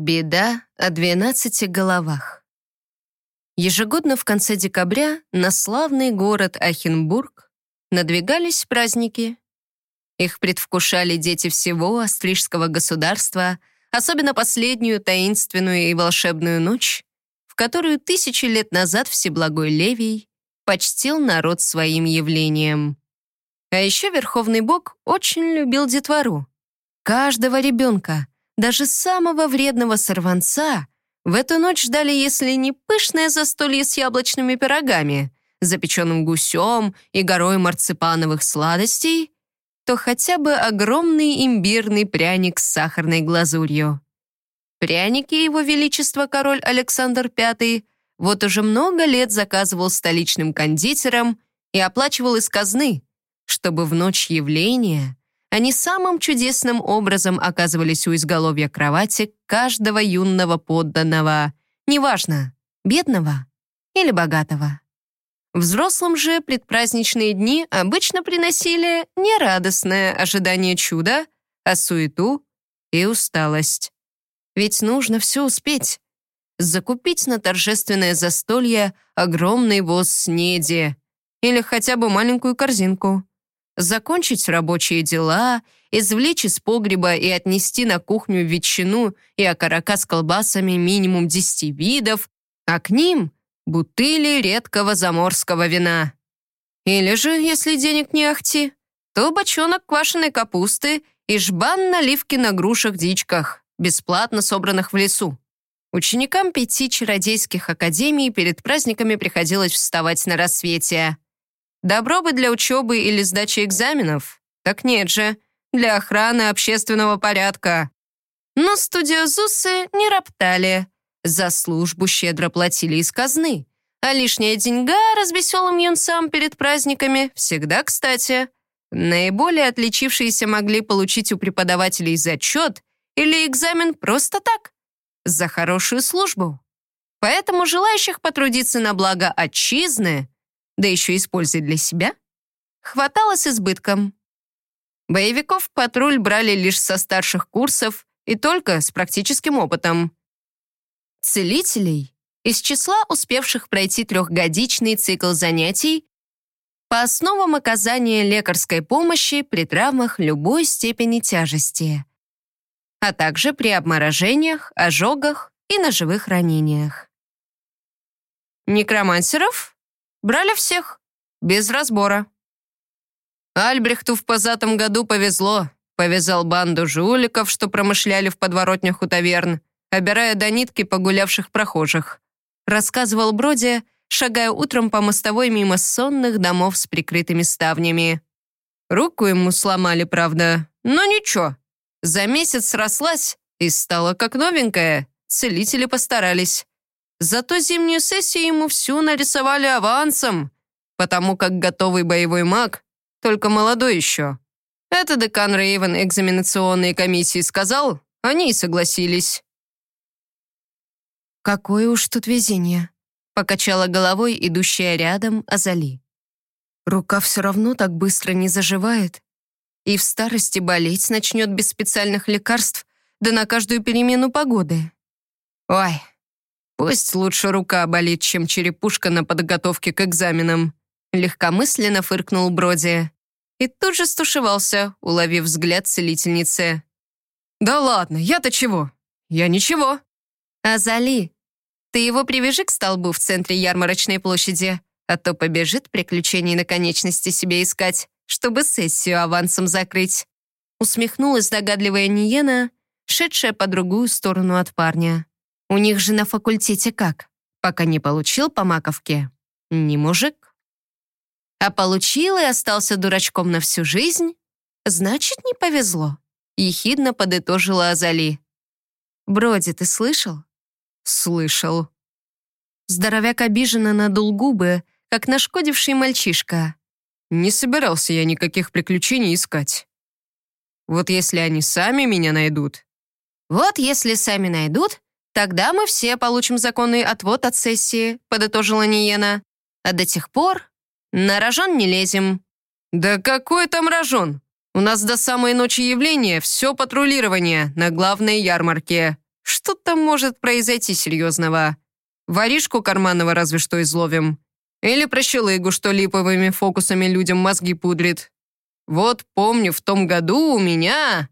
Беда о 12 головах. Ежегодно в конце декабря на славный город Ахенбург надвигались праздники. Их предвкушали дети всего Астрижского государства, особенно последнюю таинственную и волшебную ночь, в которую тысячи лет назад Всеблагой Левий почтил народ своим явлением. А еще Верховный Бог очень любил детвору. Каждого ребенка, даже самого вредного сорванца, в эту ночь ждали, если не пышное застолье с яблочными пирогами, запеченным гусем и горой марципановых сладостей, то хотя бы огромный имбирный пряник с сахарной глазурью. Пряники его величество король Александр V вот уже много лет заказывал столичным кондитерам и оплачивал из казны, чтобы в ночь явления они самым чудесным образом оказывались у изголовья кровати каждого юного подданного, неважно, бедного или богатого. Взрослым же предпраздничные дни обычно приносили не радостное ожидание чуда, а суету и усталость. Ведь нужно все успеть. Закупить на торжественное застолье огромный воз снеди или хотя бы маленькую корзинку закончить рабочие дела, извлечь из погреба и отнести на кухню ветчину и окорока с колбасами минимум 10 видов, а к ним бутыли редкого заморского вина. Или же, если денег не ахти, то бочонок квашеной капусты и жбан наливки на грушах-дичках, бесплатно собранных в лесу. Ученикам пяти чародейских академий перед праздниками приходилось вставать на рассвете. Добро бы для учебы или сдачи экзаменов. Так нет же, для охраны общественного порядка. Но студиозусы не роптали. За службу щедро платили из казны. А лишняя деньга развеселым юнцам перед праздниками всегда кстати. Наиболее отличившиеся могли получить у преподавателей зачет или экзамен просто так, за хорошую службу. Поэтому желающих потрудиться на благо отчизны да еще использовать для себя, хватало с избытком. Боевиков патруль брали лишь со старших курсов и только с практическим опытом. Целителей из числа успевших пройти трехгодичный цикл занятий по основам оказания лекарской помощи при травмах любой степени тяжести, а также при обморожениях, ожогах и ножевых ранениях. Некромансеров Брали всех, без разбора. Альбрехту в позатом году повезло. Повязал банду жуликов, что промышляли в подворотнях у таверн, обирая до нитки погулявших прохожих. Рассказывал Броди, шагая утром по мостовой мимо сонных домов с прикрытыми ставнями. Руку ему сломали, правда, но ничего. За месяц срослась и стала как новенькая. Целители постарались. Зато зимнюю сессию ему всю нарисовали авансом, потому как готовый боевой маг, только молодой еще. Это декан Рейвен экзаменационной комиссии сказал, они и согласились. «Какое уж тут везение», — покачала головой идущая рядом Азали. «Рука все равно так быстро не заживает, и в старости болеть начнет без специальных лекарств, да на каждую перемену погоды. Ой, Пусть лучше рука болит, чем черепушка на подготовке к экзаменам. Легкомысленно фыркнул Броди. И тут же стушевался, уловив взгляд целительницы. «Да ладно, я-то чего? Я ничего». «Азали, ты его привяжи к столбу в центре ярмарочной площади, а то побежит приключений на конечности себе искать, чтобы сессию авансом закрыть». Усмехнулась догадливая Ниена, шедшая по другую сторону от парня. У них же на факультете как? Пока не получил по маковке, не мужик. А получил и остался дурачком на всю жизнь, значит, не повезло. Ехидно подытожила Азали. «Броди, ты слышал?» «Слышал». Здоровяк обиженно надул губы, как нашкодивший мальчишка. «Не собирался я никаких приключений искать. Вот если они сами меня найдут...» «Вот если сами найдут, Тогда мы все получим законный отвод от сессии», — подытожила Ниена. «А до тех пор на рожон не лезем». «Да какой там рожон? У нас до самой ночи явления все патрулирование на главной ярмарке. что там может произойти серьезного? Воришку карманного разве что изловим. Или прощелыгу, что липовыми фокусами людям мозги пудрит. Вот помню, в том году у меня...»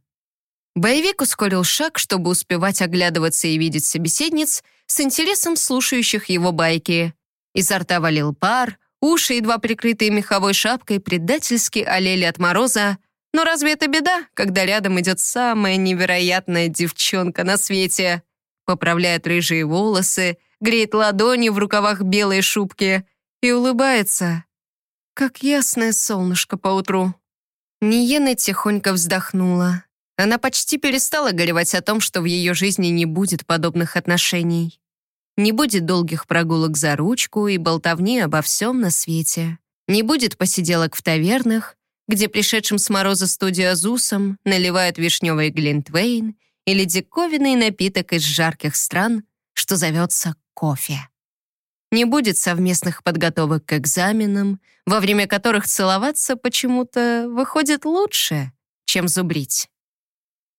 Боевик ускорил шаг, чтобы успевать оглядываться и видеть собеседниц, с интересом слушающих его байки. Изо рта валил пар, уши, едва прикрытые меховой шапкой, предательски олели от мороза. Но разве это беда, когда рядом идет самая невероятная девчонка на свете? Поправляет рыжие волосы, греет ладони в рукавах белой шубки и улыбается, как ясное солнышко поутру. Ниена тихонько вздохнула. Она почти перестала горевать о том, что в ее жизни не будет подобных отношений. Не будет долгих прогулок за ручку и болтовни обо всем на свете. Не будет посиделок в тавернах, где пришедшим с мороза студиозусом наливают вишневый глинтвейн или диковинный напиток из жарких стран, что зовется кофе. Не будет совместных подготовок к экзаменам, во время которых целоваться почему-то выходит лучше, чем зубрить.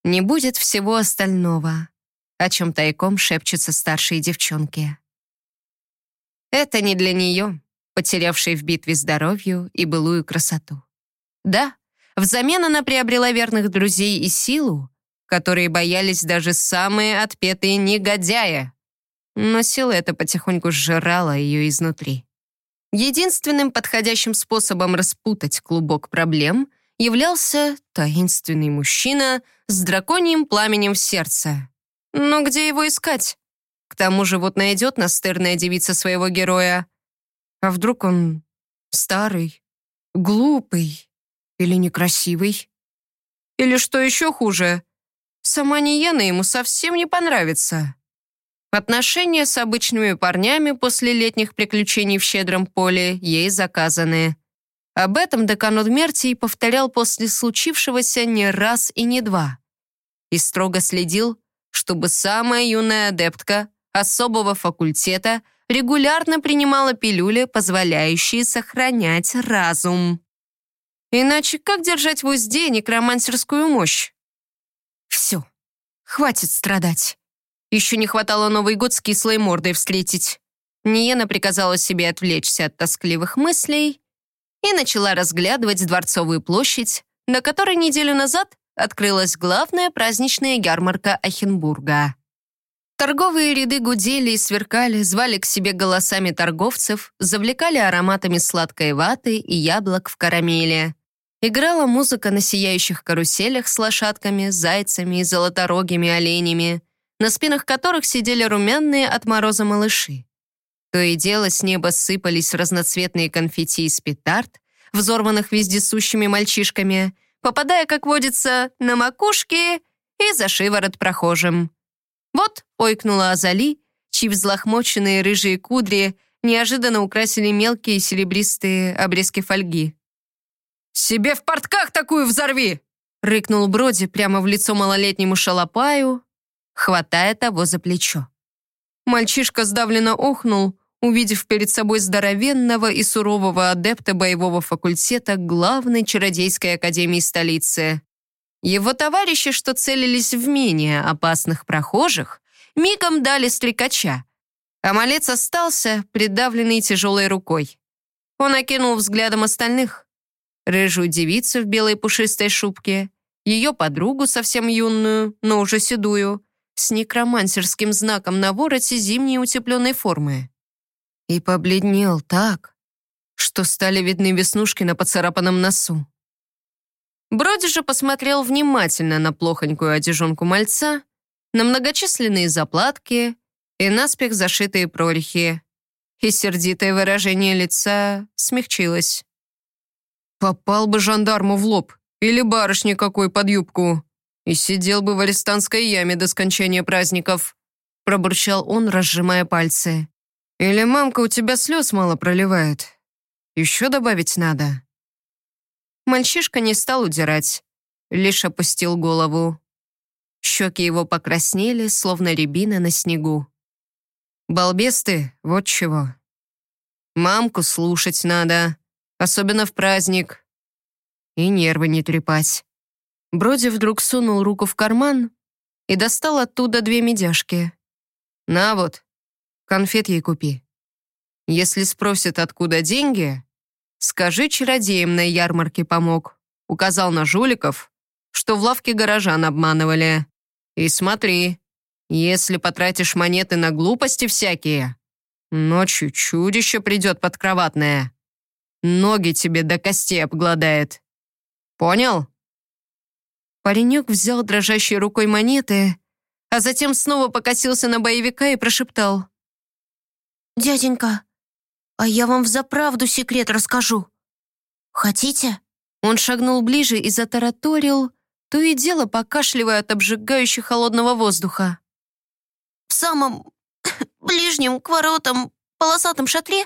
Не будет всего остального, о чем тайком шепчутся старшие девчонки. Это не для нее, потерявшей в битве здоровью и былую красоту. Да, взамен она приобрела верных друзей и силу, которые боялись даже самые отпетые негодяи, но сила эта потихоньку сжирала ее изнутри. Единственным подходящим способом распутать клубок проблем являлся таинственный мужчина с драконьим пламенем в сердце. Но где его искать? К тому же вот найдет настырная девица своего героя. А вдруг он старый, глупый или некрасивый? Или что еще хуже, сама Ниена ему совсем не понравится. Отношения с обычными парнями после летних приключений в щедром поле ей заказаны. Об этом декан Удмертий повторял после случившегося не раз и не два. И строго следил, чтобы самая юная адептка особого факультета регулярно принимала пилюли, позволяющие сохранять разум. Иначе как держать в узде некромансерскую мощь? Все, хватит страдать. Еще не хватало Новый год с кислой мордой встретить. Ниена приказала себе отвлечься от тоскливых мыслей и начала разглядывать Дворцовую площадь, на которой неделю назад открылась главная праздничная ярмарка Ахенбурга. Торговые ряды гудели и сверкали, звали к себе голосами торговцев, завлекали ароматами сладкой ваты и яблок в карамели. Играла музыка на сияющих каруселях с лошадками, зайцами и золоторогими оленями на спинах которых сидели румяные от мороза малыши. То и дело с неба сыпались разноцветные конфетти из петард, взорванных вездесущими мальчишками, попадая, как водится, на макушки и за шиворот прохожим. Вот ойкнула Азали, чьи взлохмоченные рыжие кудри неожиданно украсили мелкие серебристые обрезки фольги. «Себе в портках такую взорви!» рыкнул Броди прямо в лицо малолетнему шалопаю, хватая того за плечо. Мальчишка сдавленно охнул, увидев перед собой здоровенного и сурового адепта боевого факультета главной чародейской академии столицы. Его товарищи, что целились в менее опасных прохожих, мигом дали стрекача, а малец остался, придавленный тяжелой рукой. Он окинул взглядом остальных. Рыжую девицу в белой пушистой шубке, ее подругу совсем юную, но уже седую, с некромансерским знаком на вороте зимней утепленной формы. И побледнел так, что стали видны веснушки на поцарапанном носу. Броди же посмотрел внимательно на плохонькую одежонку мальца, на многочисленные заплатки и наспех зашитые прорехи, и сердитое выражение лица смягчилось. «Попал бы жандарму в лоб или барышне какой под юбку!» и сидел бы в арестантской яме до скончания праздников», пробурчал он, разжимая пальцы. «Или мамка у тебя слез мало проливает? Еще добавить надо?» Мальчишка не стал удирать, лишь опустил голову. Щеки его покраснели, словно рябина на снегу. «Балбес ты, вот чего. Мамку слушать надо, особенно в праздник. И нервы не трепать. Броди вдруг сунул руку в карман и достал оттуда две медяшки. «На вот, конфет ей купи. Если спросят, откуда деньги, скажи, чародеям на ярмарке помог. Указал на жуликов, что в лавке горожан обманывали. И смотри, если потратишь монеты на глупости всякие, ночью чудище придет подкроватное. Ноги тебе до костей обгладает. Понял?» Паренек взял дрожащей рукой монеты, а затем снова покосился на боевика и прошептал. «Дяденька, а я вам взаправду секрет расскажу. Хотите?» Он шагнул ближе и затараторил, то и дело покашливая от обжигающего холодного воздуха. «В самом ближнем к воротам полосатом шатре,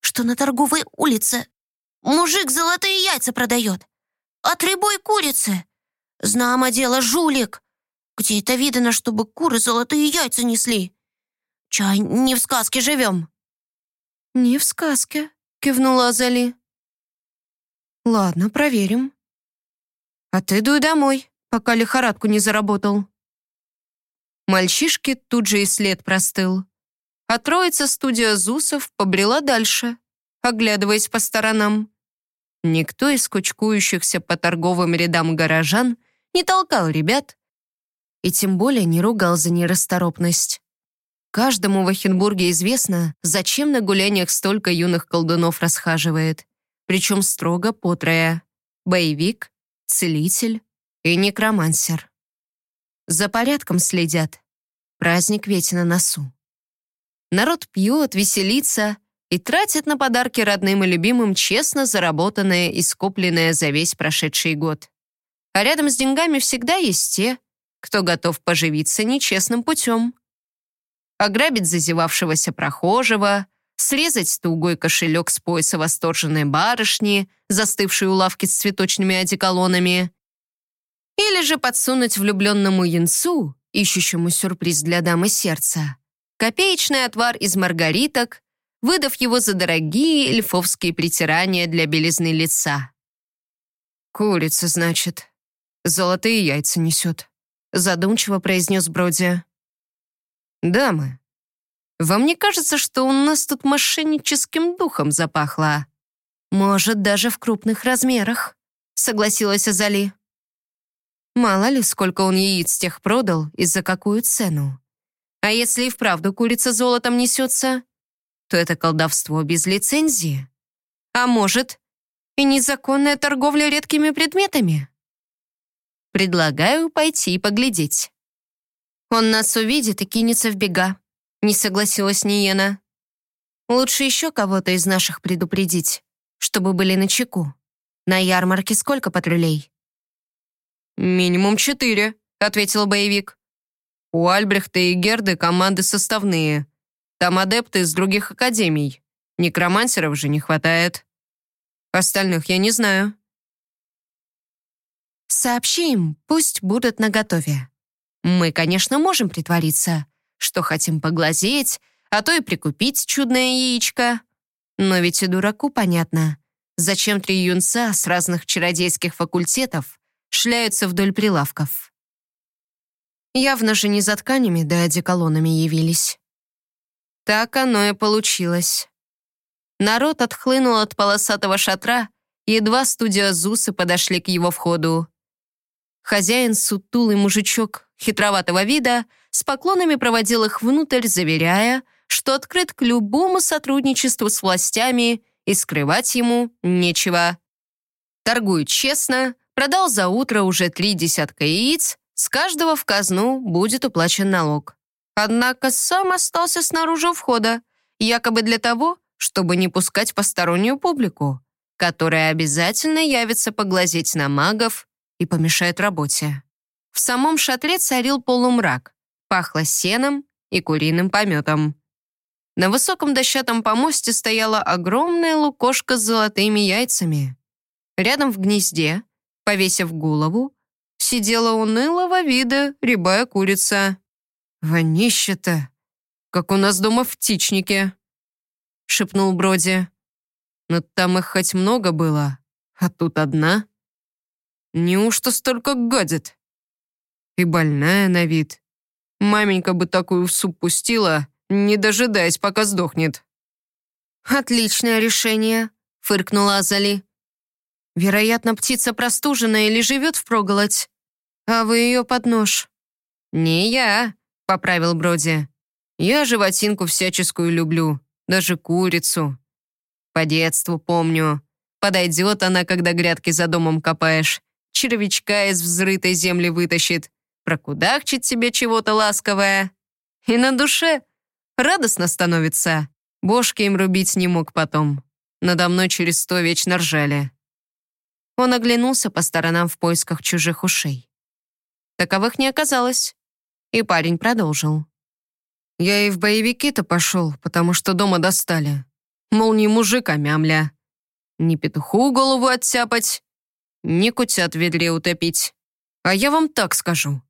что на торговой улице, мужик золотые яйца продает. От рябой курицы. Знамо дело, жулик. Где это видно, чтобы куры золотые яйца несли? Чай, не в сказке живем». «Не в сказке», — кивнула Азали. «Ладно, проверим. А ты дуй домой, пока лихорадку не заработал». Мальчишке тут же и след простыл. А троица студия Зусов побрела дальше, оглядываясь по сторонам. Никто из кучкующихся по торговым рядам горожан не толкал ребят и тем более не ругал за нерасторопность. Каждому в Ахенбурге известно, зачем на гуляниях столько юных колдунов расхаживает, причем строго по трое. Боевик, целитель и некромансер. За порядком следят. Праздник ведь на носу. Народ пьет, веселится и тратит на подарки родным и любимым честно заработанное и скопленное за весь прошедший год. А рядом с деньгами всегда есть те, кто готов поживиться нечестным путем. Ограбить зазевавшегося прохожего, срезать тугой кошелек с пояса восторженной барышни, застывшей у лавки с цветочными одеколонами, или же подсунуть влюбленному янцу, ищущему сюрприз для дамы сердца, копеечный отвар из маргариток, выдав его за дорогие эльфовские притирания для белизны лица. «Курица, значит», «Золотые яйца несет», — задумчиво произнес Броди. «Дамы, вам не кажется, что у нас тут мошенническим духом запахло?» «Может, даже в крупных размерах», — согласилась Азали. Мало ли, сколько он яиц тех продал и за какую цену. А если и вправду курица золотом несется, то это колдовство без лицензии. А может, и незаконная торговля редкими предметами. Предлагаю пойти поглядеть». «Он нас увидит и кинется в бега», — не согласилась Ниена. «Лучше еще кого-то из наших предупредить, чтобы были на чеку. На ярмарке сколько патрулей?» «Минимум четыре», — ответил боевик. «У Альбрехта и Герды команды составные. Там адепты из других академий. Некромансеров же не хватает. Остальных я не знаю». Сообщи им, пусть будут наготове. Мы, конечно, можем притвориться, что хотим поглазеть, а то и прикупить чудное яичко. Но ведь и дураку понятно, зачем три юнца с разных чародейских факультетов шляются вдоль прилавков. Явно же не за тканями да одеколонами явились. Так оно и получилось. Народ отхлынул от полосатого шатра, едва студиозусы подошли к его входу. Хозяин, сутулый мужичок хитроватого вида, с поклонами проводил их внутрь, заверяя, что открыт к любому сотрудничеству с властями и скрывать ему нечего. Торгует честно, продал за утро уже три десятка яиц, с каждого в казну будет уплачен налог. Однако сам остался снаружи входа, якобы для того, чтобы не пускать постороннюю публику, которая обязательно явится поглазеть на магов и помешает работе. В самом шатре царил полумрак, пахло сеном и куриным пометом. На высоком дощатом помосте стояла огромная лукошка с золотыми яйцами. Рядом в гнезде, повесив голову, сидела унылого вида рябая курица. «Вонище-то, как у нас дома в птичнике», — шепнул Броди. «Но там их хоть много было, а тут одна». Неужто столько гадит? И больная на вид, Маменька бы такую в суп пустила, не дожидаясь, пока сдохнет». «Отличное решение», — фыркнула Азали. «Вероятно, птица простужена или живет впроголодь, а вы ее под нож». «Не я», — поправил Броди. «Я животинку всяческую люблю, даже курицу. По детству помню. Подойдет она, когда грядки за домом копаешь, червячка из взрытой земли вытащит, прокудахчит тебе чего-то ласковое. И на душе радостно становится. Бошки им рубить не мог потом. Надо мной через сто вечно ржали. Он оглянулся по сторонам в поисках чужих ушей. Таковых не оказалось. И парень продолжил. «Я и в боевики-то пошел, потому что дома достали. Мол, не мужик, а мямля. Ни петуху голову оттяпать, ни кутят в ведре утопить. А я вам так скажу.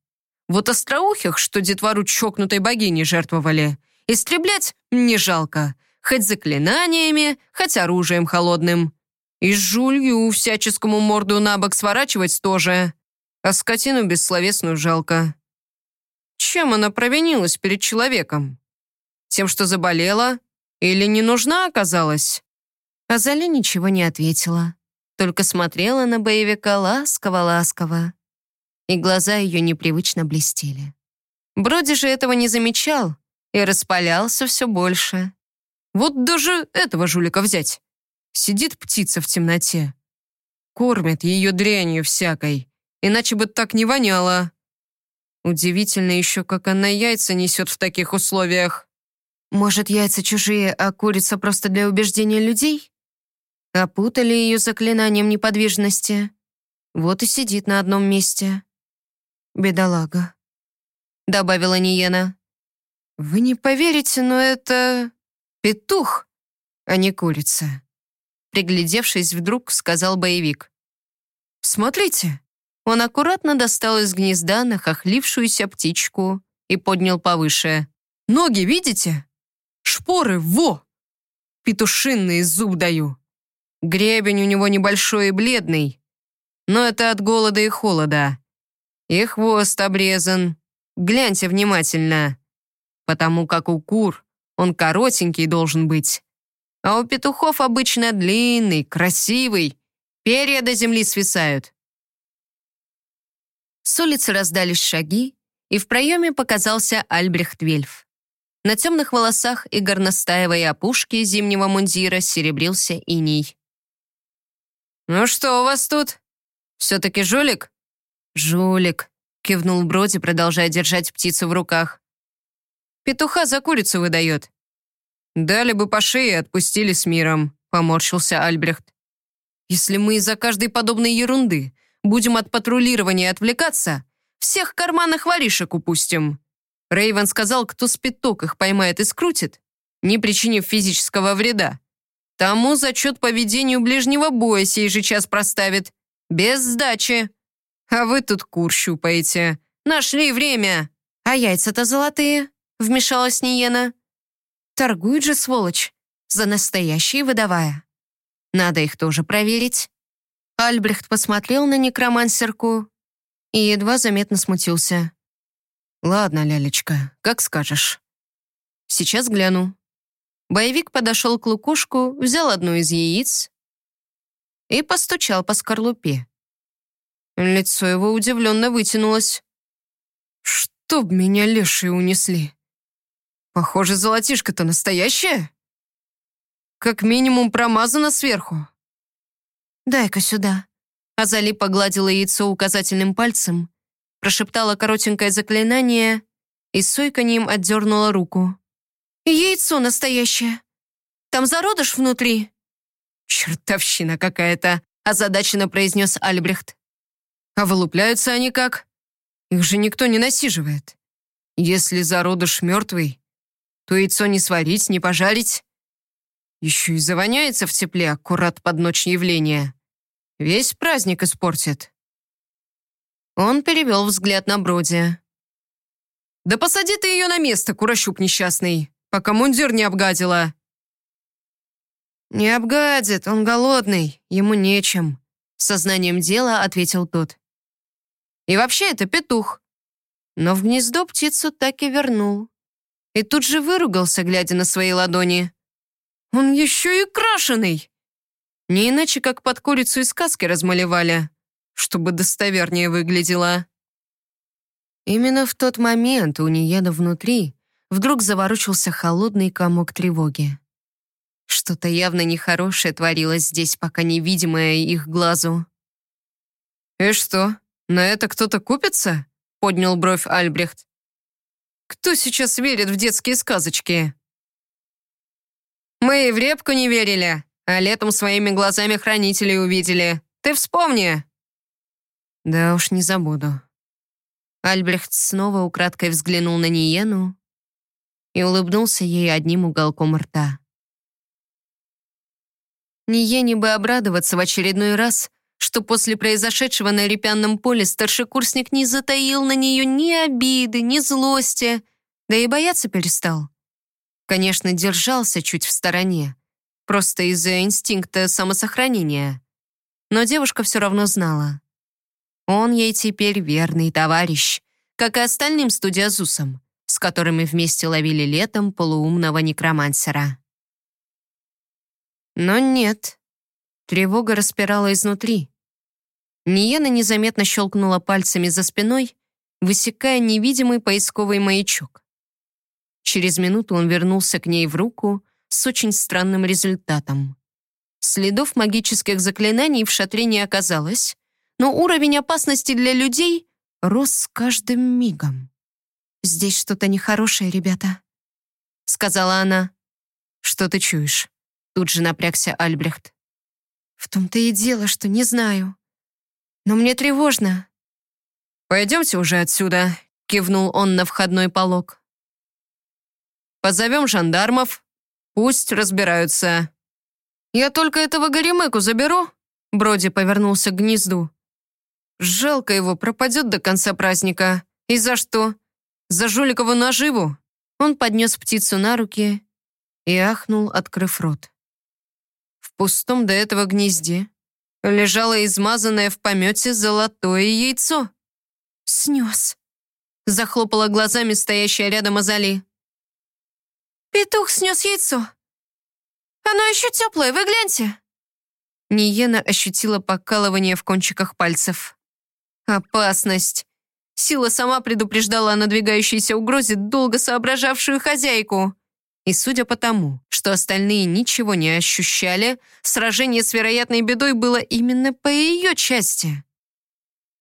Вот остроухих, что детвору чокнутой богини жертвовали, истреблять не жалко, хоть заклинаниями, хоть оружием холодным. И жулью всяческому морду на бок сворачивать тоже. А скотину бессловесную жалко. Чем она провинилась перед человеком? Тем, что заболела? Или не нужна оказалась? Азали ничего не ответила, только смотрела на боевика ласково-ласково. И глаза ее непривычно блестели. Броди же этого не замечал и распалялся все больше. Вот даже этого жулика взять. Сидит птица в темноте. Кормят ее дрянью всякой, иначе бы так не воняло. Удивительно еще, как она яйца несет в таких условиях. Может, яйца чужие, а курица просто для убеждения людей? Опутали ее заклинанием неподвижности. Вот и сидит на одном месте. Бедолага. Добавила Ниена. Вы не поверите, но это петух, а не курица. Приглядевшись вдруг, сказал боевик. «Смотрите!» Он аккуратно достал из гнезда нахохлившуюся птичку и поднял повыше. «Ноги видите? Шпоры, во! Петушинный зуб даю. Гребень у него небольшой и бледный, но это от голода и холода. И хвост обрезан. Гляньте внимательно. Потому как у кур он коротенький должен быть. А у петухов обычно длинный, красивый. Перья до земли свисают. С улицы раздались шаги, и в проеме показался Альбрехт Вельф. На темных волосах и горностаевой опушке зимнего мундира серебрился иней. «Ну что у вас тут? Все-таки жулик?» «Жулик», — кивнул Броди, продолжая держать птицу в руках. «Петуха за курицу выдает». «Дали бы по шее отпустили с миром», — поморщился Альбрехт. «Если мы из-за каждой подобной ерунды будем от патрулирования отвлекаться, всех карманных воришек упустим». Рейвен сказал, кто с пяток их поймает и скрутит, не причинив физического вреда. Тому зачет по ведению ближнего боя сей же час проставит. Без сдачи. А вы тут кур щупаете. Нашли время. А яйца-то золотые, вмешалась Ниена. Торгует же, сволочь, за настоящие выдавая. Надо их тоже проверить. Альбрехт посмотрел на некромансерку и едва заметно смутился. «Ладно, лялечка, как скажешь. Сейчас гляну». Боевик подошел к лукошку, взял одну из яиц и постучал по скорлупе. Лицо его удивленно вытянулось. «Чтоб меня лешие унесли! Похоже, золотишко-то настоящее? Как минимум промазано сверху». «Дай-ка сюда». Азали погладила яйцо указательным пальцем, прошептала коротенькое заклинание и сойканьем отдернула руку. «Яйцо настоящее. Там зародыш внутри». «Чертовщина какая-то», озадаченно произнес Альбрехт. «А вылупляются они как? Их же никто не насиживает. Если зародыш мертвый, то яйцо не сварить, не пожарить. Еще и завоняется в тепле аккурат под ночь явления. Весь праздник испортит». Он перевел взгляд на Броди. «Да посади ты ее на место, курощуп несчастный!» пока мундир не обгадила». «Не обгадит, он голодный, ему нечем», — сознанием дела ответил тот. «И вообще это петух. Но в гнездо птицу так и вернул. И тут же выругался, глядя на свои ладони. «Он еще и крашеный!» Не иначе, как под курицу из сказки размалевали, чтобы достовернее выглядела. Именно в тот момент у Ниеда внутри вдруг заворочился холодный комок тревоги. Что-то явно нехорошее творилось здесь, пока невидимое их глазу. «И что, на это кто-то купится?» — поднял бровь Альбрехт. «Кто сейчас верит в детские сказочки?» «Мы и в репку не верили, а летом своими глазами хранителей увидели. Ты вспомни!» «Да уж не забуду». Альбрехт снова украдкой взглянул на Ниену и улыбнулся ей одним уголком рта. Ниене бы обрадоваться в очередной раз, что после произошедшего на репянном поле старшекурсник не затаил на нее ни обиды, ни злости, да и бояться перестал. Конечно, держался чуть в стороне, просто из-за инстинкта самосохранения. Но девушка все равно знала. Он ей теперь верный товарищ, как и остальным студиозусам, с которыми вместе ловили летом полуумного некромансера. Но нет. Тревога распирала изнутри. Ниена незаметно щелкнула пальцами за спиной, высекая невидимый поисковый маячок. Через минуту он вернулся к ней в руку с очень странным результатом. Следов магических заклинаний в шатре не оказалось, но уровень опасности для людей рос с каждым мигом. «Здесь что-то нехорошее, ребята», — сказала она. «Что ты чуешь?» Тут же напрягся Альбрехт. «В том-то и дело, что не знаю. Но мне тревожно». «Пойдемте уже отсюда», — кивнул он на входной полог. «Позовем жандармов, пусть разбираются». «Я только этого горемыку заберу», — Броди повернулся к гнезду. «Жалко его, пропадет до конца праздника. И за что? За жуликову наживу?» Он поднес птицу на руки и ахнул, открыв рот пустом до этого гнезде лежало измазанное в помете золотое яйцо. «Снес», — захлопала глазами стоящая рядом Азали. «Петух снес яйцо. Оно еще теплое, вы гляньте». Ниена ощутила покалывание в кончиках пальцев. «Опасность!» Сила сама предупреждала о надвигающейся угрозе долго соображавшую хозяйку. И судя по тому, что остальные ничего не ощущали, сражение с вероятной бедой было именно по ее части.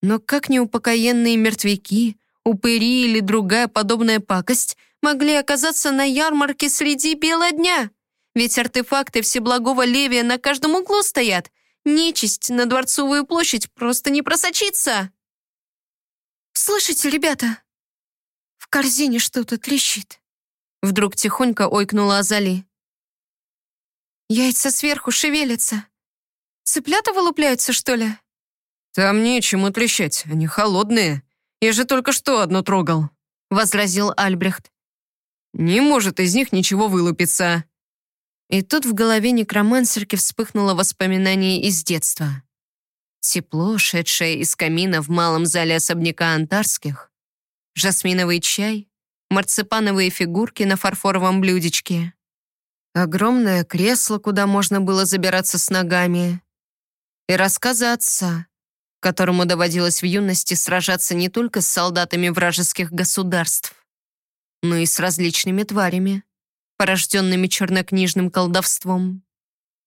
Но как неупокоенные мертвяки, упыри или другая подобная пакость могли оказаться на ярмарке среди бела дня? Ведь артефакты Всеблагого Левия на каждом углу стоят. Нечисть на Дворцовую площадь просто не просочится. «Слышите, ребята? В корзине что-то трещит». Вдруг тихонько ойкнула Азали. «Яйца сверху шевелятся. Цыплята вылупляются, что ли?» «Там нечему трещать, они холодные. Я же только что одно трогал», — возразил Альбрехт. «Не может из них ничего вылупиться». И тут в голове некромансерки вспыхнуло воспоминание из детства. Тепло, шедшее из камина в малом зале особняка Антарских, жасминовый чай, марципановые фигурки на фарфоровом блюдечке, огромное кресло, куда можно было забираться с ногами, и рассказы отца, которому доводилось в юности сражаться не только с солдатами вражеских государств, но и с различными тварями, порожденными чернокнижным колдовством.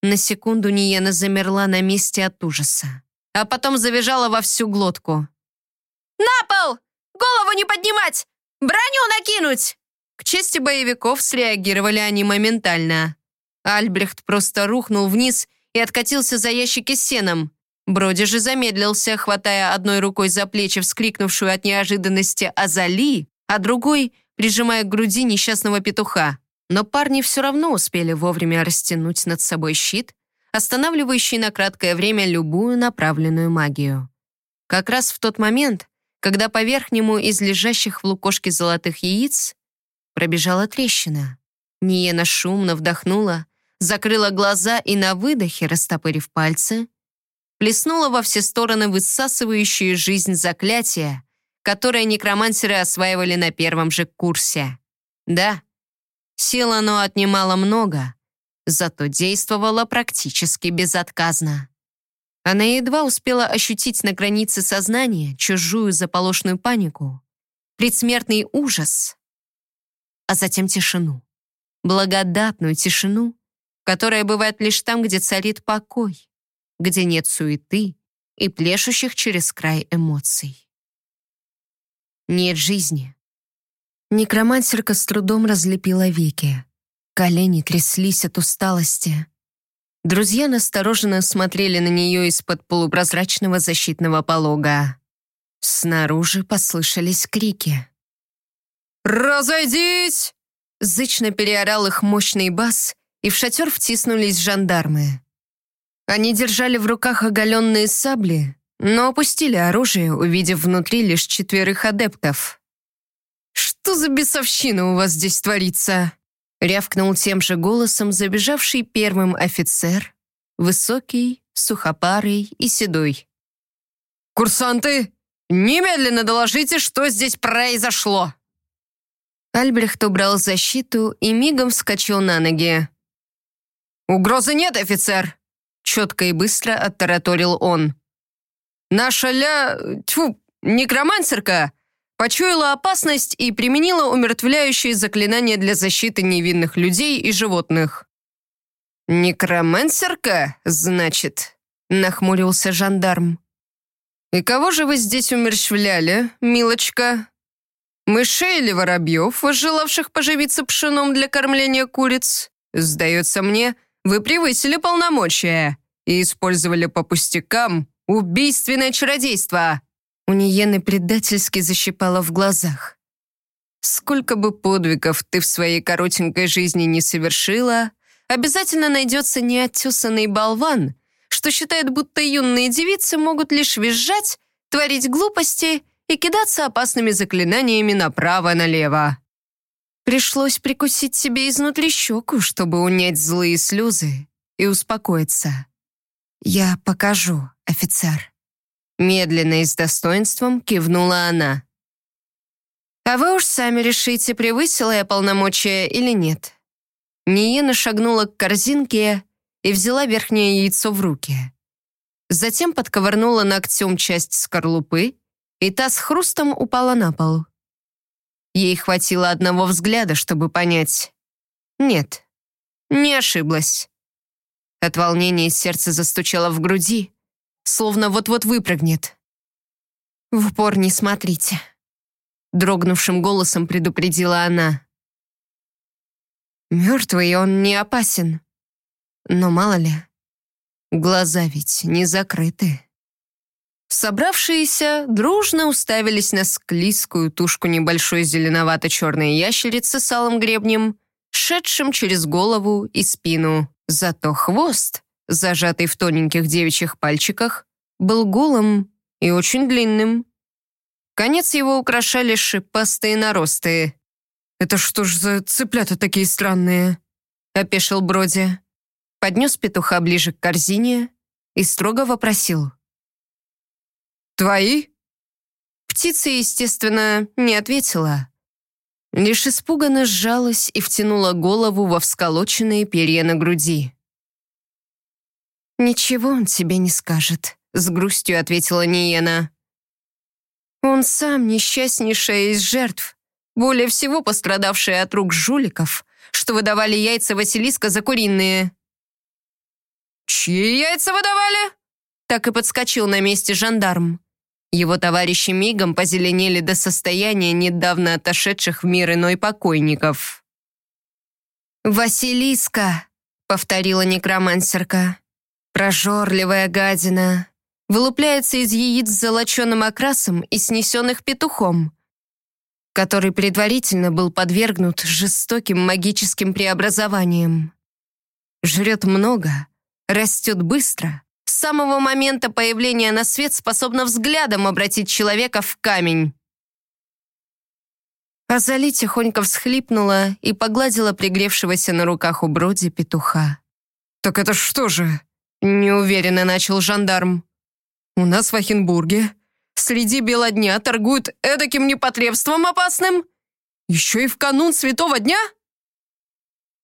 На секунду Ниена замерла на месте от ужаса, а потом завизжала во всю глотку. «На пол! Голову не поднимать! «Броню накинуть!» К чести боевиков среагировали они моментально. Альбрехт просто рухнул вниз и откатился за ящики с сеном. Броди же замедлился, хватая одной рукой за плечи вскрикнувшую от неожиданности Азали, а другой прижимая к груди несчастного петуха. Но парни все равно успели вовремя растянуть над собой щит, останавливающий на краткое время любую направленную магию. Как раз в тот момент, когда по верхнему из лежащих в лукошке золотых яиц пробежала трещина. Ниена шумно вдохнула, закрыла глаза и на выдохе, растопырив пальцы, плеснула во все стороны высасывающие жизнь заклятия, которое некромансеры осваивали на первом же курсе. Да, сил оно отнимало много, зато действовало практически безотказно. Она едва успела ощутить на границе сознания чужую заполошную панику, предсмертный ужас, а затем тишину. Благодатную тишину, которая бывает лишь там, где царит покой, где нет суеты и плешущих через край эмоций. Нет жизни. Некромансерка с трудом разлепила веки. Колени тряслись от усталости. Друзья настороженно смотрели на нее из-под полупрозрачного защитного полога. Снаружи послышались крики. «Разойдись!» Зычно переорал их мощный бас, и в шатер втиснулись жандармы. Они держали в руках оголенные сабли, но опустили оружие, увидев внутри лишь четверых адептов. «Что за бесовщина у вас здесь творится?» Рявкнул тем же голосом забежавший первым офицер, высокий, сухопарый и седой. «Курсанты, немедленно доложите, что здесь произошло!» Альбрехт убрал защиту и мигом вскочил на ноги. «Угрозы нет, офицер!» Четко и быстро оттараторил он. «Наша ля... тьфу, некромансерка почуяла опасность и применила умертвляющие заклинания для защиты невинных людей и животных». «Некромансерка, значит?» — нахмурился жандарм. «И кого же вы здесь умерщвляли, милочка?» Мышей или воробьев, возжелавших поживиться пшеном для кормления куриц? Сдается мне, вы превысили полномочия и использовали по пустякам убийственное чародейство». У Ниены предательски защипало в глазах. «Сколько бы подвигов ты в своей коротенькой жизни не совершила, обязательно найдется неотесанный болван, что считает, будто юные девицы могут лишь визжать, творить глупости и кидаться опасными заклинаниями направо-налево. Пришлось прикусить себе изнутри щеку, чтобы унять злые слезы и успокоиться. «Я покажу, офицер». Медленно и с достоинством кивнула она. «А вы уж сами решите, превысила я полномочия или нет». Ниена шагнула к корзинке и взяла верхнее яйцо в руки. Затем подковырнула ногтем часть скорлупы и та с хрустом упала на пол. Ей хватило одного взгляда, чтобы понять. Нет, не ошиблась. От волнения сердце застучало в груди, словно вот-вот выпрыгнет. «В упор не смотрите», — дрогнувшим голосом предупредила она. «Мертвый он не опасен. Но мало ли, глаза ведь не закрыты». Собравшиеся дружно уставились на склизкую тушку небольшой зеленовато-черной ящерицы с алым гребнем, шедшим через голову и спину. Зато хвост, зажатый в тоненьких девичьих пальчиках, был голым и очень длинным. Конец его украшали шипастые наросты. «Это что ж за цыплята такие странные?» — опешил Броди. Поднес петуха ближе к корзине и строго вопросил. «Твои?» Птица, естественно, не ответила. Лишь испуганно сжалась и втянула голову во всколоченные перья на груди. «Ничего он тебе не скажет», — с грустью ответила Ниена. «Он сам несчастнейшая из жертв, более всего пострадавшая от рук жуликов, что выдавали яйца Василиска за куриные». «Чьи яйца выдавали?» Так и подскочил на месте жандарм. Его товарищи мигом позеленели до состояния недавно отошедших в мир иной покойников. «Василиска», — повторила некромансерка, «прожорливая гадина, вылупляется из яиц с золоченым окрасом и снесенных петухом, который предварительно был подвергнут жестоким магическим преобразованиям. Жрет много, растет быстро, с самого момента появления на свет способна взглядом обратить человека в камень. Азали тихонько всхлипнула и погладила пригревшегося на руках у Броди петуха. «Так это что же?» — неуверенно начал жандарм. «У нас в Ахенбурге среди бела дня торгуют эдаким непотребством опасным? Еще и в канун святого дня?»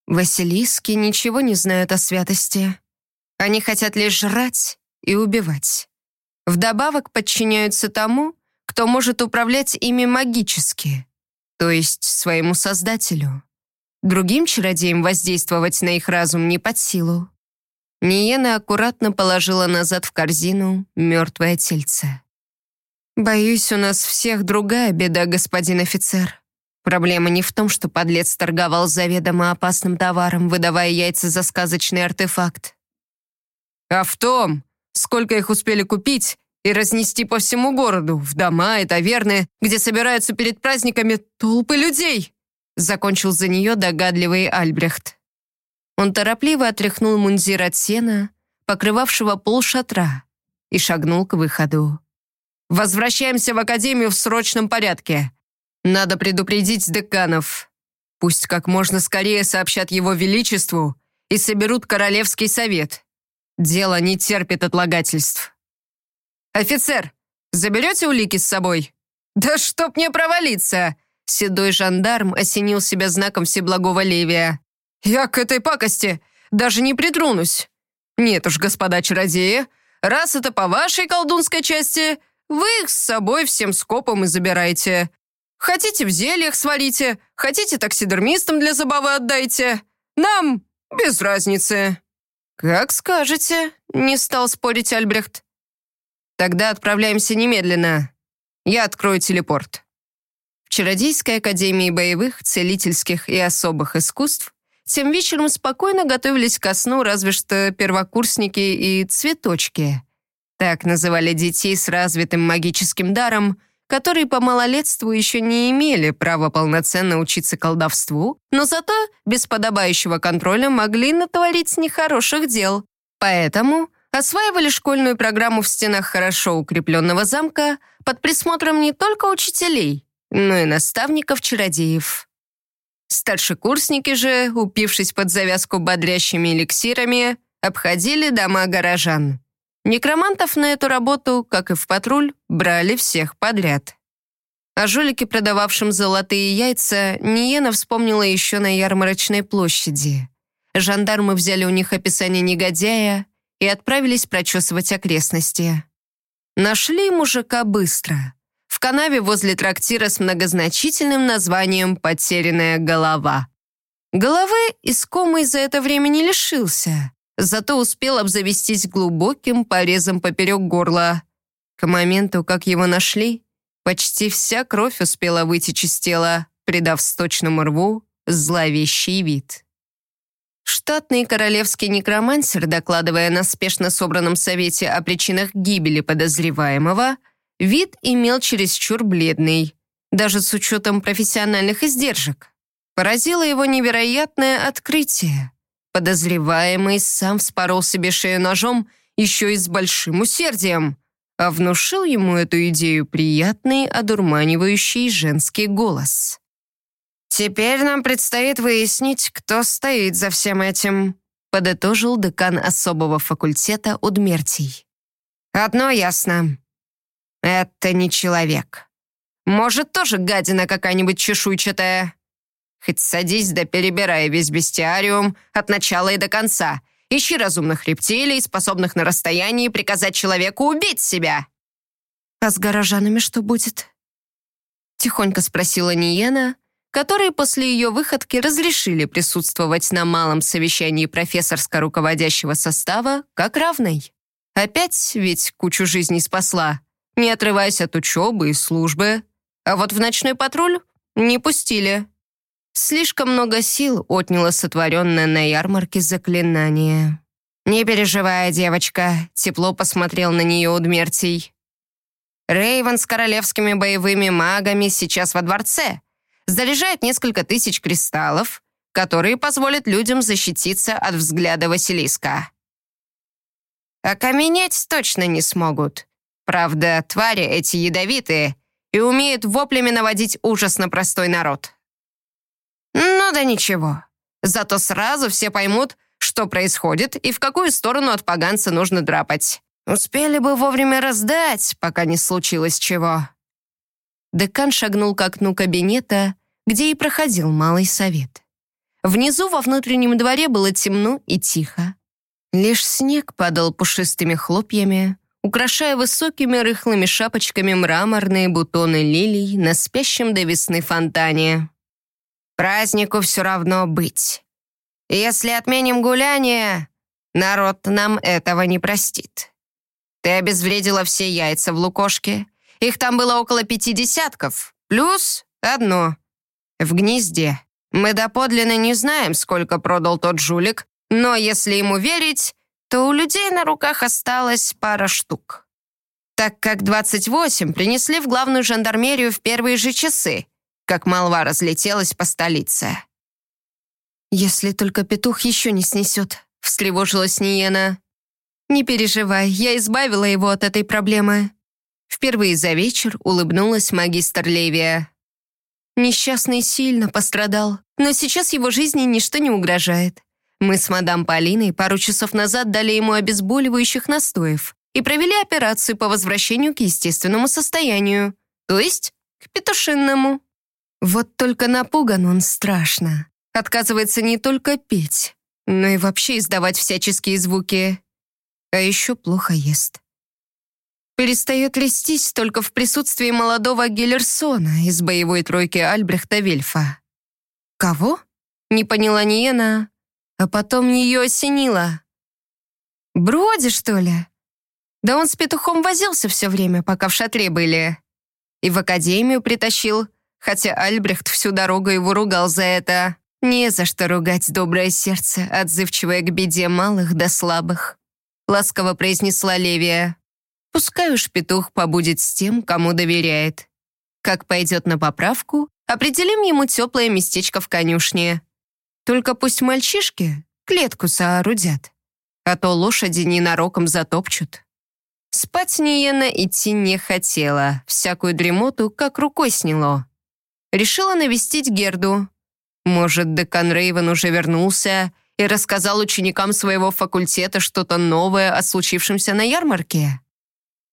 Василиски ничего не знают о святости. Они хотят лишь жрать и убивать. Вдобавок подчиняются тому, кто может управлять ими магически, то есть своему создателю. Другим чародеям воздействовать на их разум не под силу. Ниена аккуратно положила назад в корзину мертвое тельце. «Боюсь, у нас всех другая беда, господин офицер. Проблема не в том, что подлец торговал заведомо опасным товаром, выдавая яйца за сказочный артефакт. А в том, сколько их успели купить и разнести по всему городу, в дома и таверны, где собираются перед праздниками толпы людей», закончил за нее догадливый Альбрехт. Он торопливо отряхнул мундир от сена, покрывавшего пол шатра, и шагнул к выходу. «Возвращаемся в академию в срочном порядке. Надо предупредить деканов. Пусть как можно скорее сообщат его величеству и соберут королевский совет. Дело не терпит отлагательств. «Офицер, заберете улики с собой?» «Да чтоб не провалиться!» Седой жандарм осенил себя знаком Всеблагого Левия. «Я к этой пакости даже не притронусь. Нет уж, господа чародеи, раз это по вашей колдунской части, вы их с собой всем скопом и забирайте. Хотите в зельях сварите, хотите таксидермистам для забавы отдайте. Нам без разницы». «Как скажете», — не стал спорить Альбрехт. «Тогда отправляемся немедленно. Я открою телепорт». В Чародейской академии боевых, целительских и особых искусств тем вечером спокойно готовились ко сну разве что первокурсники и цветочки. Так называли детей с развитым магическим даром — которые по малолетству еще не имели права полноценно учиться колдовству, но зато без подобающего контроля могли натворить нехороших дел. Поэтому осваивали школьную программу в стенах хорошо укрепленного замка под присмотром не только учителей, но и наставников-чародеев. Старшекурсники же, упившись под завязку бодрящими эликсирами, обходили дома горожан. Некромантов на эту работу, как и в патруль, брали всех подряд. О жулике, продававшем золотые яйца, Ниена вспомнила еще на ярмарочной площади. Жандармы взяли у них описание негодяя и отправились прочесывать окрестности. Нашли мужика быстро. Канаве возле трактира с многозначительным названием «Потерянная голова». Головы искомый за это время не лишился зато успел обзавестись глубоким порезом поперек горла. К моменту, как его нашли, почти вся кровь успела вытечь из тела, придав сточному рву зловещий вид. Штатный королевский некромансер, докладывая на спешно собранном совете о причинах гибели подозреваемого, вид имел чересчур бледный, даже с учетом профессиональных издержек. Поразило его невероятное открытие. Подозреваемый сам вспорол себе шею ножом еще и с большим усердием, а внушил ему эту идею приятный, одурманивающий женский голос. «Теперь нам предстоит выяснить, кто стоит за всем этим», подытожил декан особого факультета Удмертий. «Одно ясно. Это не человек. Может, тоже гадина какая-нибудь чешуйчатая. Хоть садись да перебирай весь бестиариум от начала и до конца. Ищи разумных рептилий, способных на расстоянии приказать человеку убить себя». «А с горожанами что будет?» Тихонько спросила Ниена, которые после ее выходки разрешили присутствовать на малом совещании профессорско-руководящего состава как равной. Опять ведь кучу жизней спасла, не отрываясь от учебы и службы. А вот в ночной патруль не пустили. Слишком много сил отняло сотворенное на ярмарке заклинание. «Не переживай, девочка», — тепло посмотрел на нее Удмертий. Рейвен с королевскими боевыми магами сейчас во дворце. Заряжает несколько тысяч кристаллов, которые позволят людям защититься от взгляда Василиска. Окаменеть точно не смогут. Правда, твари эти ядовитые и умеют воплями наводить ужас на простой народ. Ну да ничего. Зато сразу все поймут, что происходит и в какую сторону от поганца нужно драпать. Успели бы вовремя раздать, пока не случилось чего». Декан шагнул к окну кабинета, где и проходил малый совет. Внизу во внутреннем дворе было темно и тихо. Лишь снег падал пушистыми хлопьями, украшая высокими рыхлыми шапочками мраморные бутоны лилий на спящем до весны фонтане. «Празднику все равно быть. Если отменим гуляние, народ нам этого не простит. Ты обезвредила все яйца в лукошке. Их там было около пяти десятков, плюс одно в гнезде. Мы доподлинно не знаем, сколько продал тот жулик, но если ему верить, то у людей на руках осталось пара штук. Так как 28 принесли в главную жандармерию в первые же часы, как молва разлетелась по столице. «Если только петух еще не снесет», — встревожилась Ниена. «Не переживай, я избавила его от этой проблемы». Впервые за вечер улыбнулась магистр Левия. Несчастный сильно пострадал, но сейчас его жизни ничто не угрожает. Мы с мадам Полиной пару часов назад дали ему обезболивающих настоев и провели операцию по возвращению к естественному состоянию, то есть к петушинному. Вот только напуган он страшно. Отказывается не только петь, но и вообще издавать всяческие звуки. А еще плохо ест. Перестает листись только в присутствии молодого Геллерсона из боевой тройки Альбрехта Вильфа. «Кого?» — не поняла Ниена, а потом ее осенило. «Броди, что ли?» Да он с петухом возился все время, пока в шатре были. И в академию притащил, хотя Альбрехт всю дорогу его ругал за это. Не за что ругать доброе сердце, отзывчивое к беде малых да слабых. Ласково произнесла Левия. Пускай уж петух побудет с тем, кому доверяет. Как пойдет на поправку, определим ему теплое местечко в конюшне. Только пусть мальчишки клетку соорудят, а то лошади ненароком затопчут. Спать Ниена идти не хотела, всякую дремоту как рукой сняло. Решила навестить Герду. Может, декан Рейвен уже вернулся и рассказал ученикам своего факультета что-то новое о случившемся на ярмарке?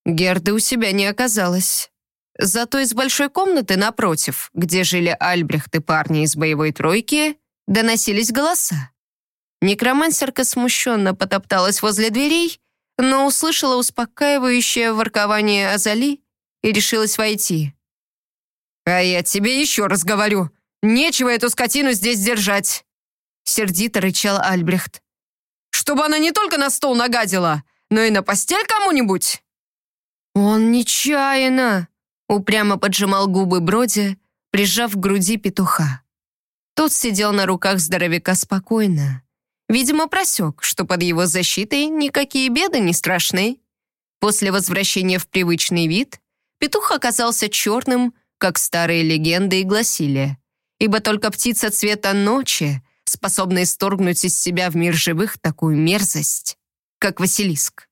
Герды у себя не оказалось. Зато из большой комнаты напротив, где жили Альбрехт и парни из боевой тройки, доносились голоса. Некромансерка смущенно потопталась возле дверей, но услышала успокаивающее воркование Азали и решилась войти. «А я тебе еще раз говорю, нечего эту скотину здесь держать!» Сердито рычал Альбрехт. «Чтобы она не только на стол нагадила, но и на постель кому-нибудь!» «Он нечаянно!» — упрямо поджимал губы Броди, прижав к груди петуха. Тот сидел на руках здоровяка спокойно. Видимо, просек, что под его защитой никакие беды не страшны. После возвращения в привычный вид петух оказался черным, как старые легенды и гласили, ибо только птица цвета ночи способна исторгнуть из себя в мир живых такую мерзость, как Василиск.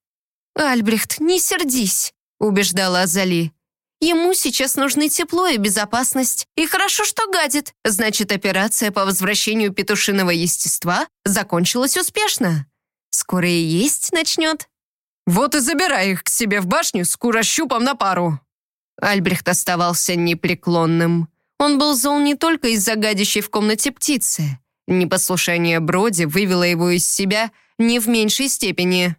«Альбрехт, не сердись!» убеждала Азали. Ему сейчас нужны тепло и безопасность. И хорошо, что гадит. Значит, операция по возвращению петушиного естества закончилась успешно. Скоро и есть начнет. Вот и забирай их к себе в башню с курощупом на пару. Альбрехт оставался непреклонным. Он был зол не только из-за гадящей в комнате птицы. Непослушание Броди вывело его из себя не в меньшей степени.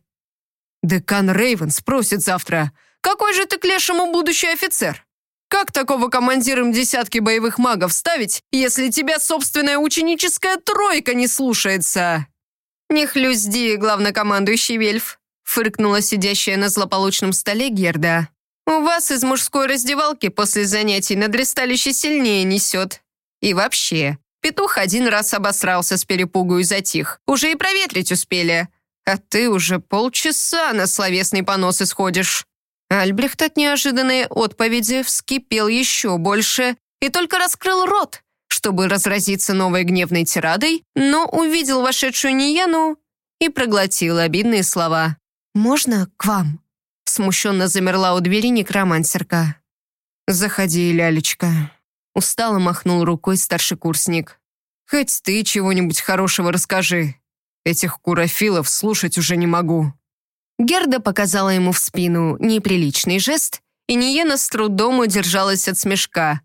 «Декан Рейвен спросит завтра, какой же ты к лешему будущий офицер? Как такого командиром десятки боевых магов ставить, если тебя собственная ученическая тройка не слушается?» «Не хлюзди, главнокомандующий Вельф», фыркнула сидящая на злополучном столе Герда. «У вас из мужской раздевалки после занятий на дресталище сильнее несет. И вообще, петух один раз обосрался с перепугу и затих. Уже и проветрить успели. А ты уже полчаса на словесный понос исходишь». Альбрехт от неожиданной отповеди вскипел еще больше и только раскрыл рот, чтобы разразиться новой гневной тирадой, но увидел вошедшую Ниену и проглотил обидные слова. «Можно к вам?» Смущенно замерла у двери некромансерка. «Заходи, лялечка», — устало махнул рукой старшекурсник. «Хоть ты чего-нибудь хорошего расскажи. Этих курофилов слушать уже не могу». Герда показала ему в спину неприличный жест, и Ниена с трудом удержалась от смешка,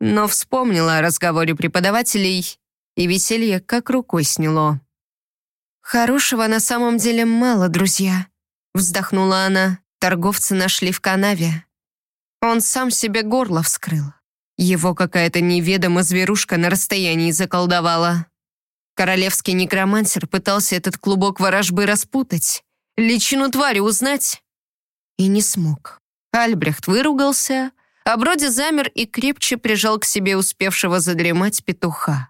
но вспомнила о разговоре преподавателей, и веселье как рукой сняло. «Хорошего на самом деле мало, друзья», — вздохнула она. Торговцы нашли в канаве. Он сам себе горло вскрыл. Его какая-то неведомая зверушка на расстоянии заколдовала. Королевский некромансер пытался этот клубок ворожбы распутать, личину твари узнать, и не смог. Альбрехт выругался, а Броди замер и крепче прижал к себе успевшего задремать петуха.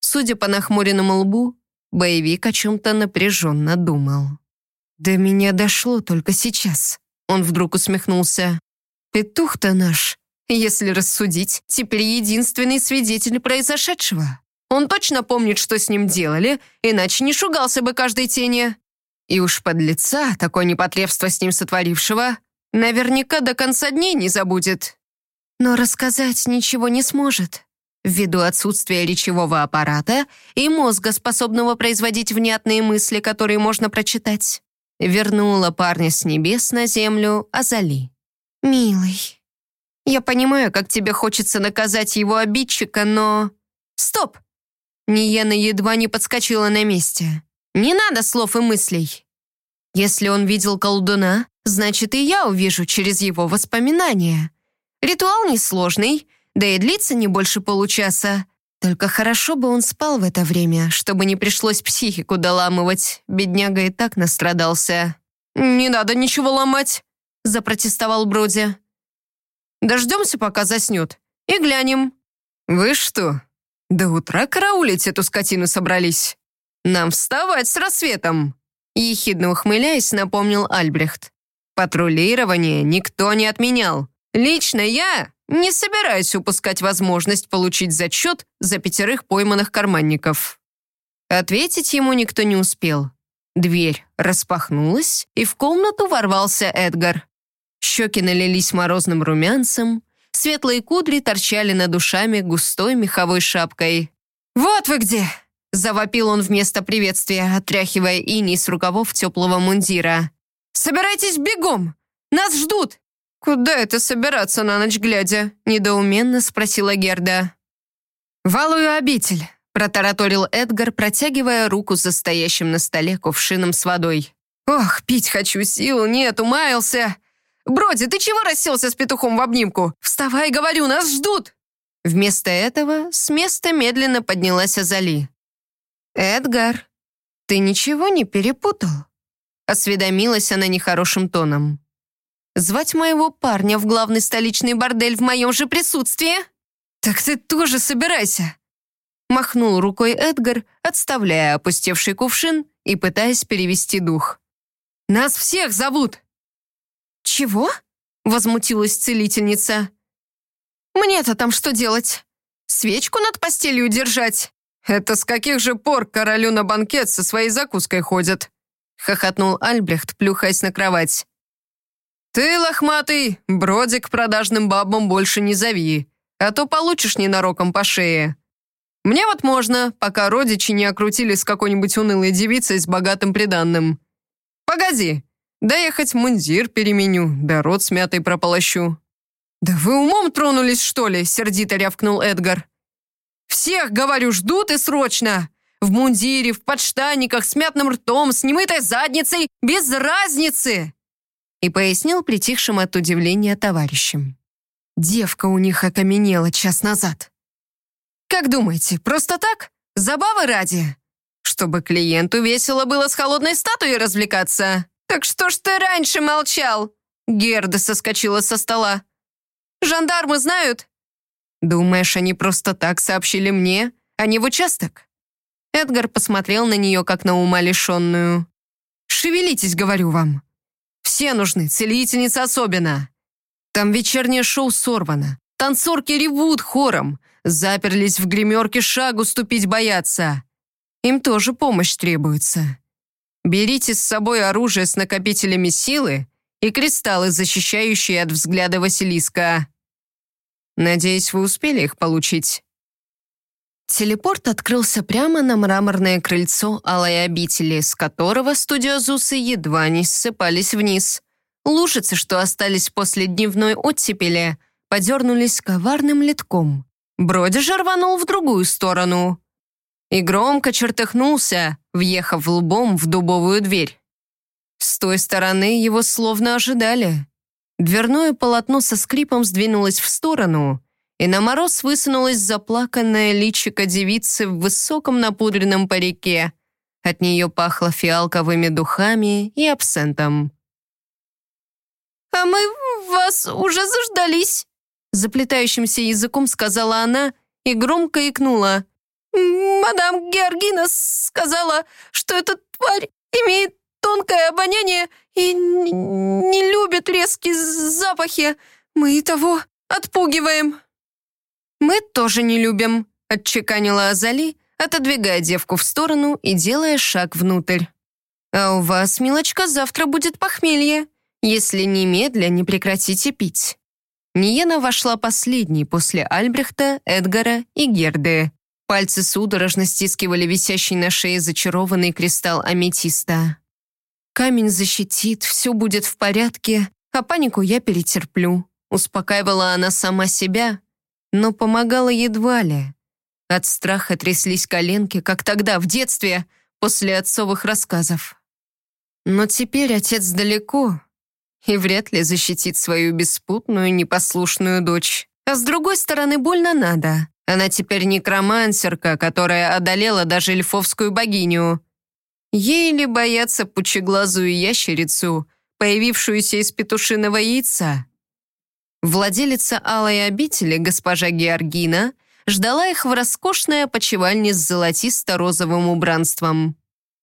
Судя по нахмуренному лбу, боевик о чем-то напряженно думал. «До меня дошло только сейчас», — он вдруг усмехнулся. «Петух-то наш если рассудить, теперь единственный свидетель произошедшего. Он точно помнит, что с ним делали, иначе не шугался бы каждой тени. И уж под лица такое непотребство с ним сотворившего наверняка до конца дней не забудет. Но рассказать ничего не сможет, ввиду отсутствия речевого аппарата и мозга, способного производить внятные мысли, которые можно прочитать. Вернула парня с небес на землю Азали. «Милый, я понимаю, как тебе хочется наказать его обидчика, но... Стоп! Ниена едва не подскочила на месте. Не надо слов и мыслей. Если он видел колдуна, значит и я увижу через его воспоминания. Ритуал несложный, да и длится не больше получаса. Только хорошо бы он спал в это время, чтобы не пришлось психику доламывать. Бедняга и так настрадался. «Не надо ничего ломать», — запротестовал Броди. Дождемся, пока заснет, и глянем». «Вы что, до утра караулить эту скотину собрались? Нам вставать с рассветом!» Ехидно ухмыляясь, напомнил Альбрехт. «Патрулирование никто не отменял. Лично я не собираюсь упускать возможность получить зачет за пятерых пойманных карманников». Ответить ему никто не успел. Дверь распахнулась, и в комнату ворвался Эдгар. Щеки налились морозным румянцем, светлые кудри торчали над ушами густой меховой шапкой. «Вот вы где!» — завопил он вместо приветствия, отряхивая иней с рукавов теплого мундира. «Собирайтесь бегом! Нас ждут!» «Куда это собираться на ночь глядя?» — недоуменно спросила Герда. «Валую обитель», — протараторил Эдгар, протягивая руку за стоящим на столе кувшином с водой. «Ох, пить хочу, сил нет, умаялся!» «Броди, ты чего расселся с петухом в обнимку? Вставай, говорю, нас ждут!» Вместо этого с места медленно поднялась Азали. «Эдгар, ты ничего не перепутал?» Осведомилась она нехорошим тоном. «Звать моего парня в главный столичный бордель в моем же присутствии?» «Так ты тоже собирайся!» Махнул рукой Эдгар, отставляя опустевший кувшин и пытаясь перевести дух. «Нас всех зовут!» «Чего?» — возмутилась целительница. «Мне-то там что делать? Свечку над постелью держать?» «Это с каких же пор королю на банкет со своей закуской ходят?» — хохотнул Альбрехт, плюхаясь на кровать. «Ты, лохматый, бродик продажным бабам больше не зови, а то получишь ненароком по шее. Мне вот можно, пока родичи не окрутили с какой-нибудь унылой девицей с богатым приданным. Погоди, да я хоть мундир переменю, да рот смятый прополощу». «Да вы умом тронулись, что ли?» — сердито рявкнул Эдгар. «Всех, говорю, ждут и срочно! В мундире, в подштанниках, с мятным ртом, с немытой задницей, без разницы!» И пояснил притихшим от удивления товарищам. Девка у них окаменела час назад. «Как думаете, просто так? Забавы ради? Чтобы клиенту весело было с холодной статуей развлекаться?» «Так что ж ты раньше молчал?» Герда соскочила со стола. «Жандармы знают?» «Думаешь, они просто так сообщили мне, а не в участок?» Эдгар посмотрел на нее, как на ума лишенную. «Шевелитесь, говорю вам. Все нужны, целительница особенно. Там вечернее шоу сорвано. Танцорки ревут хором. Заперлись в гримерке, шагу ступить боятся. Им тоже помощь требуется. Берите с собой оружие с накопителями силы и кристаллы, защищающие от взгляда Василиска. Надеюсь, вы успели их получить. Телепорт открылся прямо на мраморное крыльцо алой обители, с которого студиозусы едва не ссыпались вниз. Лужицы, что остались после дневной оттепели, подернулись коварным литком. Броди же рванул в другую сторону и громко чертыхнулся, въехав лбом в дубовую дверь. С той стороны его словно ожидали. Дверное полотно со скрипом сдвинулось в сторону, и на мороз высунулась заплаканная личико девицы в высоком напудренном парике. От нее пахло фиалковыми духами и абсентом. «А мы вас уже заждались», заплетающимся языком сказала она и громко икнула. «Мадам Георгина сказала, что эта тварь имеет тонкое обоняние и не любит резкие запахи. Мы и того отпугиваем». «Мы тоже не любим», — отчеканила Азали, отодвигая девку в сторону и делая шаг внутрь. «А у вас, милочка, завтра будет похмелье, если немедля не прекратите пить». Ниена вошла последней после Альбрехта, Эдгара и Герды. Пальцы судорожно стискивали висящий на шее зачарованный кристалл аметиста. «Камень защитит, все будет в порядке, а панику я перетерплю», успокаивала она сама себя, но помогала едва ли. От страха тряслись коленки, как тогда, в детстве, после отцовых рассказов. Но теперь отец далеко и вряд ли защитит свою беспутную, непослушную дочь. А с другой стороны, больно надо. Она теперь некромансерка, которая одолела даже эльфовскую богиню. Ей ли бояться пучеглазую ящерицу, появившуюся из петушиного яйца? Владелица алой обители, госпожа Георгина, ждала их в роскошной опочивальне с золотисто-розовым убранством.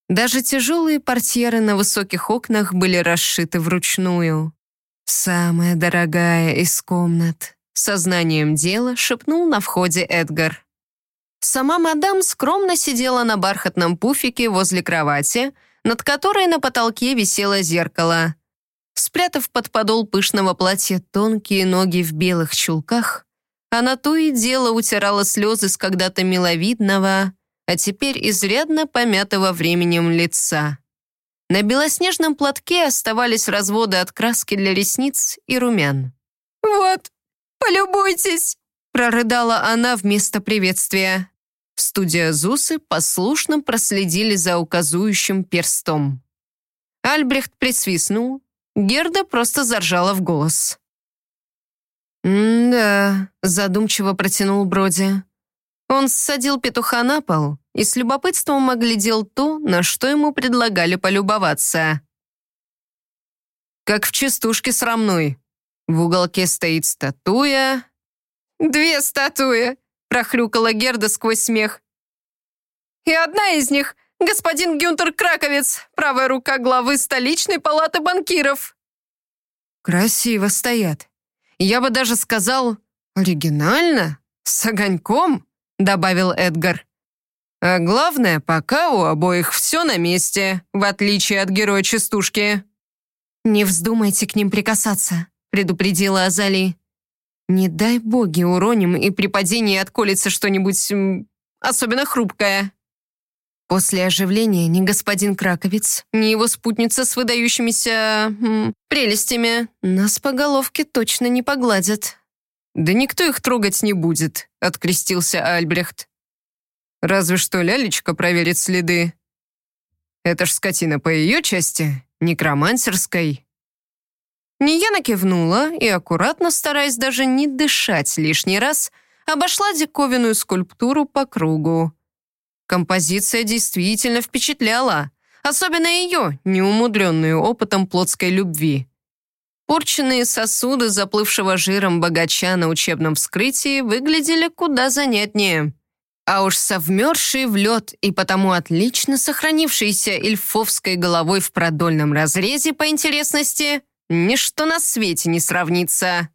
Даже тяжелые портьеры на высоких окнах были расшиты вручную. «Самая дорогая из комнат», — сознанием дела шепнул на входе Эдгар. Сама мадам скромно сидела на бархатном пуфике возле кровати, над которой на потолке висело зеркало — Спрятав под подол пышного платья тонкие ноги в белых чулках, она то и дело утирала слезы с когда-то миловидного, а теперь изрядно помятого временем лица. На белоснежном платке оставались разводы от краски для ресниц и румян. «Вот, полюбуйтесь!» Прорыдала она вместо приветствия. Студия Зусы послушно проследили за указующим перстом. Альбрехт присвистнул, Герда просто заржала в голос. «Да», — задумчиво протянул Броди. Он ссадил петуха на пол и с любопытством оглядел то, на что ему предлагали полюбоваться. Как в частушке срамной. В уголке стоит статуя. «Две статуи!» — прохрюкала Герда сквозь смех. «И одна из них господин Гюнтер Краковец, правая рука главы столичной палаты банкиров». «Красиво стоят. Я бы даже сказал, оригинально, с огоньком», добавил Эдгар. «А главное, пока у обоих все на месте, в отличие от героя частушки». «Не вздумайте к ним прикасаться», предупредила Азали. «Не дай боги уроним, и при падении отколется что-нибудь особенно хрупкое». После оживления ни господин Краковец, ни его спутница с выдающимися прелестями нас по головке точно не погладят. «Да никто их трогать не будет», — открестился Альбрехт. «Разве что лялечка проверит следы. Это ж скотина по ее части, некромансерской». Нияна кивнула и, аккуратно стараясь даже не дышать лишний раз, обошла диковинную скульптуру по кругу. Композиция действительно впечатляла, особенно ее, неумудренную опытом плотской любви. Порченные сосуды заплывшего жиром богача на учебном вскрытии выглядели куда занятнее. А уж совмерзший в лед и потому отлично сохранившийся эльфовской головой в продольном разрезе по интересности ничто на свете не сравнится.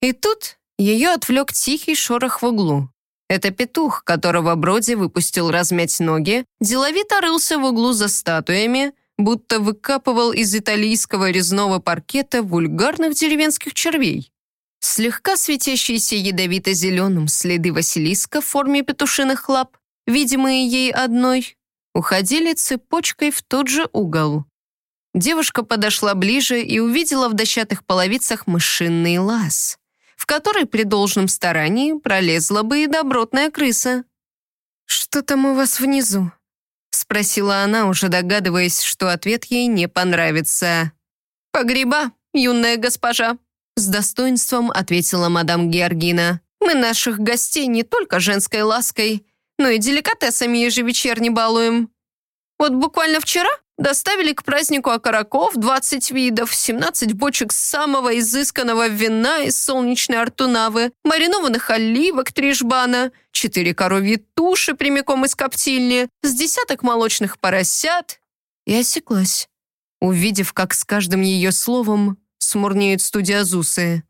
И тут ее отвлек тихий шорох в углу. Это петух, которого Броди выпустил размять ноги, деловито рылся в углу за статуями, будто выкапывал из итальянского резного паркета вульгарных деревенских червей. Слегка светящиеся ядовито-зеленым следы Василиска в форме петушиных лап, видимые ей одной, уходили цепочкой в тот же угол. Девушка подошла ближе и увидела в дощатых половицах мышиный лаз, в который при должном старании пролезла бы и добротная крыса. «Что там у вас внизу?» — спросила она, уже догадываясь, что ответ ей не понравится. «Погреба, юная госпожа», — с достоинством ответила мадам Георгина. «Мы наших гостей не только женской лаской, но и деликатесами ежевечерне балуем. Вот буквально вчера доставили к празднику окороков 20 видов, 17 бочек самого изысканного вина из солнечной артунавы, маринованных оливок три жбана, 4 коровьи туши прямиком из коптильни, с десяток молочных поросят. И осеклась, увидев, как с каждым ее словом смурнеют студиозусы.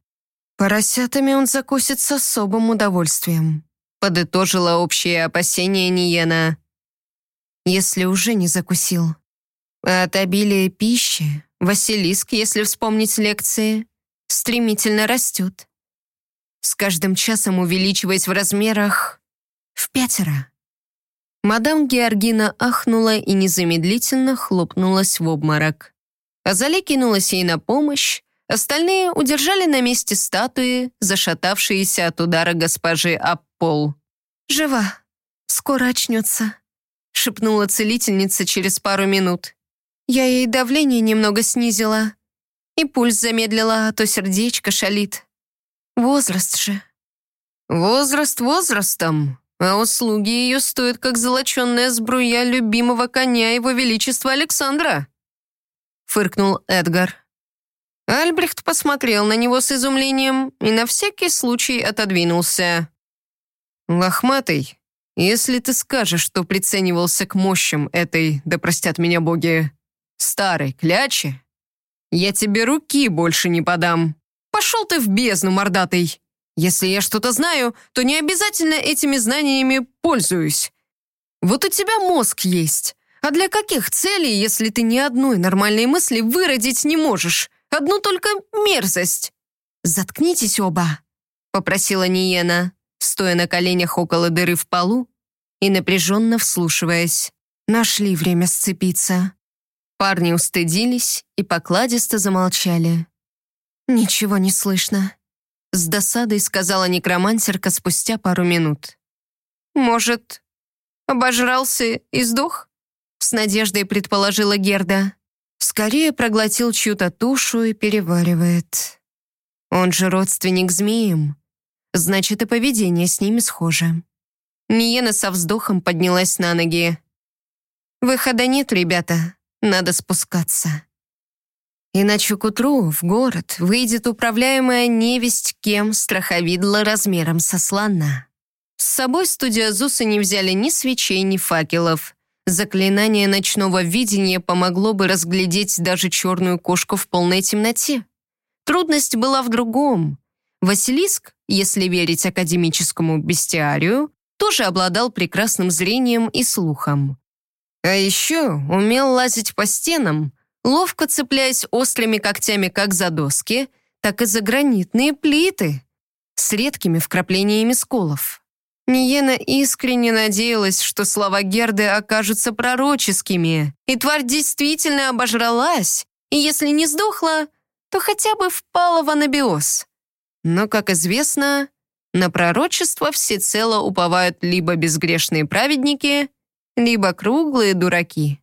Поросятами он закусит с особым удовольствием подытожила общее опасение Ниена. Если уже не закусил. От обилия пищи Василиск, если вспомнить лекции, стремительно растет. С каждым часом увеличиваясь в размерах в пятеро. Мадам Георгина ахнула и незамедлительно хлопнулась в обморок. Азали кинулась ей на помощь, остальные удержали на месте статуи, зашатавшиеся от удара госпожи об пол. «Жива, скоро очнется», — шепнула целительница через пару минут. Я ей давление немного снизила и пульс замедлила, а то сердечко шалит. Возраст же. Возраст возрастом, а услуги ее стоят, как золоченная сбруя любимого коня его величества Александра. Фыркнул Эдгар. Альбрехт посмотрел на него с изумлением и на всякий случай отодвинулся. «Лохматый, если ты скажешь, что приценивался к мощам этой, да простят меня боги, старой клячи, я тебе руки больше не подам. Пошел ты в бездну, мордатый. Если я что-то знаю, то не обязательно этими знаниями пользуюсь. Вот у тебя мозг есть. А для каких целей, если ты ни одной нормальной мысли выродить не можешь? Одну только мерзость. «Заткнитесь оба», — попросила Ниена стоя на коленях около дыры в полу и напряженно вслушиваясь. Нашли время сцепиться. Парни устыдились и покладисто замолчали. «Ничего не слышно», — с досадой сказала некромансерка спустя пару минут. «Может, обожрался и сдох?» — с надеждой предположила Герда. Скорее проглотил чью-то тушу и переваривает. Он же родственник змеям. Значит, и поведение с ними схоже. Ниена со вздохом поднялась на ноги. «Выхода нет, ребята. Надо спускаться. Иначе к утру в город выйдет управляемая невесть кем страховидла размером со слона». С собой студиозусы не взяли ни свечей, ни факелов. Заклинание ночного видения помогло бы разглядеть даже черную кошку в полной темноте. Трудность была в другом. Василиск, если верить академическому бестиарию, тоже обладал прекрасным зрением и слухом. А еще умел лазить по стенам, ловко цепляясь острыми когтями как за доски, так и за гранитные плиты с редкими вкраплениями сколов. Ниена искренне надеялась, что слова Герды окажутся пророческими, и тварь действительно обожралась, и если не сдохла, то хотя бы впала в анабиоз. Но, как известно, на пророчество всецело уповают либо безгрешные праведники, либо круглые дураки.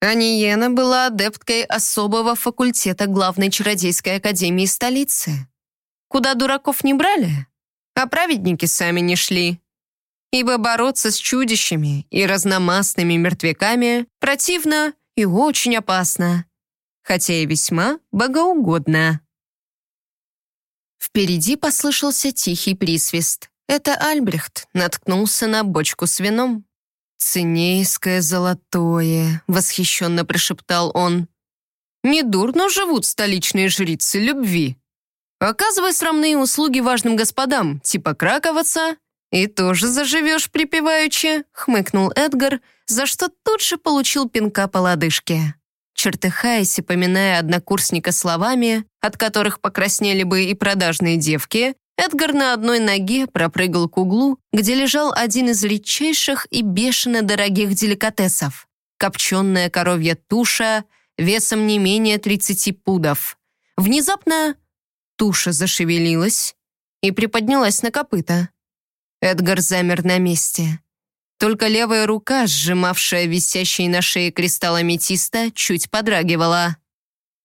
Аниена была адепткой особого факультета главной чародейской академии столицы, куда дураков не брали, а праведники сами не шли, ибо бороться с чудищами и разномастными мертвяками противно и очень опасно, хотя и весьма богоугодно. Впереди послышался тихий присвист. Это Альбрехт наткнулся на бочку с вином. «Цинейское золотое», — восхищенно прошептал он. «Недурно живут столичные жрицы любви. Оказывай срамные услуги важным господам, типа краковаться, и тоже заживешь припеваючи», — хмыкнул Эдгар, за что тут же получил пинка по лодыжке. Чертыхаясь и поминая однокурсника словами, от которых покраснели бы и продажные девки, Эдгар на одной ноге пропрыгал к углу, где лежал один из редчайших и бешено дорогих деликатесов — копченая коровья туша весом не менее 30 пудов. Внезапно туша зашевелилась и приподнялась на копыта. Эдгар замер на месте. Только левая рука, сжимавшая висящий на шее кристалл аметиста, чуть подрагивала.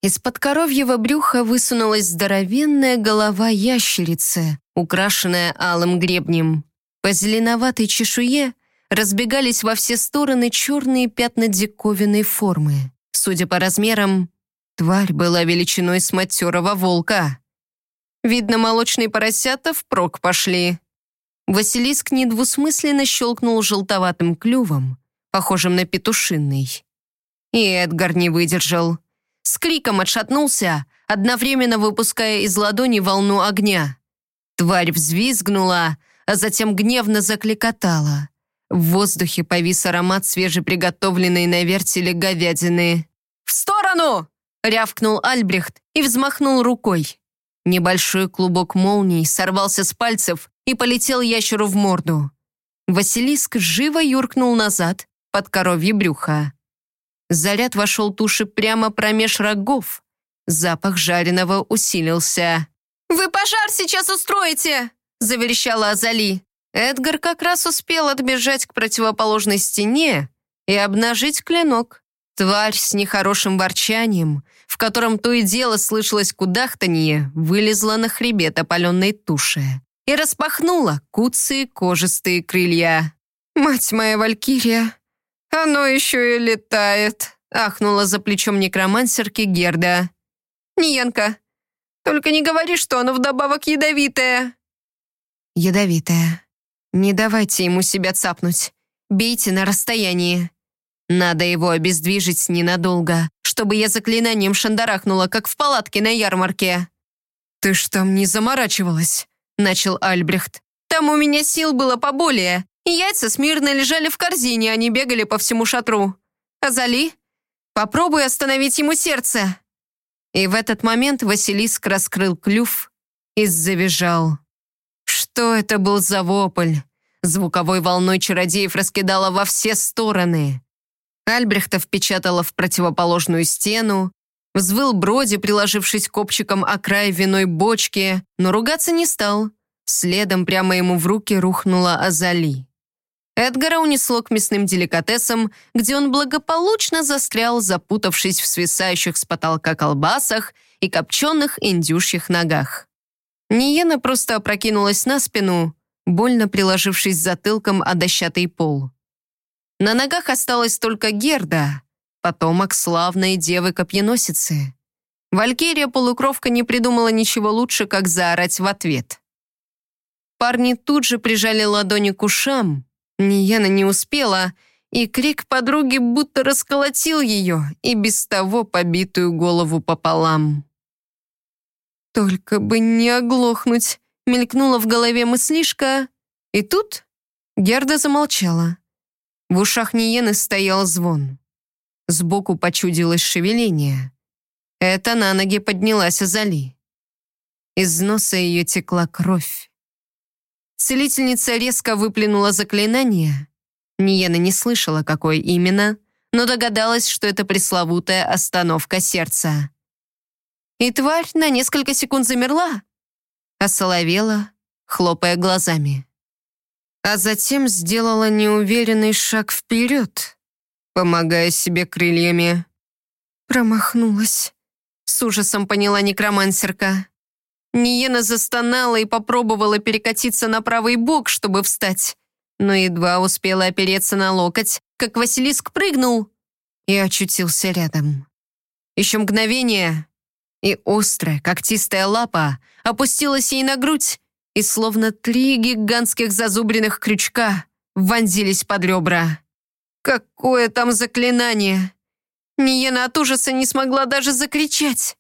Из-под коровьего брюха высунулась здоровенная голова ящерицы, украшенная алым гребнем. По зеленоватой чешуе разбегались во все стороны черные пятна диковинной формы. Судя по размерам, тварь была величиной с матерого волка. Видно, молочные поросята впрок пошли. Василиск недвусмысленно щелкнул желтоватым клювом, похожим на петушинный. И Эдгар не выдержал. С криком отшатнулся, одновременно выпуская из ладони волну огня. Тварь взвизгнула, а затем гневно закликотала. В воздухе повис аромат свежеприготовленной на вертеле говядины. «В сторону!» — рявкнул Альбрехт и взмахнул рукой. Небольшой клубок молний сорвался с пальцев и полетел ящеру в морду. Василиск живо юркнул назад, под коровье брюхо. Заряд вошел туши прямо промеж рогов. Запах жареного усилился. «Вы пожар сейчас устроите!» — заверещала Азали. Эдгар как раз успел отбежать к противоположной стене и обнажить клинок. Тварь с нехорошим ворчанием, в котором то и дело слышалось кудахтанье, вылезла на хребет опаленной туши и распахнула куцые кожистые крылья. «Мать моя Валькирия, оно еще и летает!» ахнула за плечом некромансерки Герда. «Ниенка, только не говори, что оно вдобавок ядовитое!» «Ядовитое. Не давайте ему себя цапнуть. Бейте на расстоянии. Надо его обездвижить ненадолго, чтобы я заклинанием шандарахнула, как в палатке на ярмарке». «Ты ж там не заморачивалась?» начал Альбрехт. «Там у меня сил было поболее, яйца смирно лежали в корзине, не бегали по всему шатру. Азали, попробуй остановить ему сердце». И в этот момент Василиск раскрыл клюв и завизжал. Что это был за вопль? Звуковой волной чародеев раскидала во все стороны. Альбрехта впечатала в противоположную стену, Взвыл Броди, приложившись копчиком о край виной бочки, но ругаться не стал. Следом прямо ему в руки рухнула Азали. Эдгара унесло к мясным деликатесам, где он благополучно застрял, запутавшись в свисающих с потолка колбасах и копченых индюшьих ногах. Ниена просто опрокинулась на спину, больно приложившись затылком о дощатый пол. На ногах осталась только Герда, потомок славной девы-копьеносицы. Валькирия-полукровка не придумала ничего лучше, как заорать в ответ. Парни тут же прижали ладони к ушам. Нияна не успела, и крик подруги будто расколотил ее и без того побитую голову пополам. «Только бы не оглохнуть!» — мелькнула в голове мыслишка. И тут Герда замолчала. В ушах Ниены стоял звон. Сбоку почудилось шевеление. Это на ноги поднялась Азали. Из носа ее текла кровь. Целительница резко выплюнула заклинание. Ниена не слышала, какое именно, но догадалась, что это пресловутая остановка сердца. И тварь на несколько секунд замерла, осоловела, хлопая глазами. А затем сделала неуверенный шаг вперед, помогая себе крыльями. Промахнулась. С ужасом поняла некромансерка. Ниена застонала и попробовала перекатиться на правый бок, чтобы встать, но едва успела опереться на локоть, как Василиск прыгнул и очутился рядом. Еще мгновение, и острая когтистая лапа опустилась ей на грудь, и словно три гигантских зазубренных крючка вонзились под ребра. Какое там заклинание! Ниена от ужаса не смогла даже закричать.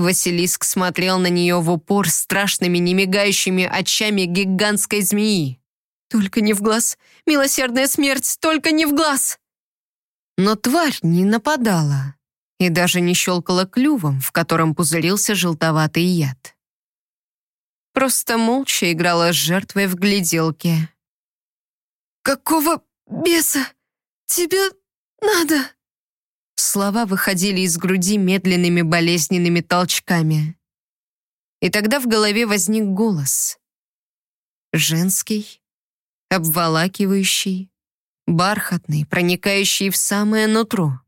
Василиск смотрел на нее в упор страшными немигающими очами гигантской змеи. «Только не в глаз! Милосердная смерть, только не в глаз!» Но тварь не нападала. и даже не щелкала клювом, в котором пузырился желтоватый яд. Просто молча играла с жертвой в гляделке. «Какого беса тебе надо?» Слова выходили из груди медленными болезненными толчками. И тогда в голове возник голос. Женский, обволакивающий, бархатный, проникающий в самое нутро.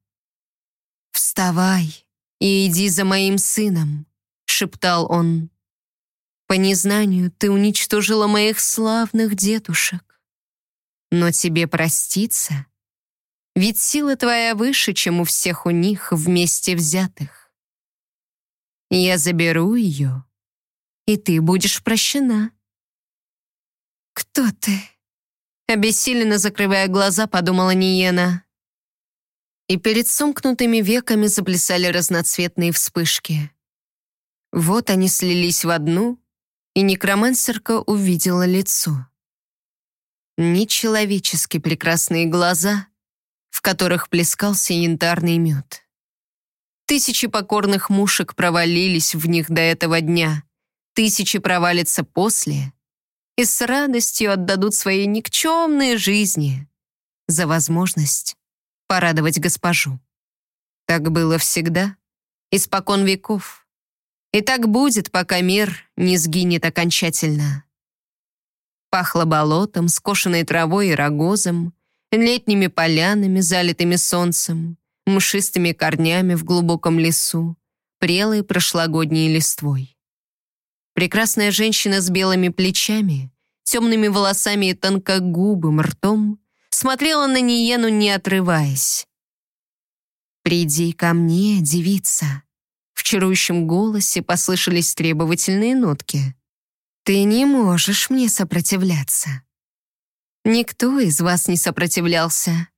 «Вставай и иди за моим сыном», — шептал он. «По незнанию ты уничтожила моих славных дедушек. Но тебе проститься, ведь сила твоя выше, чем у всех у них вместе взятых. Я заберу ее, и ты будешь прощена». «Кто ты?» Обессиленно закрывая глаза, подумала Ниена и перед сомкнутыми веками заплясали разноцветные вспышки. Вот они слились в одну, и некромансерка увидела лицо. Нечеловечески прекрасные глаза, в которых плескался янтарный мед. Тысячи покорных мушек провалились в них до этого дня, тысячи провалятся после и с радостью отдадут свои никчемные жизни за возможность порадовать госпожу. Так было всегда, испокон веков. И так будет, пока мир не сгинет окончательно. Пахло болотом, скошенной травой и рогозом, летними полянами, залитыми солнцем, мшистыми корнями в глубоком лесу, прелой прошлогодней листвой. Прекрасная женщина с белыми плечами, темными волосами и тонкогубым ртом смотрела на Ниену, не отрываясь. «Приди ко мне, девица!» В чарующем голосе послышались требовательные нотки. «Ты не можешь мне сопротивляться». Никто из вас не сопротивлялся.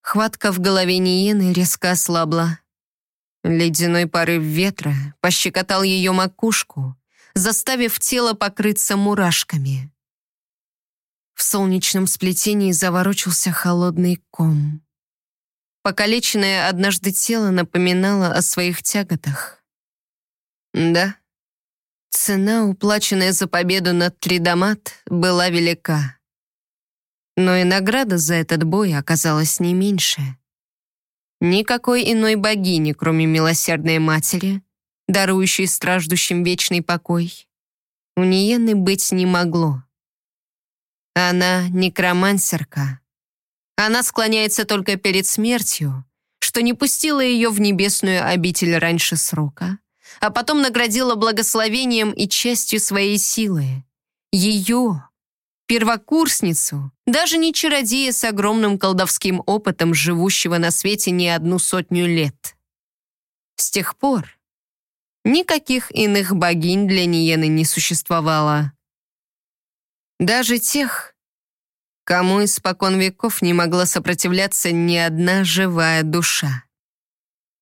Хватка в голове Ниены резко ослабла. Ледяной порыв ветра пощекотал ее макушку, заставив тело покрыться мурашками. В солнечном сплетении заворочился холодный ком. Покалеченное однажды тело напоминало о своих тяготах. Да, цена, уплаченная за победу над Тридомат, была велика. Но и награда за этот бой оказалась не меньше. Никакой иной богини, кроме милосердной матери, дарующей страждущим вечный покой, у Ниены быть не могло. Она некромансерка. Она склоняется только перед смертью, что не пустила ее в небесную обитель раньше срока, а потом наградила благословением и частью своей силы. Ее, первокурсницу, даже не чародея с огромным колдовским опытом, живущего на свете не одну сотню лет. С тех пор никаких иных богинь для Ниены не существовало. Даже тех, кому испокон веков не могла сопротивляться ни одна живая душа.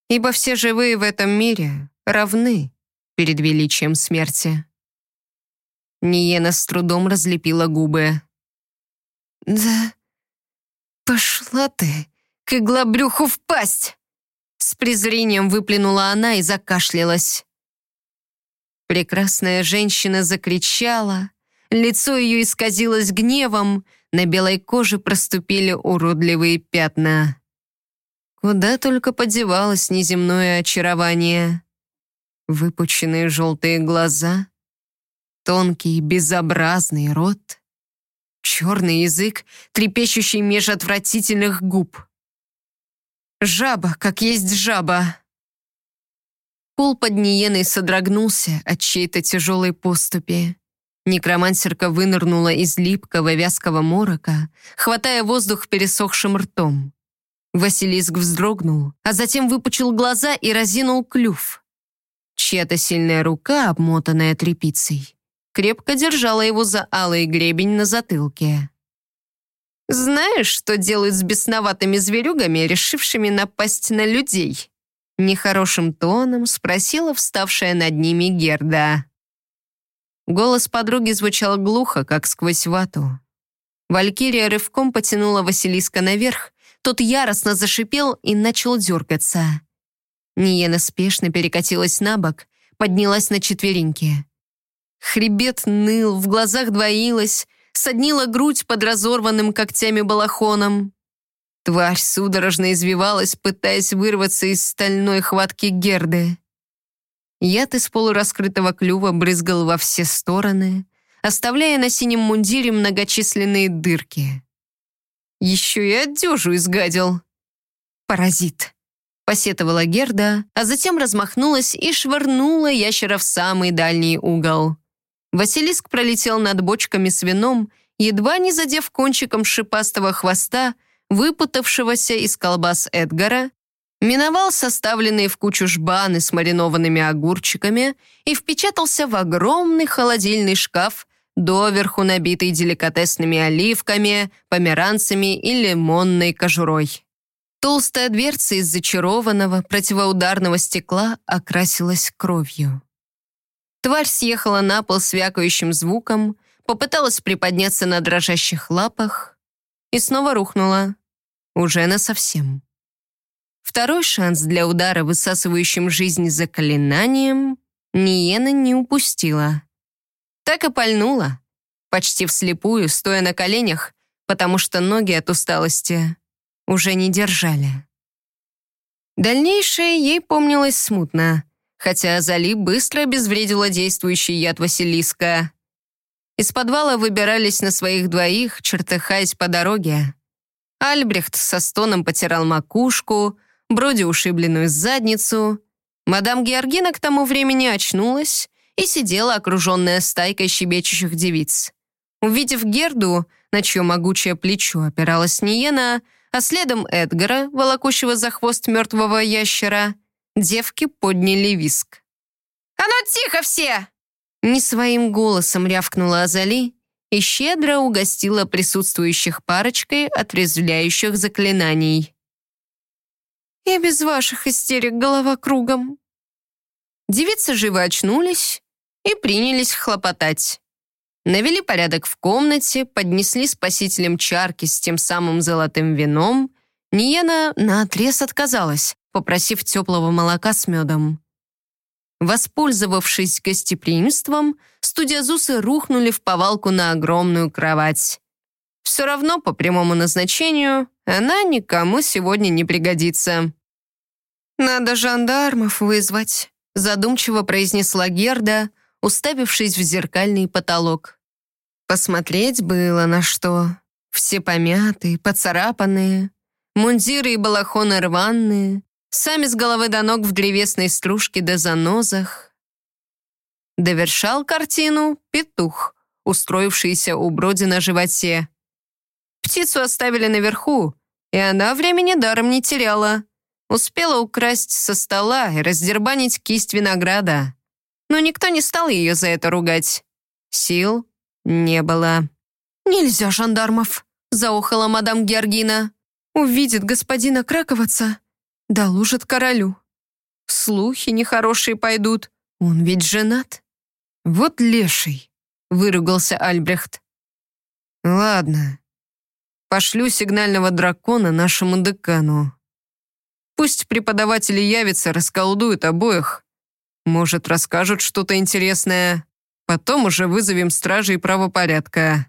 Ибо все живые в этом мире равны перед величием смерти. Ниена с трудом разлепила губы. «Да пошла ты к иглобрюху в пасть!» С презрением выплюнула она и закашлялась. Прекрасная женщина закричала, Лицо ее исказилось гневом, на белой коже проступили уродливые пятна. Куда только подевалось неземное очарование. Выпученные желтые глаза, тонкий безобразный рот, черный язык, трепещущий меж отвратительных губ. Жаба, как есть жаба. Пол под Ниеной содрогнулся от чьей-то тяжелой поступи. Некромансерка вынырнула из липкого вязкого морока, хватая воздух пересохшим ртом. Василиск вздрогнул, а затем выпучил глаза и разинул клюв. Чья-то сильная рука, обмотанная тряпицей, крепко держала его за алый гребень на затылке. «Знаешь, что делают с бесноватыми зверюгами, решившими напасть на людей?» Нехорошим тоном спросила вставшая над ними Герда. Голос подруги звучал глухо, как сквозь вату. Валькирия рывком потянула Василиска наверх, тот яростно зашипел и начал дергаться. Ниена спешно перекатилась на бок, поднялась на четвереньки. Хребет ныл, в глазах двоилось, соднила грудь под разорванным когтями балахоном. Тварь судорожно извивалась, пытаясь вырваться из стальной хватки Герды. Яд из полураскрытого клюва брызгал во все стороны, оставляя на синем мундире многочисленные дырки. Еще и одежу изгадил. Паразит. Посетовала Герда, а затем размахнулась и швырнула ящера в самый дальний угол. Василиск пролетел над бочками с вином, едва не задев кончиком шипастого хвоста, выпутавшегося из колбас Эдгара, миновал составленные в кучу жбаны с маринованными огурчиками и впечатался в огромный холодильный шкаф, доверху набитый деликатесными оливками, померанцами и лимонной кожурой. Толстая дверца из зачарованного противоударного стекла окрасилась кровью. Тварь съехала на пол с вякающим звуком, попыталась приподняться на дрожащих лапах и снова рухнула. Уже насовсем. Второй шанс для удара высасывающим жизнь заклинанием Ниена не упустила. Так и пальнула, почти вслепую, стоя на коленях, потому что ноги от усталости уже не держали. Дальнейшее ей помнилось смутно, хотя Азали быстро обезвредила действующий яд Василиска. Из подвала выбирались на своих двоих, чертыхаясь по дороге. Альбрехт со стоном потирал макушку, Броди ушибленную задницу. Мадам Георгина к тому времени очнулась и сидела, окруженная стайкой щебечущих девиц. Увидев Герду, на чье могучее плечо опиралась Ниена, а следом Эдгара, волокущего за хвост мертвого ящера, девки подняли виск. «А ну тихо все!» Не своим голосом рявкнула Азали и щедро угостила присутствующих парочкой отрезвляющих заклинаний. «Я без ваших истерик голова кругом». Девицы живо очнулись и принялись хлопотать. Навели порядок в комнате, поднесли спасителям чарки с тем самым золотым вином. Ниена наотрез отказалась, попросив теплого молока с медом. Воспользовавшись гостеприимством, студиозусы рухнули в повалку на огромную кровать. Все равно по прямому назначению она никому сегодня не пригодится. «Надо жандармов вызвать», задумчиво произнесла Герда, уставившись в зеркальный потолок. Посмотреть было на что. Все помятые, поцарапанные, мундиры и балахоны рваные, сами с головы до ног в древесной стружке да занозах. Довершал картину петух, устроившийся у Броди на животе. Птицу оставили наверху, и она времени даром не теряла. Успела украсть со стола и раздербанить кисть винограда но никто не стал ее за это ругать. Сил не было. «Нельзя жандармов», — заохала мадам Георгина. «Увидит господина Краковаца, доложит королю. Слухи нехорошие пойдут, он ведь женат». «Вот леший», — выругался Альбрехт. «Ладно, пошлю сигнального дракона нашему декану. Пусть преподаватели явятся, расколдуют обоих, может, расскажут что-то интересное. Потом уже вызовем стражей правопорядка».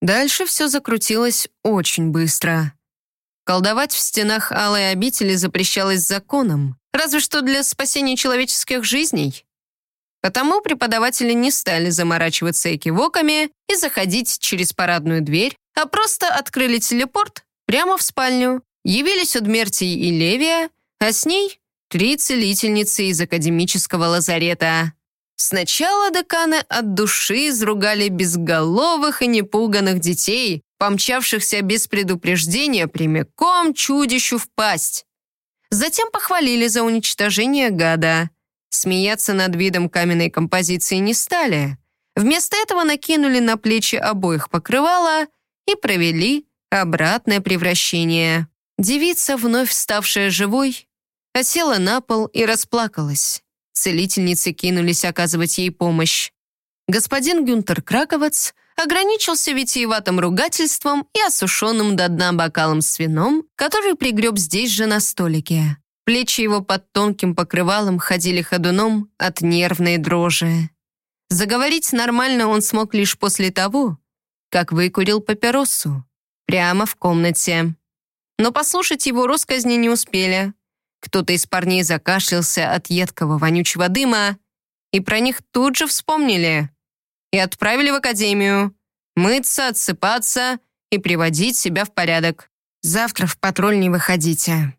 Дальше все закрутилось очень быстро. Колдовать в стенах алой обители запрещалось законом, разве что для спасения человеческих жизней. Потому преподаватели не стали заморачиваться экивоками и заходить через парадную дверь, а просто открыли телепорт прямо в спальню, явились Удмертий и Левия, а с ней три целительницы из академического лазарета. Сначала деканы от души изругали безголовых и непуганных детей, помчавшихся без предупреждения прямиком чудищу в пасть. Затем похвалили за уничтожение гада. Смеяться над видом каменной композиции не стали. Вместо этого накинули на плечи обоих покрывало и провели обратное превращение. Девица, вновь ставшая живой, осела на пол и расплакалась. Целительницы кинулись оказывать ей помощь. Господин Гюнтер Краковец ограничился витиеватым ругательством и осушенным до дна бокалом с вином, который пригреб здесь же на столике. Плечи его под тонким покрывалом ходили ходуном от нервной дрожи. Заговорить нормально он смог лишь после того, как выкурил папиросу прямо в комнате. Но послушать его россказни не успели. Кто-то из парней закашлялся от едкого вонючего дыма, и про них тут же вспомнили. И отправили в академию. Мыться, отсыпаться и приводить себя в порядок. Завтра в патруль не выходите.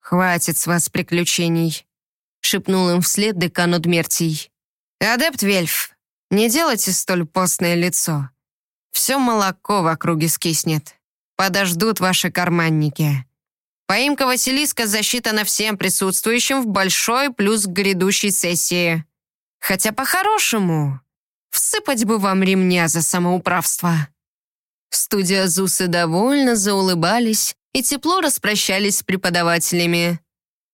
«Хватит с вас приключений», — шепнул им вслед декану Дмертий. «Адепт Вельф, не делайте столь постное лицо. Все молоко в округе скиснет. Подождут ваши карманники. Поимка Василиска засчитана всем присутствующим в большой плюс к грядущей сессии. Хотя по-хорошему, всыпать бы вам ремня за самоуправство». Студия Зусы довольно заулыбались и тепло распрощались с преподавателями.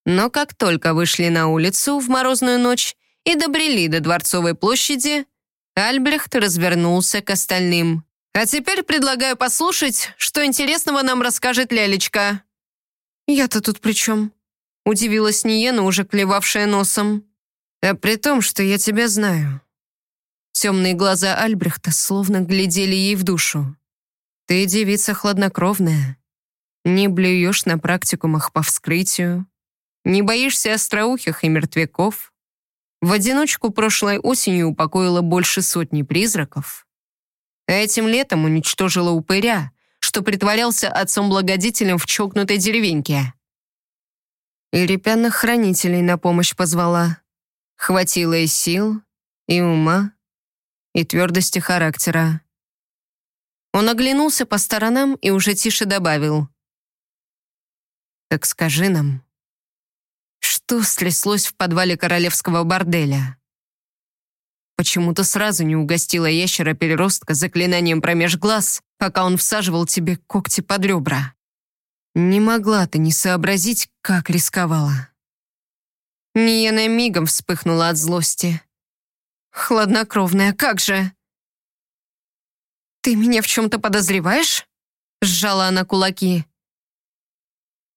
Но как только вышли на улицу в морозную ночь и добрели до Дворцовой площади, Альбрехт развернулся к остальным. «А теперь предлагаю послушать, что интересного нам расскажет Лялечка». «Я-то тут при чем?» — удивилась Ниена, уже клевавшая носом. «А при том, что я тебя знаю». Темные глаза Альбрехта словно глядели ей в душу. «Ты девица хладнокровная, не блюешь на практикумах по вскрытию, не боишься остроухих и мертвяков. В одиночку прошлой осенью упокоила больше сотни призраков. Этим летом уничтожила упыря, что притворялся отцом-благодетелем в чокнутой деревеньке. И репянных хранителей на помощь позвала. Хватило и сил, и ума, и твердости характера. Он оглянулся по сторонам и уже тише добавил. Так скажи нам, что стряслось в подвале королевского борделя? Почему-то сразу не угостила ящера-переростка заклинанием промеж глаз, пока он всаживал тебе когти под ребра. Не могла ты не сообразить, как рисковала. Ниена мигом вспыхнула от злости. «Хладнокровная, как же!» «Ты меня в чем-то подозреваешь?» Сжала она кулаки.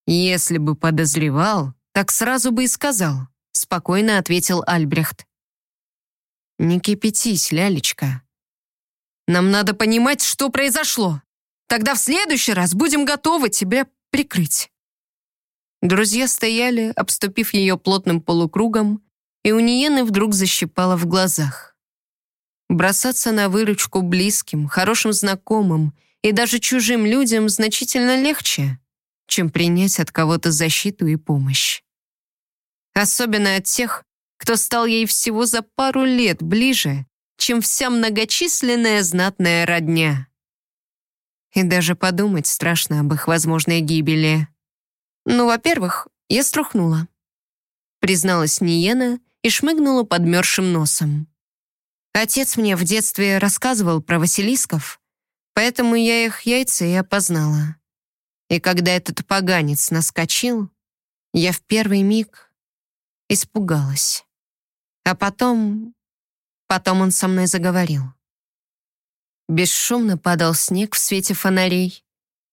«Если бы подозревал, так сразу бы и сказал», спокойно ответил Альбрехт. «Не кипятись, лялечка. Нам надо понимать, что произошло. Тогда в следующий раз будем готовы тебя прикрыть». Друзья стояли, обступив ее плотным полукругом, и у Ниены вдруг защипало в глазах. Бросаться на выручку близким, хорошим знакомым и даже чужим людям значительно легче, чем принять от кого-то защиту и помощь. Особенно от тех, кто стал ей всего за пару лет ближе, чем вся многочисленная знатная родня. И даже подумать страшно об их возможной гибели. Ну, во-первых, я струхнула. Призналась Ниена и шмыгнула подмерзшим носом. Отец мне в детстве рассказывал про Василисков, поэтому я их яйца и опознала. И когда этот поганец наскочил, я в первый миг испугалась. А потом... Потом он со мной заговорил. Бесшумно падал снег в свете фонарей.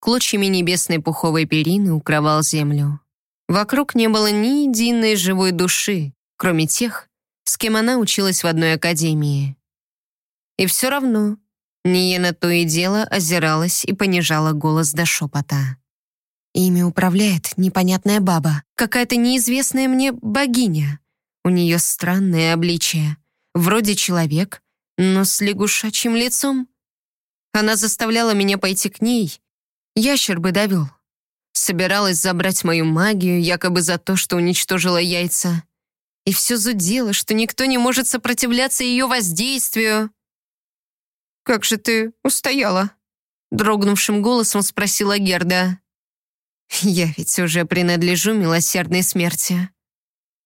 Клочьями небесной пуховой перины укрывал землю. Вокруг не было ни единой живой души, кроме тех, с кем она училась в одной академии. И все равно Ниена то и дело озиралась и понижала голос до шепота. Ими управляет непонятная баба, какая-то неизвестная мне богиня. У нее странное обличие, вроде человек, но с лягушачьим лицом. Она заставляла меня пойти к ней. Ящер бы довел. Собиралась забрать мою магию, якобы за то, что уничтожила яйца. И все зудело, что никто не может сопротивляться ее воздействию. «Как же ты устояла?» Дрогнувшим голосом спросила Герда. «Я ведь уже принадлежу милосердной смерти».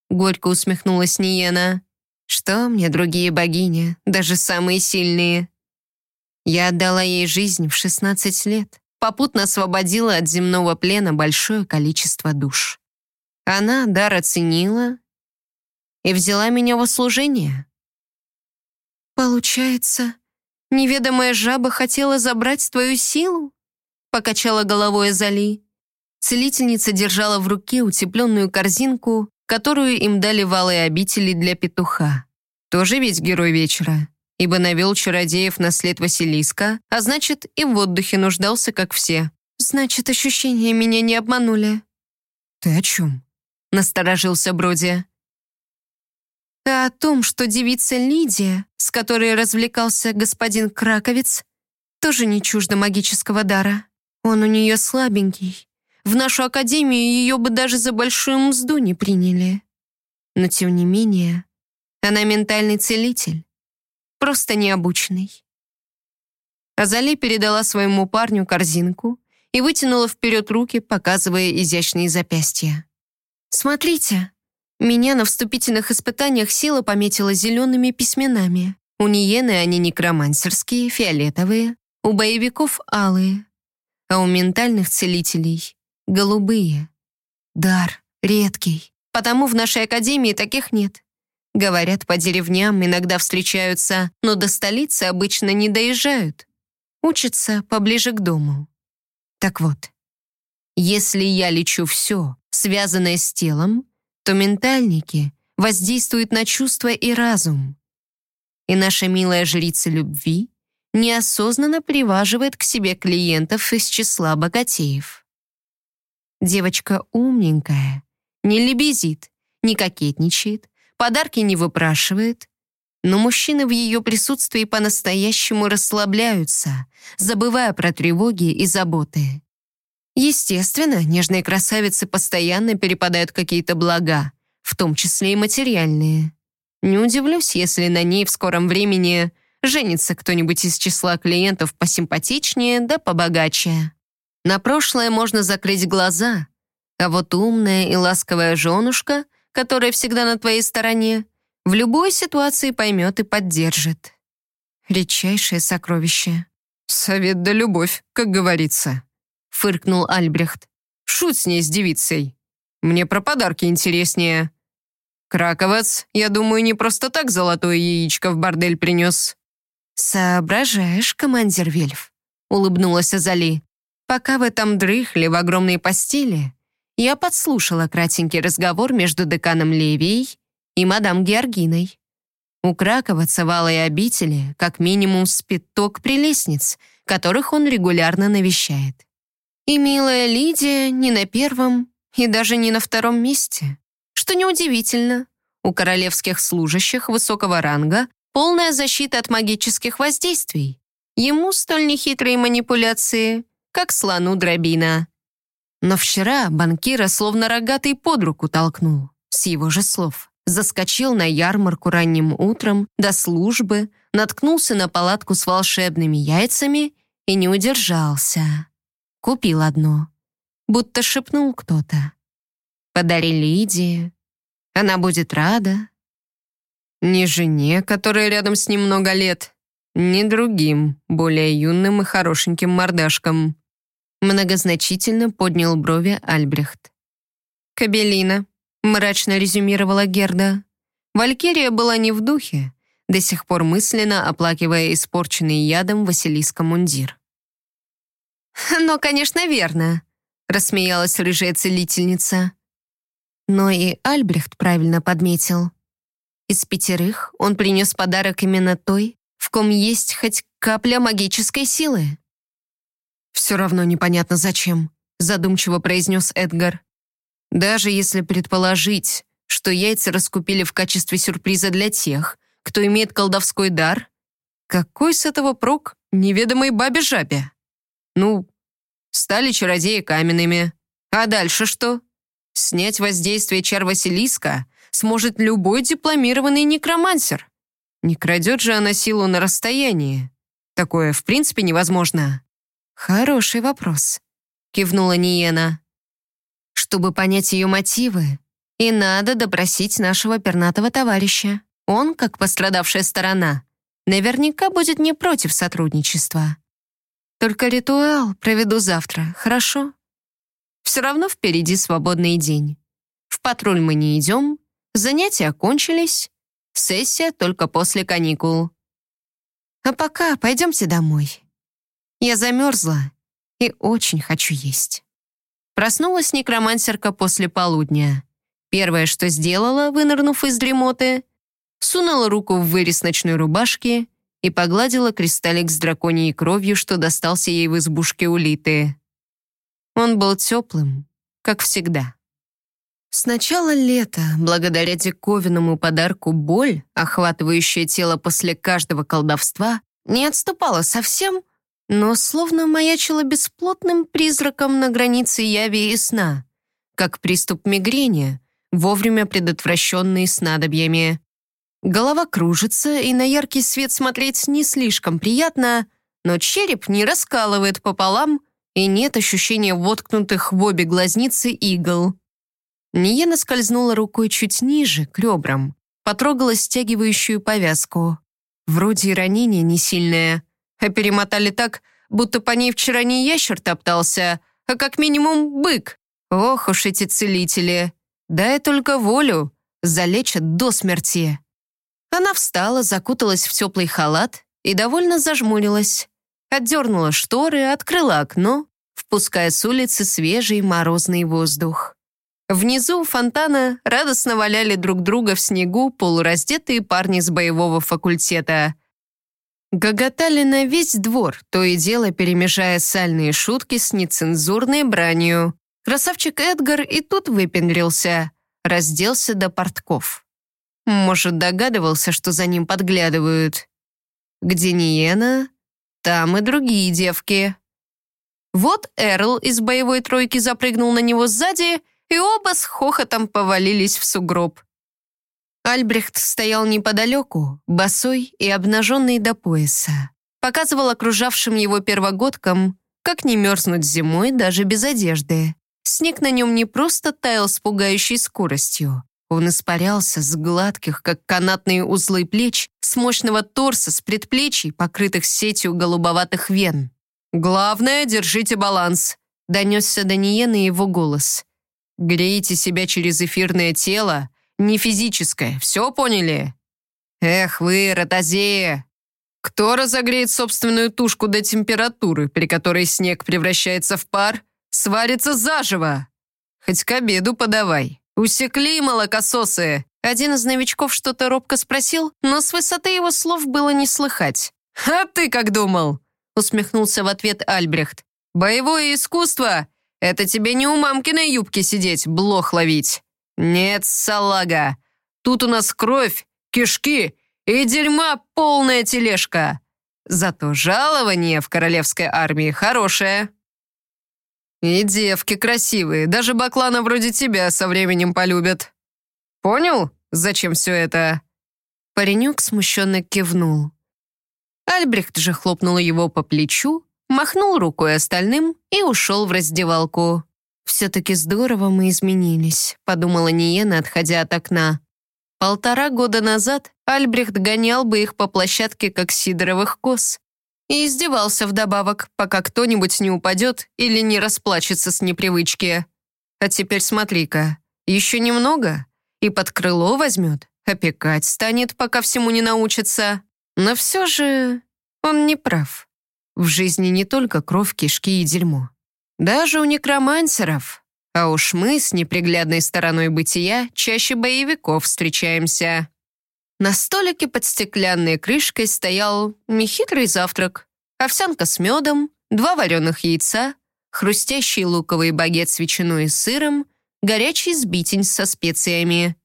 Горько усмехнулась Ниена. «Что мне другие богини, даже самые сильные?» Я отдала ей жизнь в 16 лет, попутно освободила от земного плена большое количество душ. Она дар оценила и взяла меня во служение. «Получается, неведомая жаба хотела забрать твою силу?» покачала головой Зали. Целительница держала в руке утепленную корзинку, которую им дали валы обители для петуха. Тоже ведь герой вечера, ибо навел чародеев на след Василиска, а значит, и в отдыхе нуждался, как все. Значит, ощущения меня не обманули. «Ты о чем?» — насторожился Броди. А о том, что девица Лидия, с которой развлекался господин Краковец, тоже не чужда магического дара. Он у нее слабенький, в нашу академию ее бы даже за большую мзду не приняли. Но тем не менее, она ментальный целитель, просто необученный. Азали передала своему парню корзинку и вытянула вперед руки, показывая изящные запястья. «Смотрите, меня на вступительных испытаниях сила пометила зелеными письменами. У Ниены они некромансерские, фиолетовые, у боевиков — алые, а у ментальных целителей голубые. Дар редкий, потому в нашей академии таких нет. Говорят, по деревням иногда встречаются, но до столицы обычно не доезжают. Учатся поближе к дому. Так вот, если я лечу все, связанное с телом, то ментальники воздействуют на чувства и разум. И наша милая жрица любви неосознанно приваживает к себе клиентов из числа богатеев. Девочка умненькая, не лебезит, не кокетничает, подарки не выпрашивает. Но мужчины в ее присутствии по-настоящему расслабляются, забывая про тревоги и заботы. Естественно, нежные красавицы постоянно перепадают какие-то блага, в том числе и материальные. Не удивлюсь, если на ней в скором времени женится кто-нибудь из числа клиентов посимпатичнее да побогаче. На прошлое можно закрыть глаза, а вот умная и ласковая женушка, которая всегда на твоей стороне, в любой ситуации поймет и поддержит. Редчайшее сокровище. «Совет да любовь, как говорится», — фыркнул Альбрехт. «Шут с ней, с девицей. Мне про подарки интереснее. Краковец, я думаю, не просто так золотое яичко в бордель принес». «Соображаешь, командир Вельф», — улыбнулась Азали. Пока вы там дрыхли в огромной постели, я подслушала кратенький разговор между деканом Левией и мадам Георгиной. У Кракова цевалой обители как минимум спиток прелестниц, которых он регулярно навещает. И милая Лидия не на первом и даже не на втором месте. Что неудивительно, у королевских служащих высокого ранга полная защита от магических воздействий. Ему столь нехитрые манипуляции как слону дробина. Но вчера банкира словно рогатый под руку толкнул, с его же слов. Заскочил на ярмарку ранним утром, до службы, наткнулся на палатку с волшебными яйцами и не удержался. Купил одно. Будто шепнул кто-то. Подари Лидии. Она будет рада. Ни жене, которая рядом с ним много лет, ни другим, более юным и хорошеньким мордашкам. Многозначительно поднял брови Альбрехт. «Кабелина», — мрачно резюмировала Герда. Валькирия была не в духе, до сих пор мысленно оплакивая испорченный ядом Василиска мундир. «Но, конечно, верно», — рассмеялась рыжая целительница. Но и Альбрехт правильно подметил. Из пятерых он принес подарок именно той, в ком есть хоть капля магической силы. «Все равно непонятно зачем», — задумчиво произнес Эдгар. «Даже если предположить, что яйца раскупили в качестве сюрприза для тех, кто имеет колдовской дар, какой с этого прок неведомой бабе-жабе? Ну, стали чародеи каменными. А дальше что? Снять воздействие чар Василиска сможет любой дипломированный некромансер. Не крадет же она силу на расстоянии. Такое в принципе невозможно. «Хороший вопрос», — кивнула Ниена. «Чтобы понять ее мотивы, и надо допросить нашего пернатого товарища. Он, как пострадавшая сторона, наверняка будет не против сотрудничества. Только ритуал проведу завтра, хорошо? Все равно впереди свободный день. В патруль мы не идем, занятия окончились, сессия только после каникул. А пока пойдемте домой». Я замерзла и очень хочу есть. Проснулась некромансерка после полудня. Первое, что сделала, вынырнув из дремоты, сунула руку в вырез ночной рубашки и погладила кристаллик с драконьей кровью, что достался ей в избушке улиты. Он был теплым, как всегда. Сначала лето, благодаря диковинному подарку боль, охватывающая тело после каждого колдовства, не отступала совсем, но словно маячила бесплотным призраком на границе яви и сна, как приступ мигрени, вовремя предотвращенный снадобьями. Голова кружится, и на яркий свет смотреть не слишком приятно, но череп не раскалывает пополам, и нет ощущения воткнутых в обе глазницы игл. Ниена скользнула рукой чуть ниже, к ребрам, потрогала стягивающую повязку. Вроде и ранение не сильное, а перемотали так, будто по ней вчера не ящер топтался, а как минимум бык. Ох уж эти целители. Дай только волю, залечат до смерти. Она встала, закуталась в теплый халат и довольно зажмурилась. Отдернула шторы, открыла окно, впуская с улицы свежий морозный воздух. Внизу у фонтана радостно валяли друг друга в снегу полураздетые парни с боевого факультета. Гоготали на весь двор, то и дело перемежая сальные шутки с нецензурной бранью. Красавчик Эдгар и тут выпендрился, разделся до портков. Может, догадывался, что за ним подглядывают. Где Ниена, там и другие девки. Вот Эрл из боевой тройки запрыгнул на него сзади, и оба с хохотом повалились в сугроб. Альбрехт стоял неподалеку, босой и обнаженный до пояса. Показывал окружавшим его первогодкам, как не мерзнуть зимой даже без одежды. Снег на нем не просто таял с пугающей скоростью. Он испарялся с гладких, как канатные узлы плеч, с мощного торса, с предплечий, покрытых сетью голубоватых вен. «Главное, держите баланс», — донесся до Ниены его голос. «Грейте себя через эфирное тело, не физическое. Все поняли? Эх вы, ротозея! Кто разогреет собственную тушку до температуры, при которой снег превращается в пар, сварится заживо? Хоть к обеду подавай. Усекли, молокососы!» Один из новичков что-то робко спросил, но с высоты его слов было не слыхать. «А ты как думал?» усмехнулся в ответ Альбрехт. «Боевое искусство — это тебе не у мамкиной юбки сидеть, блох ловить. «Нет, салага, тут у нас кровь, кишки и дерьма полная тележка. Зато жалование в королевской армии хорошее». «И девки красивые, даже баклана вроде тебя со временем полюбят. Понял, зачем все это?» Паренек смущенно кивнул. Альбрехт же хлопнул его по плечу, махнул рукой остальным и ушел в раздевалку. «Все-таки здорово мы изменились», — подумала Ниена, отходя от окна. Полтора года назад Альбрехт гонял бы их по площадке, как сидоровых коз. И издевался вдобавок, пока кто-нибудь не упадет или не расплачется с непривычки. А теперь смотри-ка, еще немного, и под крыло возьмет, опекать станет, пока всему не научится. Но все же он не прав. В жизни не только кровь, кишки и дерьмо. Даже у некромансеров, а уж мы с неприглядной стороной бытия чаще боевиков встречаемся. На столике под стеклянной крышкой стоял нехитрый завтрак. Овсянка с медом, два вареных яйца, хрустящий луковый багет с ветчиной и сыром, горячий сбитень со специями.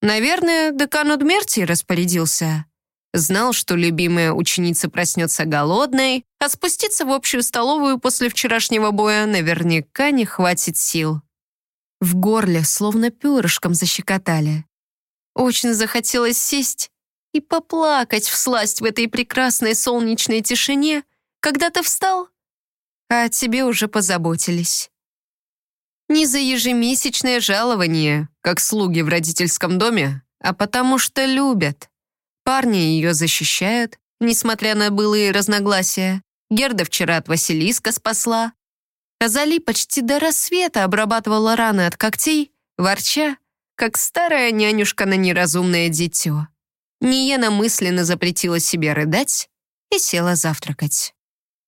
Наверное, декан Удмерти распорядился. Знал, что любимая ученица проснется голодной, а спуститься в общую столовую после вчерашнего боя наверняка не хватит сил. В горле словно перышком защекотали. Очень захотелось сесть и поплакать всласть в этой прекрасной солнечной тишине, когда ты встал, а о тебе уже позаботились. Не за ежемесячное жалование, как слуги в родительском доме, а потому что любят. Парни ее защищают, несмотря на былые разногласия. Герда вчера от Василиска спасла. Азали почти до рассвета обрабатывала раны от когтей, ворча, как старая нянюшка на неразумное дитё. Ниена мысленно запретила себе рыдать и села завтракать.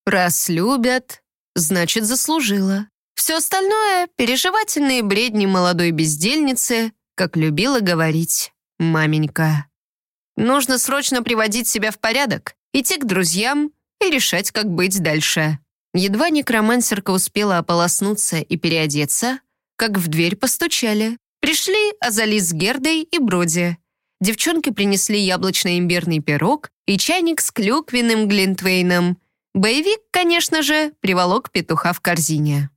Раз любят, значит, заслужила. Все остальное — переживательные бредни молодой бездельницы, как любила говорить маменька. Нужно срочно приводить себя в порядок, идти к друзьям и решать, как быть дальше. Едва некромансерка успела ополоснуться и переодеться, как в дверь постучали. Пришли Азали с Гердой и Броди. Девчонки принесли яблочно-имбирный пирог и чайник с клюквенным глинтвейном. Боевик, конечно же, приволок петуха в корзине.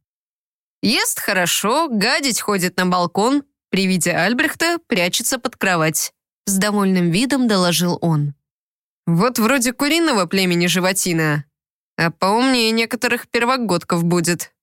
Ест хорошо, гадить ходит на балкон, при виде Альбрехта прячется под кровать. С довольным видом доложил он. Вот вроде куриного племени животина, а поумнее некоторых первогодков будет.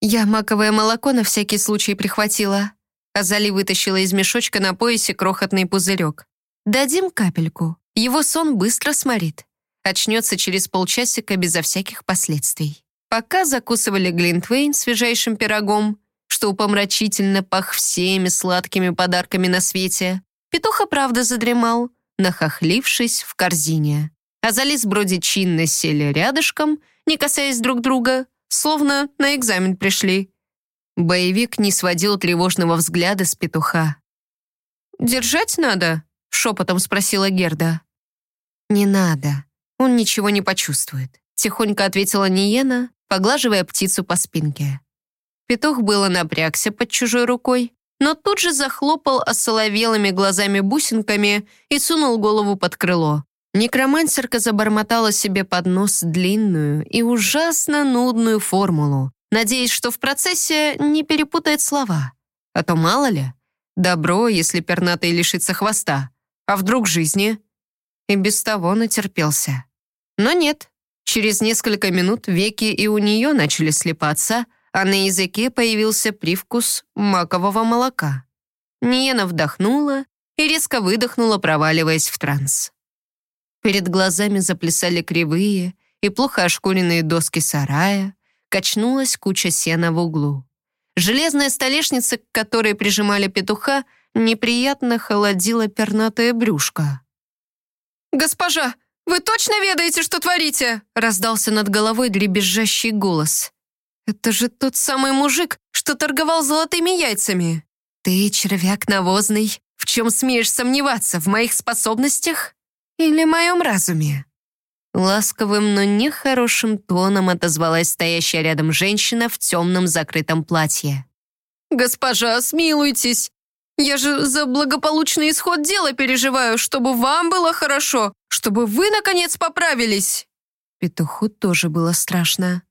Я маковое молоко на всякий случай прихватила. Азали вытащила из мешочка на поясе крохотный пузырек. «Дадим капельку. Его сон быстро сморит. Очнется через полчасика безо всяких последствий». Пока закусывали Глинтвейн свежайшим пирогом, что упомрачительно пах всеми сладкими подарками на свете, петух и правда задремал, нахохлившись в корзине. Азали с Броди чинно сели рядышком, не касаясь друг друга, словно на экзамен пришли. Боевик не сводил тревожного взгляда с петуха. «Держать надо?» — шепотом спросила Герда. «Не надо. Он ничего не почувствует», — тихонько ответила Ниена, поглаживая птицу по спинке. Петух было напрягся под чужой рукой, но тут же захлопал осоловелыми глазами-бусинками и сунул голову под крыло. Некромансерка забормотала себе под нос длинную и ужасно нудную формулу, надеясь, что в процессе не перепутает слова. А то мало ли, добро, если пернатый лишится хвоста, а вдруг жизни? И без того натерпелся. Но нет, Через несколько минут веки и у нее начали слепаться, а на языке появился привкус макового молока. Ниена вдохнула и резко выдохнула, проваливаясь в транс. Перед глазами заплясали кривые и плохо ошкуренные доски сарая, качнулась куча сена в углу. Железная столешница, к которой прижимали петуха, неприятно холодила пернатое брюшко. «Госпожа, «Вы точно ведаете, что творите?» раздался над головой дребезжащий голос. «Это же тот самый мужик, что торговал золотыми яйцами!» «Ты, червяк навозный, в чем смеешь сомневаться, в моих способностях или моем разуме?» Ласковым, но нехорошим тоном отозвалась стоящая рядом женщина в темном закрытом платье. «Госпожа, смилуйтесь! Я же за благополучный исход дела переживаю, чтобы вам было хорошо, чтобы вы, наконец, поправились!» Петуху тоже было страшно.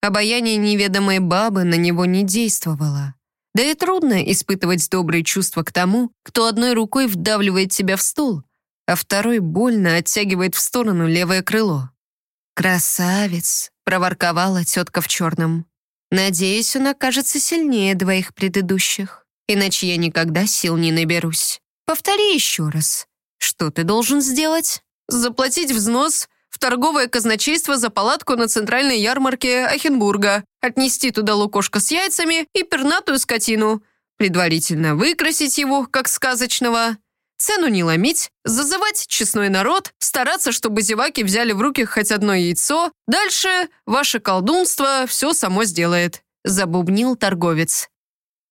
Обаяние неведомой бабы на него не действовало. Да и трудно испытывать добрые чувства к тому, кто одной рукой вдавливает тебя в стул, а второй больно оттягивает в сторону левое крыло. «Красавец!» — проворковала тетка в черном. «Надеюсь, он окажется сильнее двоих предыдущих» иначе я никогда сил не наберусь. Повтори еще раз. Что ты должен сделать? Заплатить взнос в торговое казначейство за палатку на центральной ярмарке Ахенбурга, отнести туда лукошко с яйцами и пернатую скотину, предварительно выкрасить его, как сказочного, цену не ломить, зазывать честной народ, стараться, чтобы зеваки взяли в руки хоть одно яйцо. Дальше ваше колдунство все само сделает», — забубнил торговец.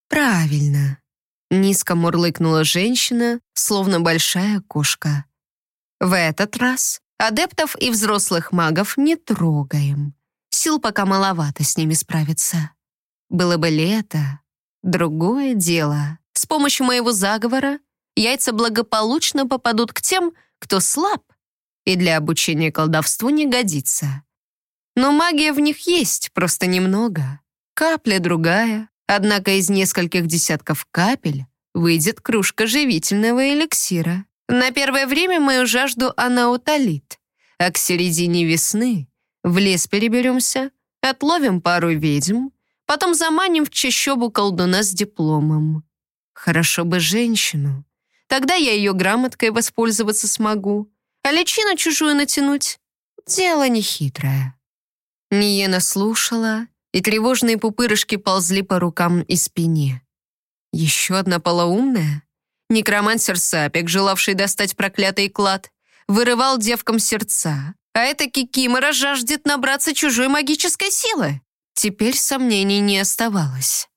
«Правильно», — низко мурлыкнула женщина, словно большая кошка. «В этот раз адептов и взрослых магов не трогаем. Сил пока маловато с ними справиться. Было бы лето, другое дело. С помощью моего заговора яйца благополучно попадут к тем, кто слаб и для обучения колдовству не годится. Но магия в них есть, просто немного. Капля другая, Однако из нескольких десятков капель выйдет кружка живительного эликсира. На первое время мою жажду она утолит, а к середине весны в лес переберемся, отловим пару ведьм, потом заманим в чащобу колдуна с дипломом. Хорошо бы женщину. Тогда я ее грамоткой воспользоваться смогу, а личину чужую натянуть — дело нехитрое. Ниена слушала и тревожные пупырышки ползли по рукам и спине. Еще одна полоумная? Некромансер Сапик, желавший достать проклятый клад, вырывал девкам сердца, а эта кикимора жаждет набраться чужой магической силы. Теперь сомнений не оставалось.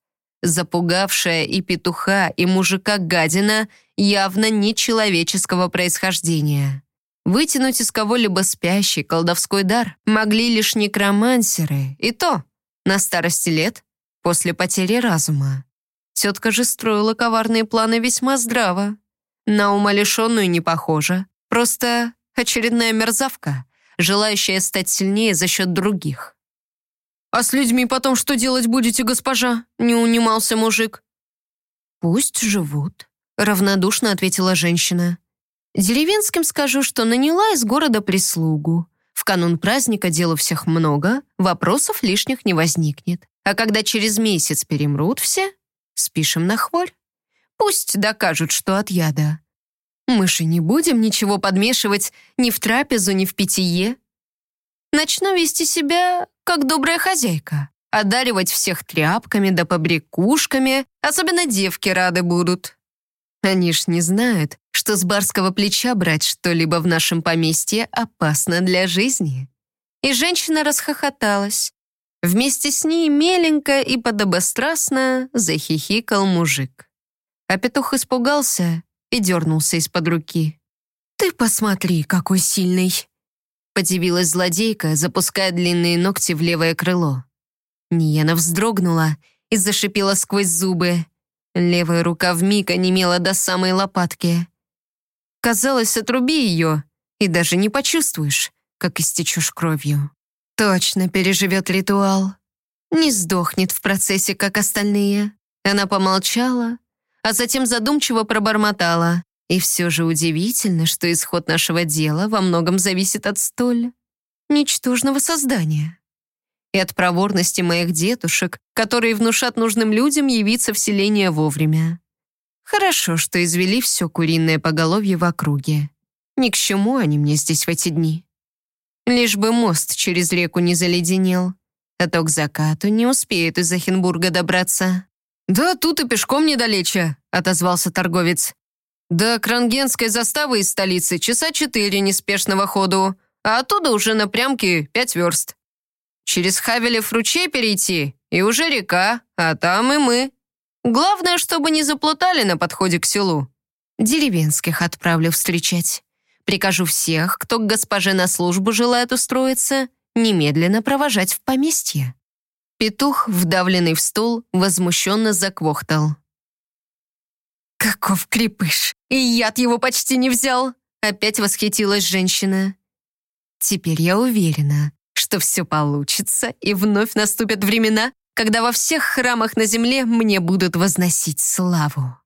Запугавшая и петуха, и мужика гадина явно не человеческого происхождения. Вытянуть из кого-либо спящий колдовской дар могли лишь некромансеры, и то на старости лет, после потери разума. Тетка же строила коварные планы весьма здраво. На умалишенную не похожа, просто очередная мерзавка, желающая стать сильнее за счет других. «А с людьми потом что делать будете, госпожа?» — не унимался мужик. «Пусть живут», — равнодушно ответила женщина. «Деревенским скажу, что наняла из города прислугу. В канун праздника дел у всех много, вопросов лишних не возникнет. А когда через месяц перемрут все, спишем на хворь. Пусть докажут, что от яда. Мы же не будем ничего подмешивать ни в трапезу, ни в питье. Начну вести себя как добрая хозяйка. Одаривать всех тряпками да побрякушками, особенно девки рады будут. Они ж не знают, что с барского плеча брать что-либо в нашем поместье опасно для жизни. И женщина расхохоталась. Вместе с ней меленько и подобострастно захихикал мужик. А петух испугался и дернулся из-под руки. «Ты посмотри, какой сильный!» Подивилась злодейка, запуская длинные ногти в левое крыло. Ниена вздрогнула и зашипела сквозь зубы. Левая рука вмиг онемела до самой лопатки. Казалось, отруби ее, и даже не почувствуешь, как истечешь кровью. Точно переживет ритуал. Не сдохнет в процессе, как остальные. Она помолчала, а затем задумчиво пробормотала. И все же удивительно, что исход нашего дела во многом зависит от столь ничтожного создания. И от проворности моих детушек, которые внушат нужным людям явиться в селение вовремя. Хорошо, что извели все куриное поголовье в округе. Ни к чему они мне здесь в эти дни. Лишь бы мост через реку не заледенел, а то к закату не успеет из Ахенбурга добраться. «Да тут и пешком недалече», — отозвался торговец. До Крангенской заставы из столицы часа четыре неспешного ходу, а оттуда уже на прямке пять верст. Через Хавелев ручей перейти, и уже река, а там и мы. Главное, чтобы не заплутали на подходе к селу. Деревенских отправлю встречать. Прикажу всех, кто к госпоже на службу желает устроиться, немедленно провожать в поместье». Петух, вдавленный в стул, возмущенно заквохтал. «Каков крепыш! И яд его почти не взял!» Опять восхитилась женщина. «Теперь я уверена, что все получится, и вновь наступят времена, когда во всех храмах на земле мне будут возносить славу».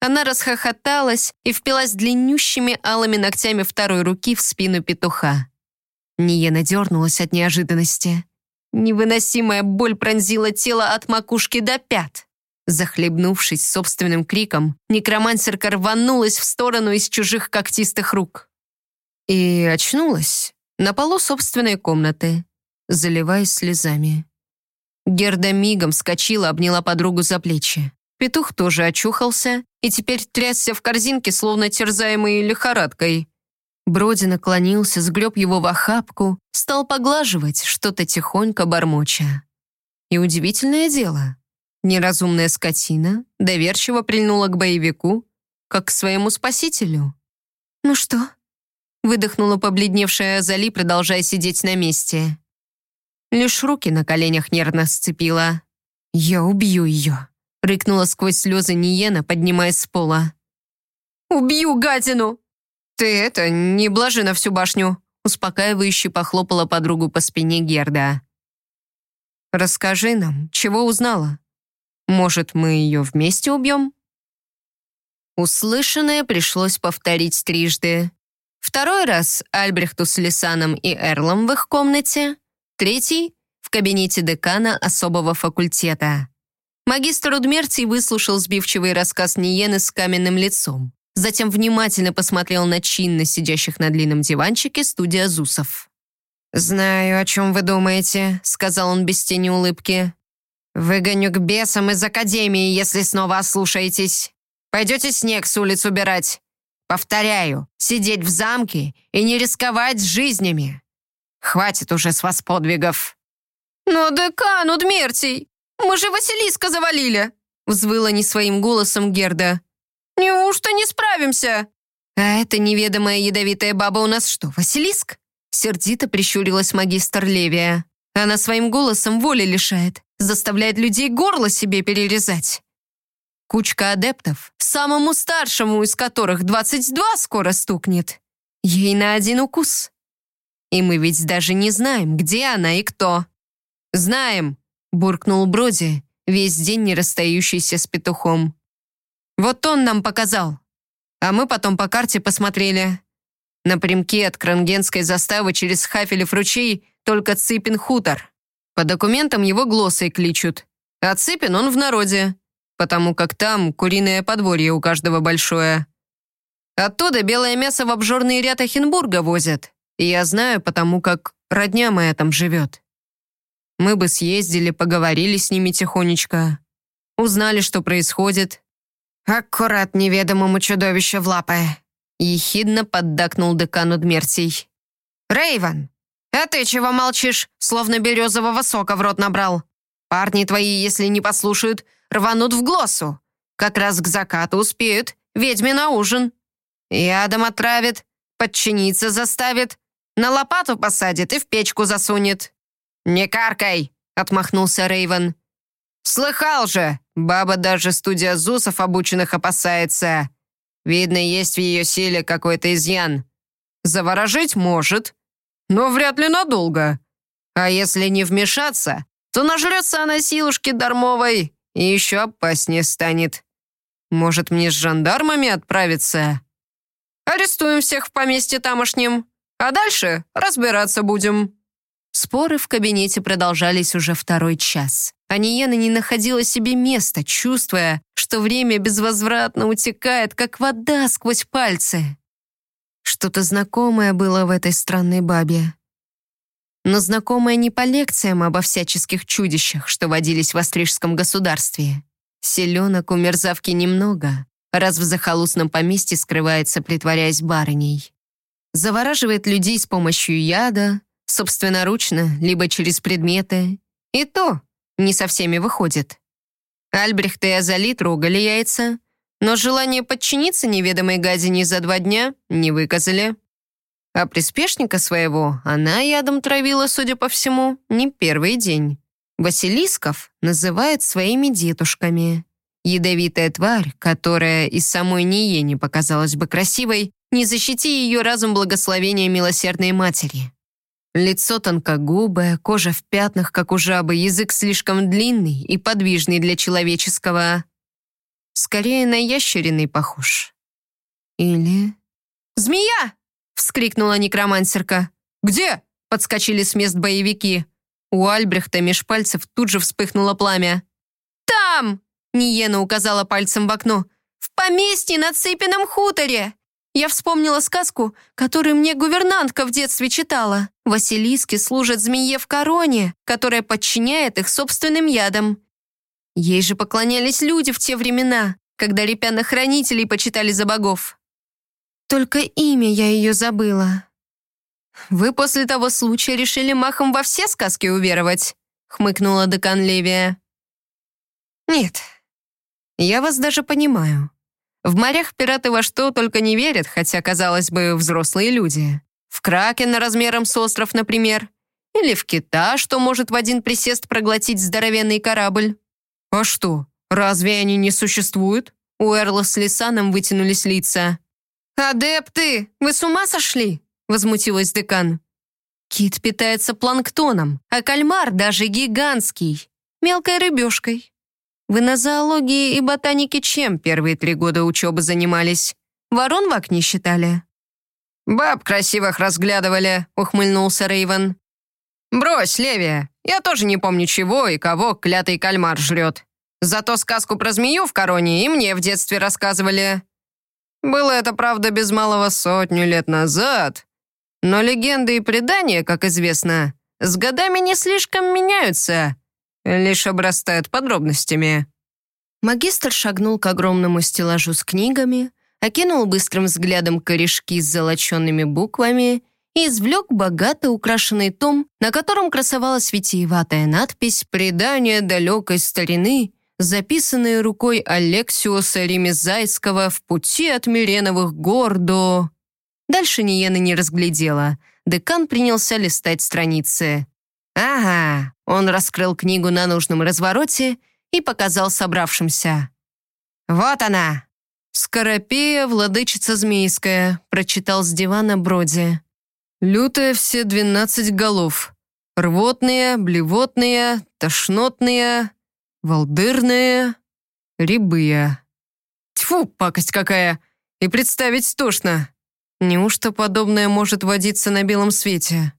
Она расхохоталась и впилась длиннющими алыми ногтями второй руки в спину петуха. Ниена дернулась от неожиданности. Невыносимая боль пронзила тело от макушки до пят. Захлебнувшись собственным криком, некромансерка рванулась в сторону из чужих когтистых рук. И очнулась на полу собственной комнаты, заливаясь слезами. Герда мигом скочила, обняла подругу за плечи. Петух тоже очухался и теперь трясся в корзинке, словно терзаемый лихорадкой. Броди наклонился, сгреб его в охапку, стал поглаживать, что-то тихонько бормоча. И удивительное дело, Неразумная скотина доверчиво прильнула к боевику, как к своему спасителю. «Ну что?» — выдохнула побледневшая Азали, продолжая сидеть на месте. Лишь руки на коленях нервно сцепила. «Я убью ее!» — рыкнула сквозь слезы Ниена, поднимаясь с пола. «Убью гадину!» «Ты это, не блажи на всю башню!» Успокаивающе похлопала подругу по спине Герда. «Расскажи нам, чего узнала?» Может, мы ее вместе убьем?» Услышанное пришлось повторить трижды. Второй раз Альбрехту с Лисаном и Эрлом в их комнате, третий — в кабинете декана особого факультета. Магистр Удмертий выслушал сбивчивый рассказ Ниены с каменным лицом. Затем внимательно посмотрел на чинно сидящих на длинном диванчике студия Зусов. «Знаю, о чем вы думаете», — сказал он без тени улыбки. «Выгоню к бесам из академии, если снова ослушаетесь. Пойдете снег с улиц убирать. Повторяю, сидеть в замке и не рисковать жизнями. Хватит уже с вас подвигов». «Но декан, Удмертий, мы же Василиска завалили!» взвыла не своим голосом Герда. «Неужто не справимся?» «А эта неведомая ядовитая баба у нас что, Василиск?» Сердито прищурилась магистр Левия. Она своим голосом воли лишает, заставляет людей горло себе перерезать. Кучка адептов, самому старшему из которых 22 скоро стукнет. Ей на один укус. И мы ведь даже не знаем, где она и кто. «Знаем», — буркнул Броди, весь день не расстающийся с петухом. «Вот он нам показал. А мы потом по карте посмотрели. Напрямки от Крангенской заставы через Хафелев ручей только Цыпин хутор. По документам его глоссой кличут. А Цыпин он в народе, потому как там куриное подворье у каждого большое. Оттуда белое мясо в обжорный ряд Ахенбурга возят. И я знаю, потому как родня моя там живет. Мы бы съездили, поговорили с ними тихонечко. Узнали, что происходит. Аккурат неведомому чудовищу в лапы. Ехидно поддакнул декану Дмертий. Рейвен, а ты чего молчишь, словно березового сока в рот набрал? Парни твои, если не послушают, рванут в глоссу. Как раз к закату успеют, ведьме на ужин. Ядом отравит, подчиниться заставит, на лопату посадит и в печку засунет. «Не каркай!» — отмахнулся Рейвен. «Слыхал же! Баба даже студия ЗУСов обученных опасается. Видно, есть в ее силе какой-то изъян. Заворожить может, но вряд ли надолго. А если не вмешаться, то нажрется она силушки дармовой и еще опаснее станет. Может, мне с жандармами отправиться? Арестуем всех в поместье тамошнем, а дальше разбираться будем». Споры в кабинете продолжались уже второй час. Аниена не находила себе места, чувствуя, что время безвозвратно утекает, как вода сквозь пальцы. Что-то знакомое было в этой странной бабе. Но знакомое не по лекциям обо всяческих чудищах, что водились в Острижском государстве. Селенок у мерзавки немного, раз в захолустном поместье скрывается, притворяясь барыней. Завораживает людей с помощью яда, собственноручно, либо через предметы. И то не со всеми выходит. Альбрехт и Азалит ругали яйца, но желание подчиниться неведомой гадине за два дня не выказали. А приспешника своего она ядом травила, судя по всему, не первый день. Василисков называют своими дедушками. Ядовитая тварь, которая из самой Ние не показалась бы красивой, не защити ее разум благословения милосердной матери. Лицо тонкогубое, кожа в пятнах, как у жабы, язык слишком длинный и подвижный для человеческого. Скорее на ящериный похож. Или... «Змея!» — вскрикнула некромансерка. «Где?» — подскочили с мест боевики. У Альбрехта меж пальцев тут же вспыхнуло пламя. «Там!» — Ниена указала пальцем в окно. «В поместье на Цыпином хуторе! Я вспомнила сказку, которую мне гувернантка в детстве читала. Василиски служат змее в короне, которая подчиняет их собственным ядом. Ей же поклонялись люди в те времена, когда репяных хранителей почитали за богов. Только имя я ее забыла. «Вы после того случая решили махом во все сказки уверовать?» хмыкнула декан Левия. «Нет, я вас даже понимаю. В морях пираты во что только не верят, хотя, казалось бы, взрослые люди. В кракен размером с остров, например. Или в кита, что может в один присест проглотить здоровенный корабль. А что, разве они не существуют? У Эрла с Лисаном вытянулись лица. «Адепты, вы с ума сошли?» Возмутилась декан. Кит питается планктоном, а кальмар даже гигантский, мелкой рыбешкой. Вы на зоологии и ботанике чем первые три года учебы занимались? Ворон в окне считали?» «Баб красивых разглядывали», — ухмыльнулся Рейвен. «Брось, Левия, я тоже не помню чего и кого клятый кальмар жрет. Зато сказку про змею в короне и мне в детстве рассказывали. Было это, правда, без малого сотню лет назад. Но легенды и предания, как известно, с годами не слишком меняются, лишь обрастают подробностями». Магистр шагнул к огромному стеллажу с книгами, окинул быстрым взглядом корешки с золоченными буквами и извлек богато украшенный том, на котором красовалась витиеватая надпись «Предание далекой старины», записанная рукой Алексиуса Ремезайского в пути от Миреновых гор до... Дальше Ниена не разглядела. Декан принялся листать страницы. «Ага», он раскрыл книгу на нужном развороте и показал собравшимся. «Вот она!» «Скоропея, владычица Змейская», прочитал с дивана Броди. «Лютая все двенадцать голов. Рвотные, блевотные, тошнотные, волдырные, рябые». Тьфу, пакость какая! И представить тошно. Неужто подобное может водиться на белом свете?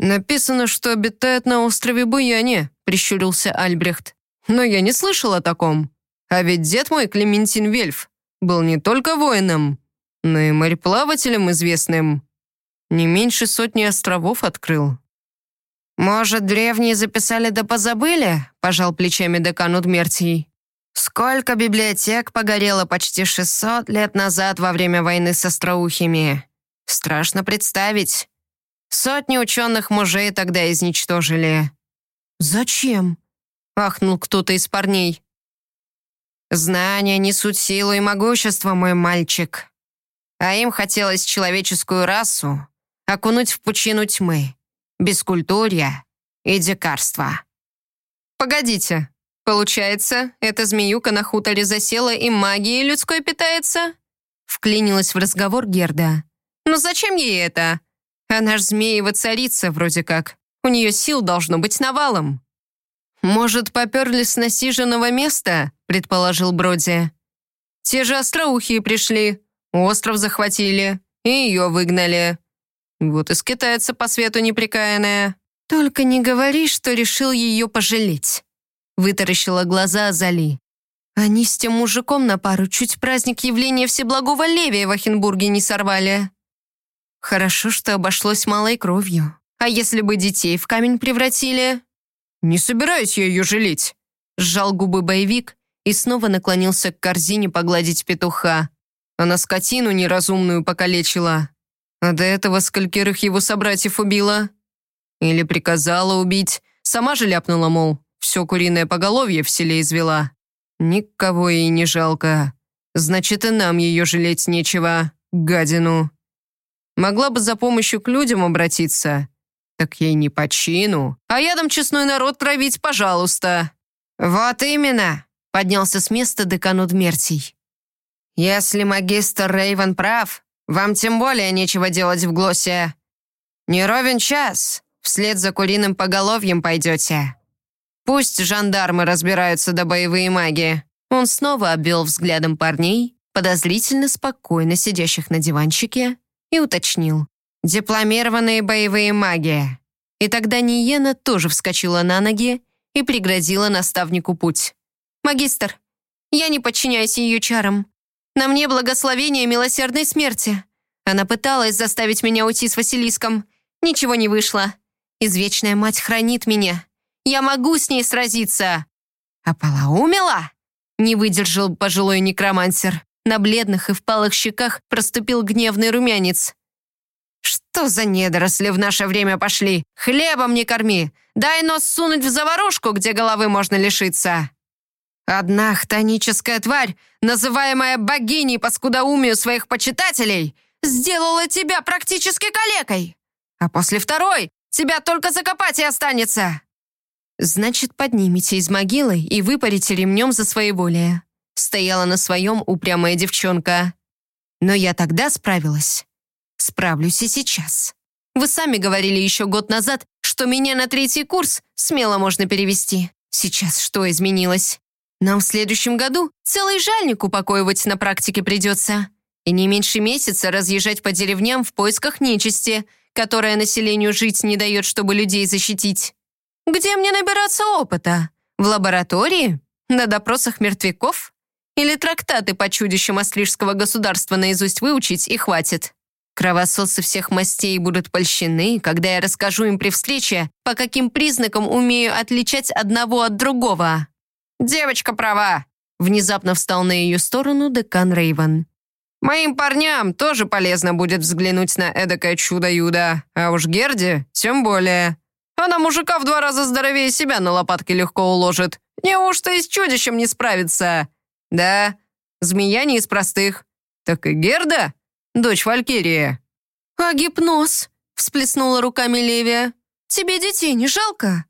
«Написано, что обитает на острове Буяне», — прищурился Альбрехт. «Но я не слышал о таком. А ведь дед мой, Клементин Вельф, был не только воином, но и мореплавателем известным. Не меньше сотни островов открыл». «Может, древние записали да позабыли?» — пожал плечами декан Удмертий. «Сколько библиотек погорело почти 600 лет назад во время войны с остроухими. Страшно представить. Сотни ученых мужей тогда изничтожили». «Зачем?» — ахнул кто-то из парней. «Знания несут силу и могущество, мой мальчик. А им хотелось человеческую расу окунуть в пучину тьмы, бескультурья и дикарства». «Погодите, получается, эта змеюка на хуторе засела и магией людской питается?» Вклинилась в разговор Герда. «Ну зачем ей это? Она ж змеева царица вроде как. У нее сил должно быть навалом». «Может, поперли с насиженного места?» — предположил Броди. «Те же остроухие пришли, остров захватили и ее выгнали. Вот и скитается по свету неприкаянная. Только не говори, что решил ее пожалеть». Вытаращила глаза Азали. Они с тем мужиком на пару чуть праздник явления Всеблагого Левия в Ахенбурге не сорвали. Хорошо, что обошлось малой кровью. А если бы детей в камень превратили? Не собираюсь я ее жалеть. Сжал губы боевик и снова наклонился к корзине погладить петуха. Она скотину неразумную покалечила. А до этого скольких его собратьев убила? Или приказала убить. Сама же ляпнула, мол, все куриное поголовье в селе извела. Никого ей не жалко. Значит, и нам ее жалеть нечего, гадину. Могла бы за помощью к людям обратиться. Так ей не по чину. А ядом честной народ травить, пожалуйста. Вот именно, поднялся с места декан Удмертий. Если магистр Рейвен прав, вам тем более нечего делать в Глоссе. Не ровен час, вслед за куриным поголовьем пойдете. Пусть жандармы разбираются до боевые маги. Он снова обвел взглядом парней, подозрительно спокойно сидящих на диванчике, и уточнил. «Дипломированные боевые маги». И тогда Ниена тоже вскочила на ноги и преградила наставнику путь. «Магистр, я не подчиняюсь ее чарам. На мне благословение милосердной смерти. Она пыталась заставить меня уйти с Василиском. Ничего не вышло. Извечная мать хранит меня. Я могу с ней сразиться». «А полоумела?» Не выдержал пожилой некромансер. На бледных и впалых щеках проступил гневный румянец. «Что за недоросли в наше время пошли? Хлебом не корми! Дай нос сунуть в заварушку, где головы можно лишиться!» Одна хтоническая тварь, называемая богиней по скудоумию своих почитателей, сделала тебя практически калекой. А после второй тебя только закопать и останется. Значит, поднимите из могилы и выпарите ремнем за своеволие. Стояла на своем упрямая девчонка. Но я тогда справилась. Справлюсь и сейчас. Вы сами говорили еще год назад, что меня на третий курс смело можно перевести. Сейчас что изменилось? Нам в следующем году целый жальник упокоивать на практике придется. И не меньше месяца разъезжать по деревням в поисках нечисти, которая населению жить не дает, чтобы людей защитить. Где мне набираться опыта? В лаборатории? На допросах мертвяков? Или трактаты по чудищам Астрижского государства наизусть выучить и хватит. Кровососы всех мастей будут польщены, когда я расскажу им при встрече, по каким признакам умею отличать одного от другого. «Девочка права!» Внезапно встал на ее сторону декан Рейвен. Моим парням тоже полезно будет взглянуть на эдакое чудо-юдо, а уж Герде тем более. Она мужика в два раза здоровее себя на лопатки легко уложит. Неужто и с чудищем не справится? Да, змея не из простых. Так и Герда, дочь Валькирии. «А гипноз?» — всплеснула руками Левия. «Тебе детей не жалко?»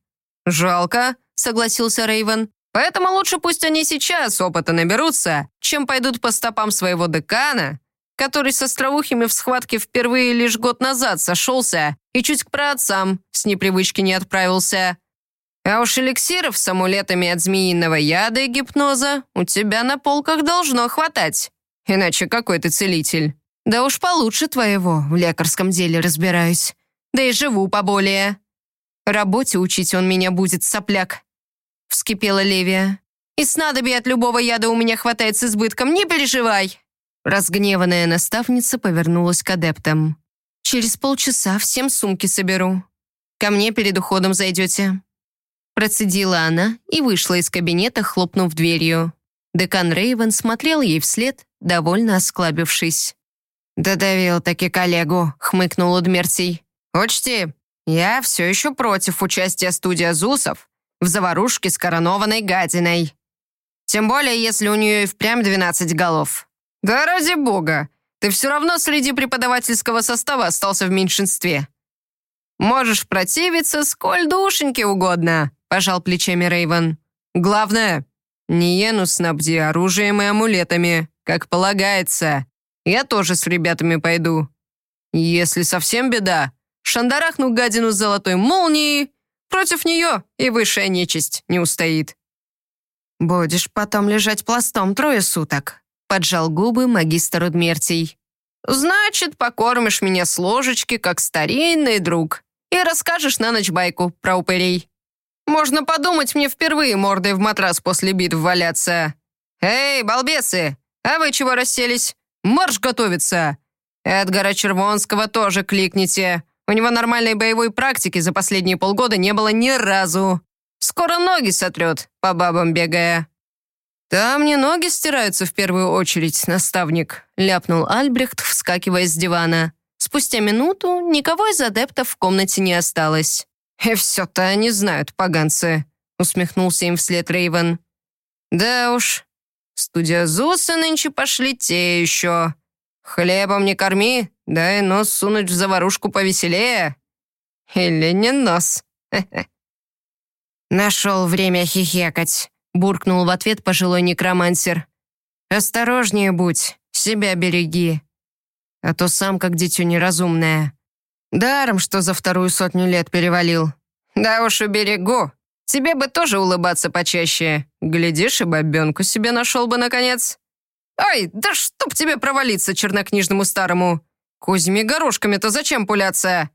«Жалко», — согласился Рейвен. «Поэтому лучше пусть они сейчас опыта наберутся, чем пойдут по стопам своего декана, который со остроухими в схватке впервые лишь год назад сошелся и чуть к праотцам с непривычки не отправился. А уж эликсиров с амулетами от змеиного яда и гипноза у тебя на полках должно хватать. Иначе какой ты целитель?» «Да уж получше твоего, в лекарском деле разбираюсь. Да и живу поболее. Работе учить он меня будет, сопляк», — вскипела Левия. «И снадобья от любого яда у меня хватает с избытком, не переживай!» Разгневанная наставница повернулась к адептам. «Через полчаса всем сумки соберу. Ко мне перед уходом зайдете». Процедила она и вышла из кабинета, хлопнув дверью. Декан Рейвен смотрел ей вслед, довольно осклабившись. «Додавил таки коллегу», — хмыкнул Удмертий. «Учти, я все еще против участия студия ЗУСов в заварушке с коронованной гадиной. Тем более, если у нее и впрямь 12 голов. Да ради бога, ты все равно среди преподавательского состава остался в меньшинстве. Можешь противиться сколь душеньки угодно», — пожал плечами Рейвен. «Главное, Ниену снабди оружием и амулетами, как полагается. Я тоже с ребятами пойду. Если совсем беда, шандарахну гадину с золотой молнией, против нее и высшая нечисть не устоит. «Будешь потом лежать пластом трое суток», — поджал губы магистр Удмертий. «Значит, покормишь меня с ложечки, как старинный друг, и расскажешь на ночь байку про упырей. Можно подумать, мне впервые мордой в матрас после битв валяться. Эй, балбесы, а вы чего расселись? Марш готовится! Эдгара Червонского тоже кликните. У него нормальной боевой практики за последние полгода не было ни разу. Скоро ноги сотрет, по бабам бегая». «Там не ноги стираются в первую очередь, наставник», ляпнул Альбрехт, вскакивая с дивана. Спустя минуту никого из адептов в комнате не осталось. «И все-то они знают, поганцы», усмехнулся им вслед Рейвен. «Да уж, Студиозусы нынче пошли те еще. Хлебом не корми, дай нос сунуть в заварушку повеселее. Или не нос. Нашел время хихекать, буркнул в ответ пожилой некромансер. Осторожнее будь, себя береги. А то сам как дитё неразумное. Даром, что за вторую сотню лет перевалил. Да уж уберегу, Тебе бы тоже улыбаться почаще. Глядишь, и бабенку себе нашел бы, наконец. Ай, да чтоб тебе провалиться, чернокнижному старому. Козьми горошками-то зачем пуляться?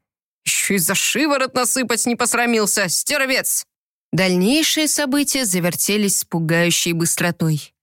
Еще и за шиворот насыпать не посрамился, стервец!» Дальнейшие события завертелись с пугающей быстротой.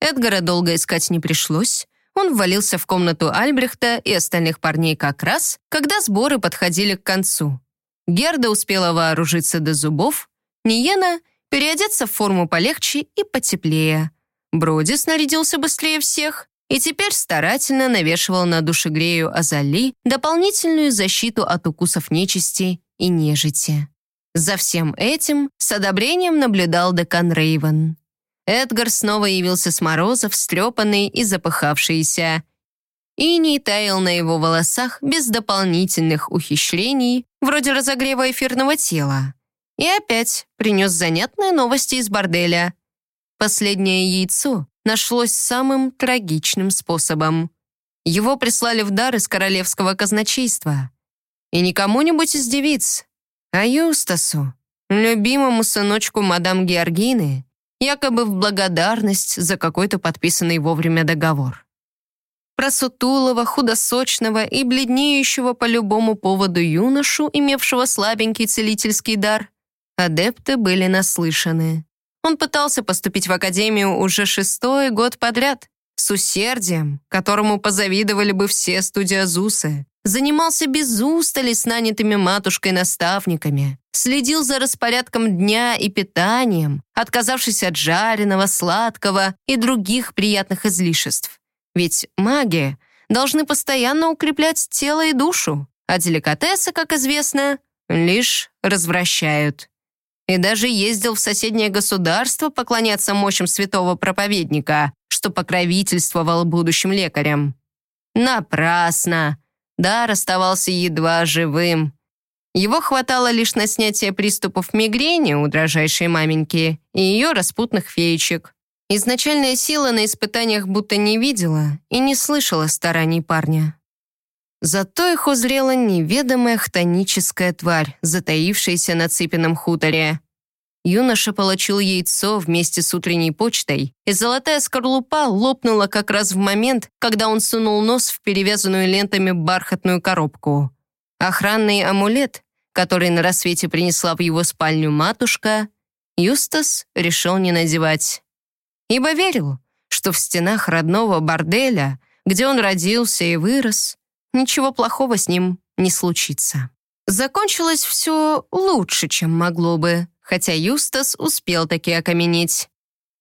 Эдгара долго искать не пришлось. Он ввалился в комнату Альбрехта и остальных парней как раз, когда сборы подходили к концу. Герда успела вооружиться до зубов, Ниена переодеться в форму полегче и потеплее. Броди снарядился быстрее всех и теперь старательно навешивал на душегрею Азали дополнительную защиту от укусов нечисти и нежити. За всем этим с одобрением наблюдал декан Рейвен. Эдгар снова явился с мороза, встрепанный и запыхавшийся. Иний таял на его волосах без дополнительных ухищрений, вроде разогрева эфирного тела. И опять принес занятные новости из борделя. Последнее яйцо нашлось самым трагичным способом. Его прислали в дар из королевского казначейства. И не кому-нибудь из девиц, а Юстасу, любимому сыночку мадам Георгины, якобы в благодарность за какой-то подписанный вовремя договор. Про сутулого, худосочного и бледнеющего по любому поводу юношу, имевшего слабенький целительский дар, Адепты были наслышаны. Он пытался поступить в академию уже шестой год подряд, с усердием, которому позавидовали бы все студиозусы. Занимался без устали с нанятыми матушкой-наставниками, следил за распорядком дня и питанием, отказавшись от жареного, сладкого и других приятных излишеств. Ведь маги должны постоянно укреплять тело и душу, а деликатесы, как известно, лишь развращают. И даже ездил в соседнее государство поклоняться мощам святого проповедника, что покровительствовал будущим лекарям. Напрасно. Дар оставался едва живым. Его хватало лишь на снятие приступов мигрени у дрожайшей маменьки и ее распутных феечек. Изначальная сила на испытаниях будто не видела и не слышала стараний парня. Зато их узрела неведомая хтоническая тварь, затаившаяся на цыпином хуторе. Юноша получил яйцо вместе с утренней почтой, и золотая скорлупа лопнула как раз в момент, когда он сунул нос в перевязанную лентами бархатную коробку. Охранный амулет, который на рассвете принесла в его спальню матушка, Юстас решил не надевать ибо верил, что в стенах родного борделя, где он родился и вырос, ничего плохого с ним не случится. Закончилось все лучше, чем могло бы, хотя Юстас успел таки окаменеть.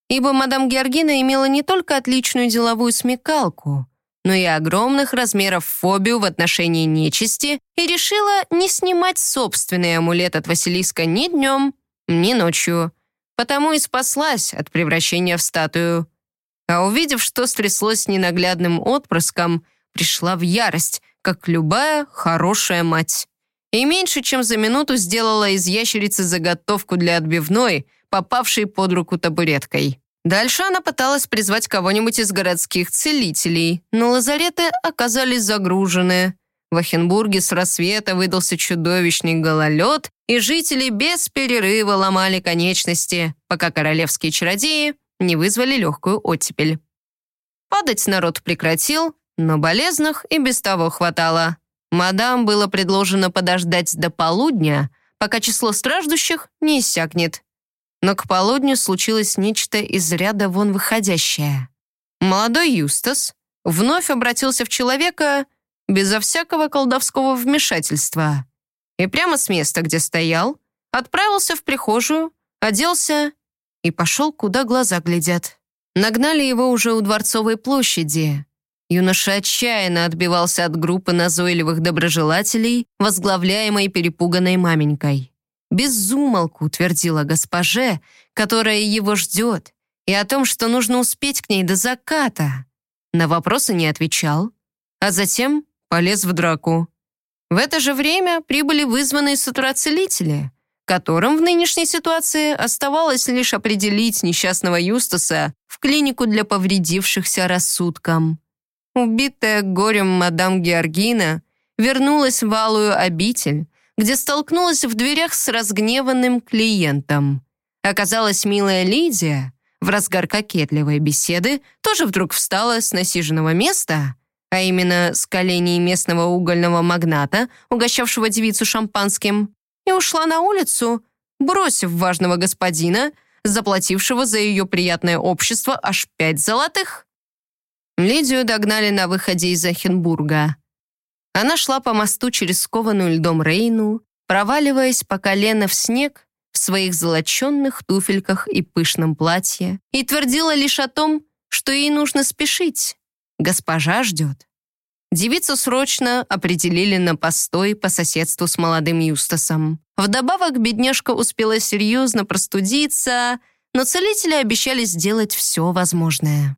Ибо мадам Георгина имела не только отличную деловую смекалку, но и огромных размеров фобию в отношении нечисти и решила не снимать собственный амулет от Василиска ни днем, ни ночью, потому и спаслась от превращения в статую. А увидев, что стряслось с ненаглядным отпрыском, пришла в ярость, как любая хорошая мать. И меньше чем за минуту сделала из ящерицы заготовку для отбивной, попавшей под руку табуреткой. Дальше она пыталась призвать кого-нибудь из городских целителей, но лазареты оказались загружены. В Ахенбурге с рассвета выдался чудовищный гололед, и жители без перерыва ломали конечности, пока королевские чародеи не вызвали легкую оттепель. Падать народ прекратил, но болезных и без того хватало. Мадам было предложено подождать до полудня, пока число страждущих не иссякнет. Но к полудню случилось нечто из ряда вон выходящее. Молодой Юстас вновь обратился в человека безо всякого колдовского вмешательства и прямо с места, где стоял, отправился в прихожую, оделся и пошел, куда глаза глядят. Нагнали его уже у Дворцовой площади. Юноша отчаянно отбивался от группы назойливых доброжелателей, возглавляемой перепуганной маменькой. Безумолку твердила госпоже, которая его ждет, и о том, что нужно успеть к ней до заката. На вопросы не отвечал, а затем полез в драку. В это же время прибыли вызванные с утра целители, которым в нынешней ситуации оставалось лишь определить несчастного Юстаса в клинику для повредившихся рассудком. Убитая горем мадам Георгина вернулась в Алую обитель, где столкнулась в дверях с разгневанным клиентом. Оказалась милая Лидия, в разгар кокетливой беседы, тоже вдруг встала с насиженного места — а именно с коленей местного угольного магната, угощавшего девицу шампанским, и ушла на улицу, бросив важного господина, заплатившего за ее приятное общество аж пять золотых. Лидию догнали на выходе из Ахенбурга. Она шла по мосту через скованную льдом Рейну, проваливаясь по колено в снег в своих золоченных туфельках и пышном платье, и твердила лишь о том, что ей нужно спешить. Госпожа ждет. Девицу срочно определили на постой по соседству с молодым Юстасом. Вдобавок бедняжка успела серьезно простудиться, но целители обещали сделать все возможное.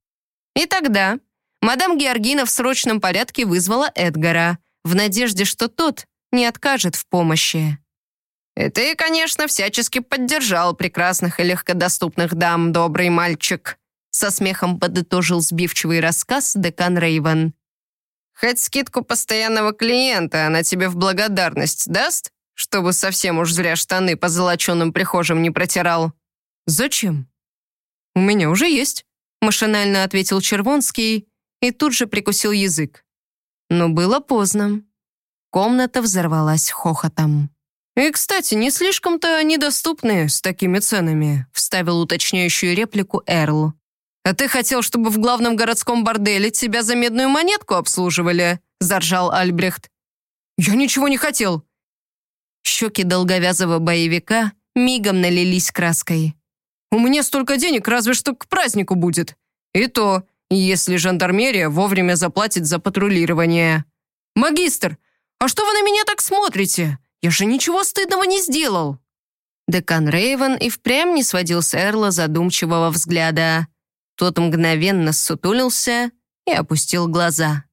И тогда мадам Георгина в срочном порядке вызвала Эдгара, в надежде, что тот не откажет в помощи. «И ты, конечно, всячески поддержал прекрасных и легкодоступных дам, добрый мальчик», со смехом подытожил сбивчивый рассказ декан Рейвен. «Хоть скидку постоянного клиента она тебе в благодарность даст, чтобы совсем уж зря штаны по золоченым прихожим не протирал?» «Зачем?» «У меня уже есть», — машинально ответил Червонский и тут же прикусил язык. Но было поздно. Комната взорвалась хохотом. «И, кстати, не слишком-то они доступны с такими ценами», вставил уточняющую реплику Эрл. «А ты хотел, чтобы в главном городском борделе тебя за медную монетку обслуживали?» – заржал Альбрехт. «Я ничего не хотел!» Щеки долговязого боевика мигом налились краской. «У меня столько денег разве что к празднику будет. И то если жандармерия вовремя заплатит за патрулирование. «Магистр, а что вы на меня так смотрите? Я же ничего стыдного не сделал!» Декан Рейвен и впрямь не сводил с Эрла задумчивого взгляда. Тот мгновенно сутулился и опустил глаза.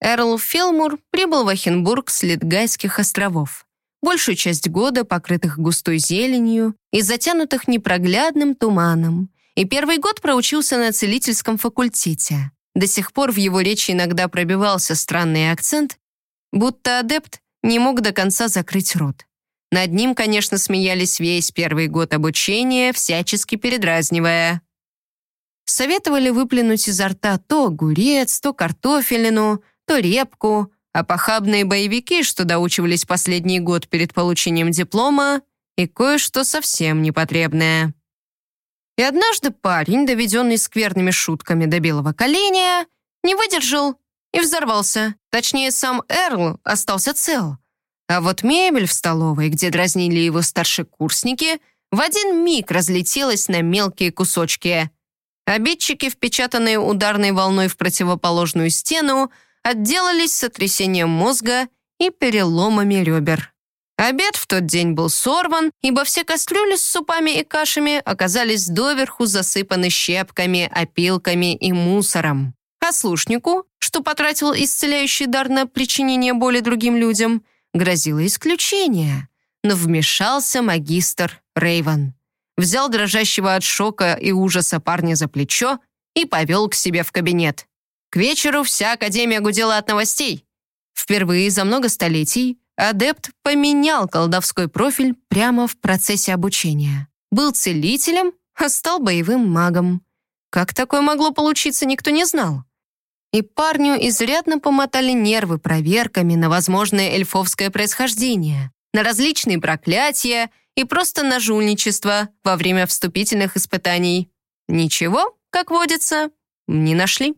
Эрл Филмур прибыл в Ахенбург с Литгайских островов. Большую часть года покрытых густой зеленью и затянутых непроглядным туманом. И первый год проучился на целительском факультете. До сих пор в его речи иногда пробивался странный акцент, будто адепт не мог до конца закрыть рот. Над ним, конечно, смеялись весь первый год обучения, всячески передразнивая. Советовали выплюнуть изо рта то огурец, то картофелину, то репку, а похабные боевики, что доучивались последний год перед получением диплома, и кое-что совсем непотребное. И однажды парень, доведенный скверными шутками до белого коленя, не выдержал и взорвался. Точнее, сам Эрл остался цел. А вот мебель в столовой, где дразнили его старшекурсники, в один миг разлетелась на мелкие кусочки. Обидчики, впечатанные ударной волной в противоположную стену, отделались сотрясением мозга и переломами ребер. Обед в тот день был сорван, ибо все кастрюли с супами и кашами оказались доверху засыпаны щепками, опилками и мусором. А слушнику, что потратил исцеляющий дар на причинение боли другим людям, грозило исключение. Но вмешался магистр Рейвен. Взял дрожащего от шока и ужаса парня за плечо и повел к себе в кабинет. К вечеру вся Академия гудела от новостей. Впервые за много столетий адепт поменял колдовской профиль прямо в процессе обучения. Был целителем, а стал боевым магом. Как такое могло получиться, никто не знал и парню изрядно помотали нервы проверками на возможное эльфовское происхождение, на различные проклятия и просто на жульничество во время вступительных испытаний. Ничего, как водится, не нашли.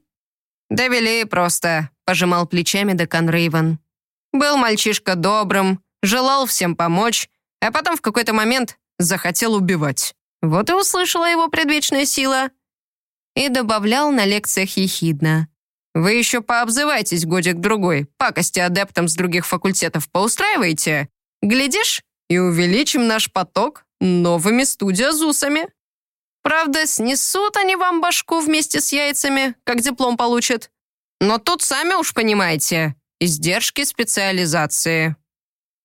«Довели просто», — пожимал плечами декан Рейвен. «Был мальчишка добрым, желал всем помочь, а потом в какой-то момент захотел убивать. Вот и услышала его предвечная сила». И добавлял на лекциях ехидно. Вы еще пообзывайтесь годик-другой, пакости адептам с других факультетов поустраиваете. Глядишь, и увеличим наш поток новыми студиозусами. Правда, снесут они вам башку вместе с яйцами, как диплом получат. Но тут сами уж понимаете, издержки специализации.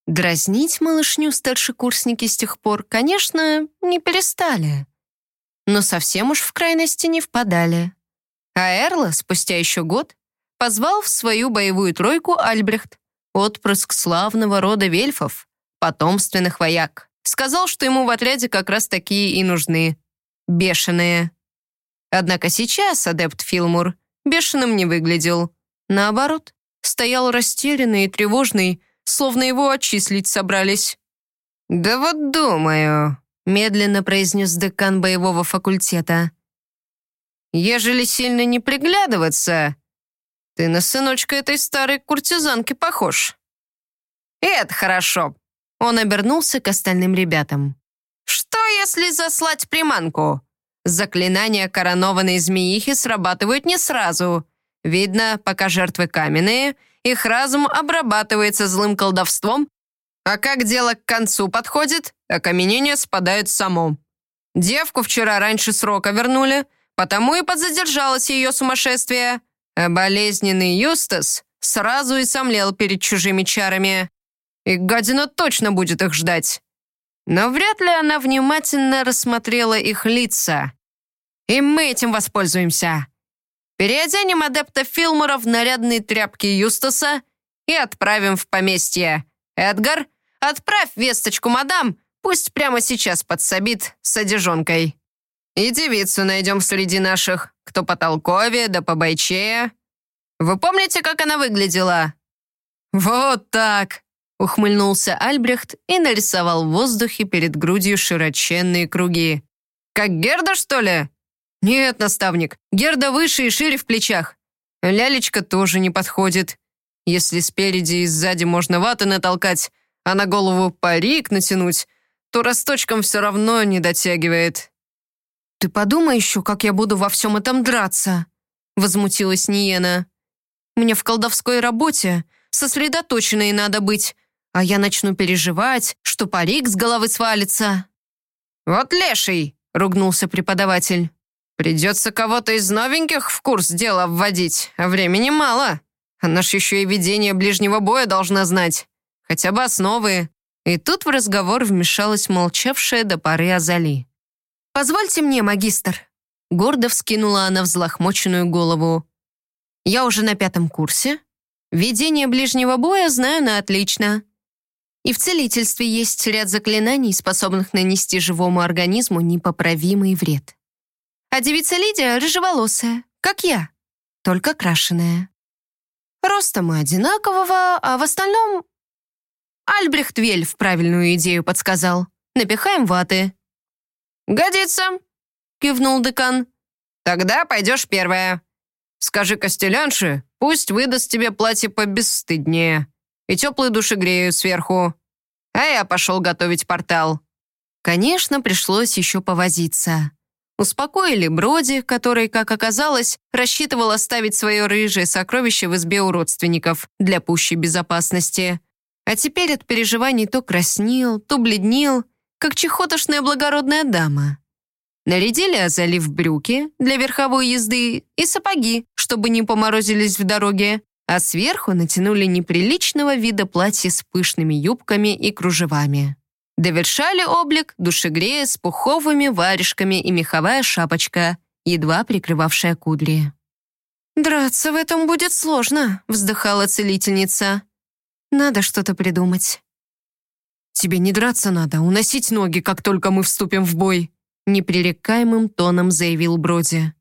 Дразнить малышню старшекурсники с тех пор, конечно, не перестали. Но совсем уж в крайности не впадали. А Эрла, спустя еще год, позвал в свою боевую тройку Альбрехт, отпрыск славного рода вельфов, потомственных вояк. Сказал, что ему в отряде как раз такие и нужны. Бешеные. Однако сейчас адепт Филмур бешеным не выглядел. Наоборот, стоял растерянный и тревожный, словно его отчислить собрались. «Да вот думаю», — медленно произнес декан боевого факультета. Ежели сильно не приглядываться, ты на сыночка этой старой куртизанки похож. И это хорошо. Он обернулся к остальным ребятам. Что, если заслать приманку? Заклинания коронованной змеихи срабатывают не сразу. Видно, пока жертвы каменные, их разум обрабатывается злым колдовством, а как дело к концу подходит, окаменение спадает само. Девку вчера раньше срока вернули — Потому и подзадержалось ее сумасшествие. А болезненный Юстас сразу и сомлел перед чужими чарами. И гадина точно будет их ждать. Но вряд ли она внимательно рассмотрела их лица. И мы этим воспользуемся. Переоденем адепта Филмора в нарядные тряпки Юстаса и отправим в поместье. Эдгар, отправь весточку мадам, пусть прямо сейчас подсобит с одежонкой. И девицу найдем среди наших, кто потолковее да побойчее. Вы помните, как она выглядела?» «Вот так!» — ухмыльнулся Альбрехт и нарисовал в воздухе перед грудью широченные круги. «Как Герда, что ли?» «Нет, наставник, Герда выше и шире в плечах. Лялечка тоже не подходит. Если спереди и сзади можно ваты натолкать, а на голову парик натянуть, то росточком все равно не дотягивает. «Ты подумай еще, как я буду во всем этом драться!» — возмутилась Ниена. «Мне в колдовской работе сосредоточенной надо быть, а я начну переживать, что парик с головы свалится». «Вот леший!» — ругнулся преподаватель. «Придется кого-то из новеньких в курс дела вводить, а времени мало. Она ж еще и ведение ближнего боя должна знать. Хотя бы основы». И тут в разговор вмешалась молчавшая до поры Азали. «Позвольте мне, магистр». Гордо вскинула она взлохмоченную голову. «Я уже на пятом курсе. Ведение ближнего боя знаю на отлично. И в целительстве есть ряд заклинаний, способных нанести живому организму непоправимый вред. А девица Лидия рыжеволосая, как я, только крашеная. Роста мы одинакового, а в остальном... Альбрехт Вельф правильную идею подсказал. Напихаем ваты. «Годится», — кивнул декан. «Тогда пойдешь первая. Скажи Костелянше, пусть выдаст тебе платье побесстыднее и теплые душегрею сверху. А я пошел готовить портал». Конечно, пришлось еще повозиться. Успокоили Броди, который, как оказалось, рассчитывал оставить свое рыжее сокровище в избе у родственников для пущей безопасности. А теперь от переживаний то краснел, то бледнел, как чехотошная благородная дама. Нарядили Азали в брюки для верховой езды и сапоги, чтобы не поморозились в дороге, а сверху натянули неприличного вида платье с пышными юбками и кружевами. Довершали облик душегрея с пуховыми варежками и меховая шапочка, едва прикрывавшая кудри. «Драться в этом будет сложно», — вздыхала целительница. «Надо что-то придумать». «Тебе не драться надо, уносить ноги, как только мы вступим в бой», непререкаемым тоном заявил Броди.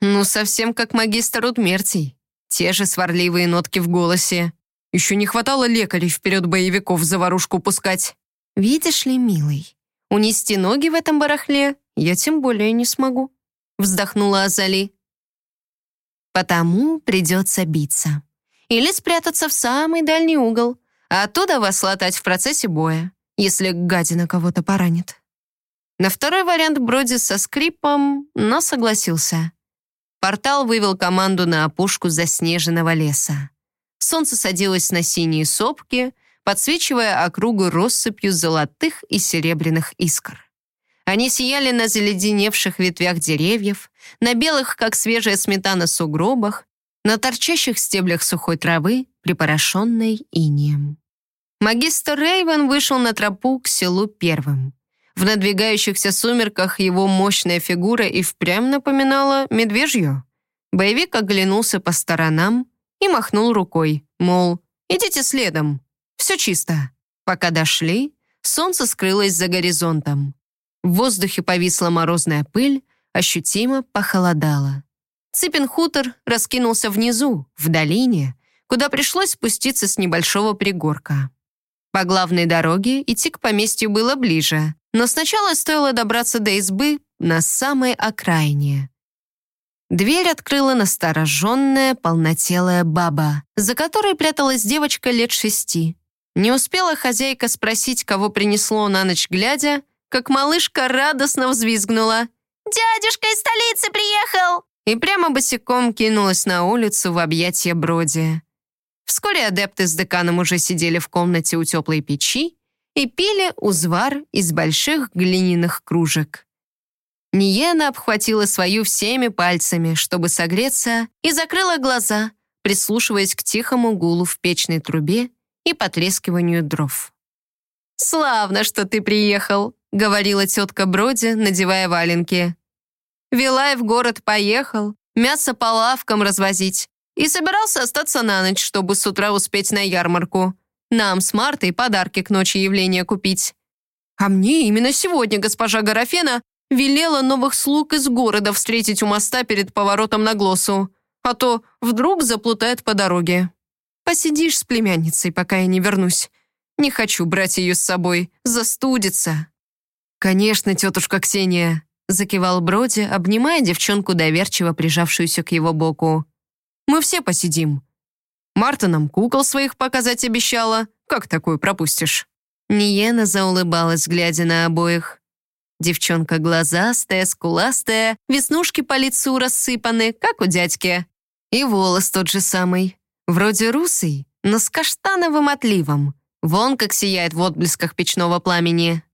«Ну, совсем как магистр Удмертий. Те же сварливые нотки в голосе. Еще не хватало лекарей вперед боевиков заварушку пускать. Видишь ли, милый, унести ноги в этом барахле я тем более не смогу. Вздохнула Азали. Потому придется биться. Или спрятаться в самый дальний угол, а оттуда вас латать в процессе боя, если гадина кого-то поранит. На второй вариант Броди со скрипом, но согласился. Портал вывел команду на опушку заснеженного леса. Солнце садилось на синие сопки, подсвечивая округу россыпью золотых и серебряных искр. Они сияли на заледеневших ветвях деревьев, на белых, как свежая сметана, сугробах, на торчащих стеблях сухой травы, припорошенной инием. Магистр Рейвен вышел на тропу к селу первым. В надвигающихся сумерках его мощная фигура и впрямь напоминала медвежью. Боевик оглянулся по сторонам и махнул рукой, мол, идите следом, все чисто. Пока дошли, солнце скрылось за горизонтом. В воздухе повисла морозная пыль, ощутимо похолодало. Цыпин хутор раскинулся внизу, в долине, куда пришлось спуститься с небольшого пригорка. По главной дороге идти к поместью было ближе, но сначала стоило добраться до избы на самой окраине. Дверь открыла настороженная, полнотелая баба, за которой пряталась девочка лет шести. Не успела хозяйка спросить, кого принесло на ночь глядя, как малышка радостно взвизгнула. «Дядюшка из столицы приехал!» И прямо босиком кинулась на улицу в объятия Броди. Вскоре адепты с деканом уже сидели в комнате у теплой печи и пили узвар из больших глиняных кружек. Ниена обхватила свою всеми пальцами, чтобы согреться, и закрыла глаза, прислушиваясь к тихому гулу в печной трубе и потрескиванию дров. «Славно, что ты приехал», — говорила тетка Броди, надевая валенки. «Вилай в город поехал, мясо по лавкам развозить, и собирался остаться на ночь, чтобы с утра успеть на ярмарку. Нам с Мартой подарки к ночи явления купить. А мне именно сегодня госпожа Гарафена велела новых слуг из города встретить у моста перед поворотом на Глоссу, а то вдруг заплутает по дороге. Посидишь с племянницей, пока я не вернусь. Не хочу брать ее с собой, застудится». «Конечно, тетушка Ксения», — закивал Броди, обнимая девчонку, доверчиво прижавшуюся к его боку. Мы все посидим. Марта нам кукол своих показать обещала. Как такую пропустишь?» Ниена заулыбалась, глядя на обоих. Девчонка глазастая, скуластая, веснушки по лицу рассыпаны, как у дядьки. И волос тот же самый. Вроде русый, но с каштановым отливом. Вон как сияет в отблесках печного пламени.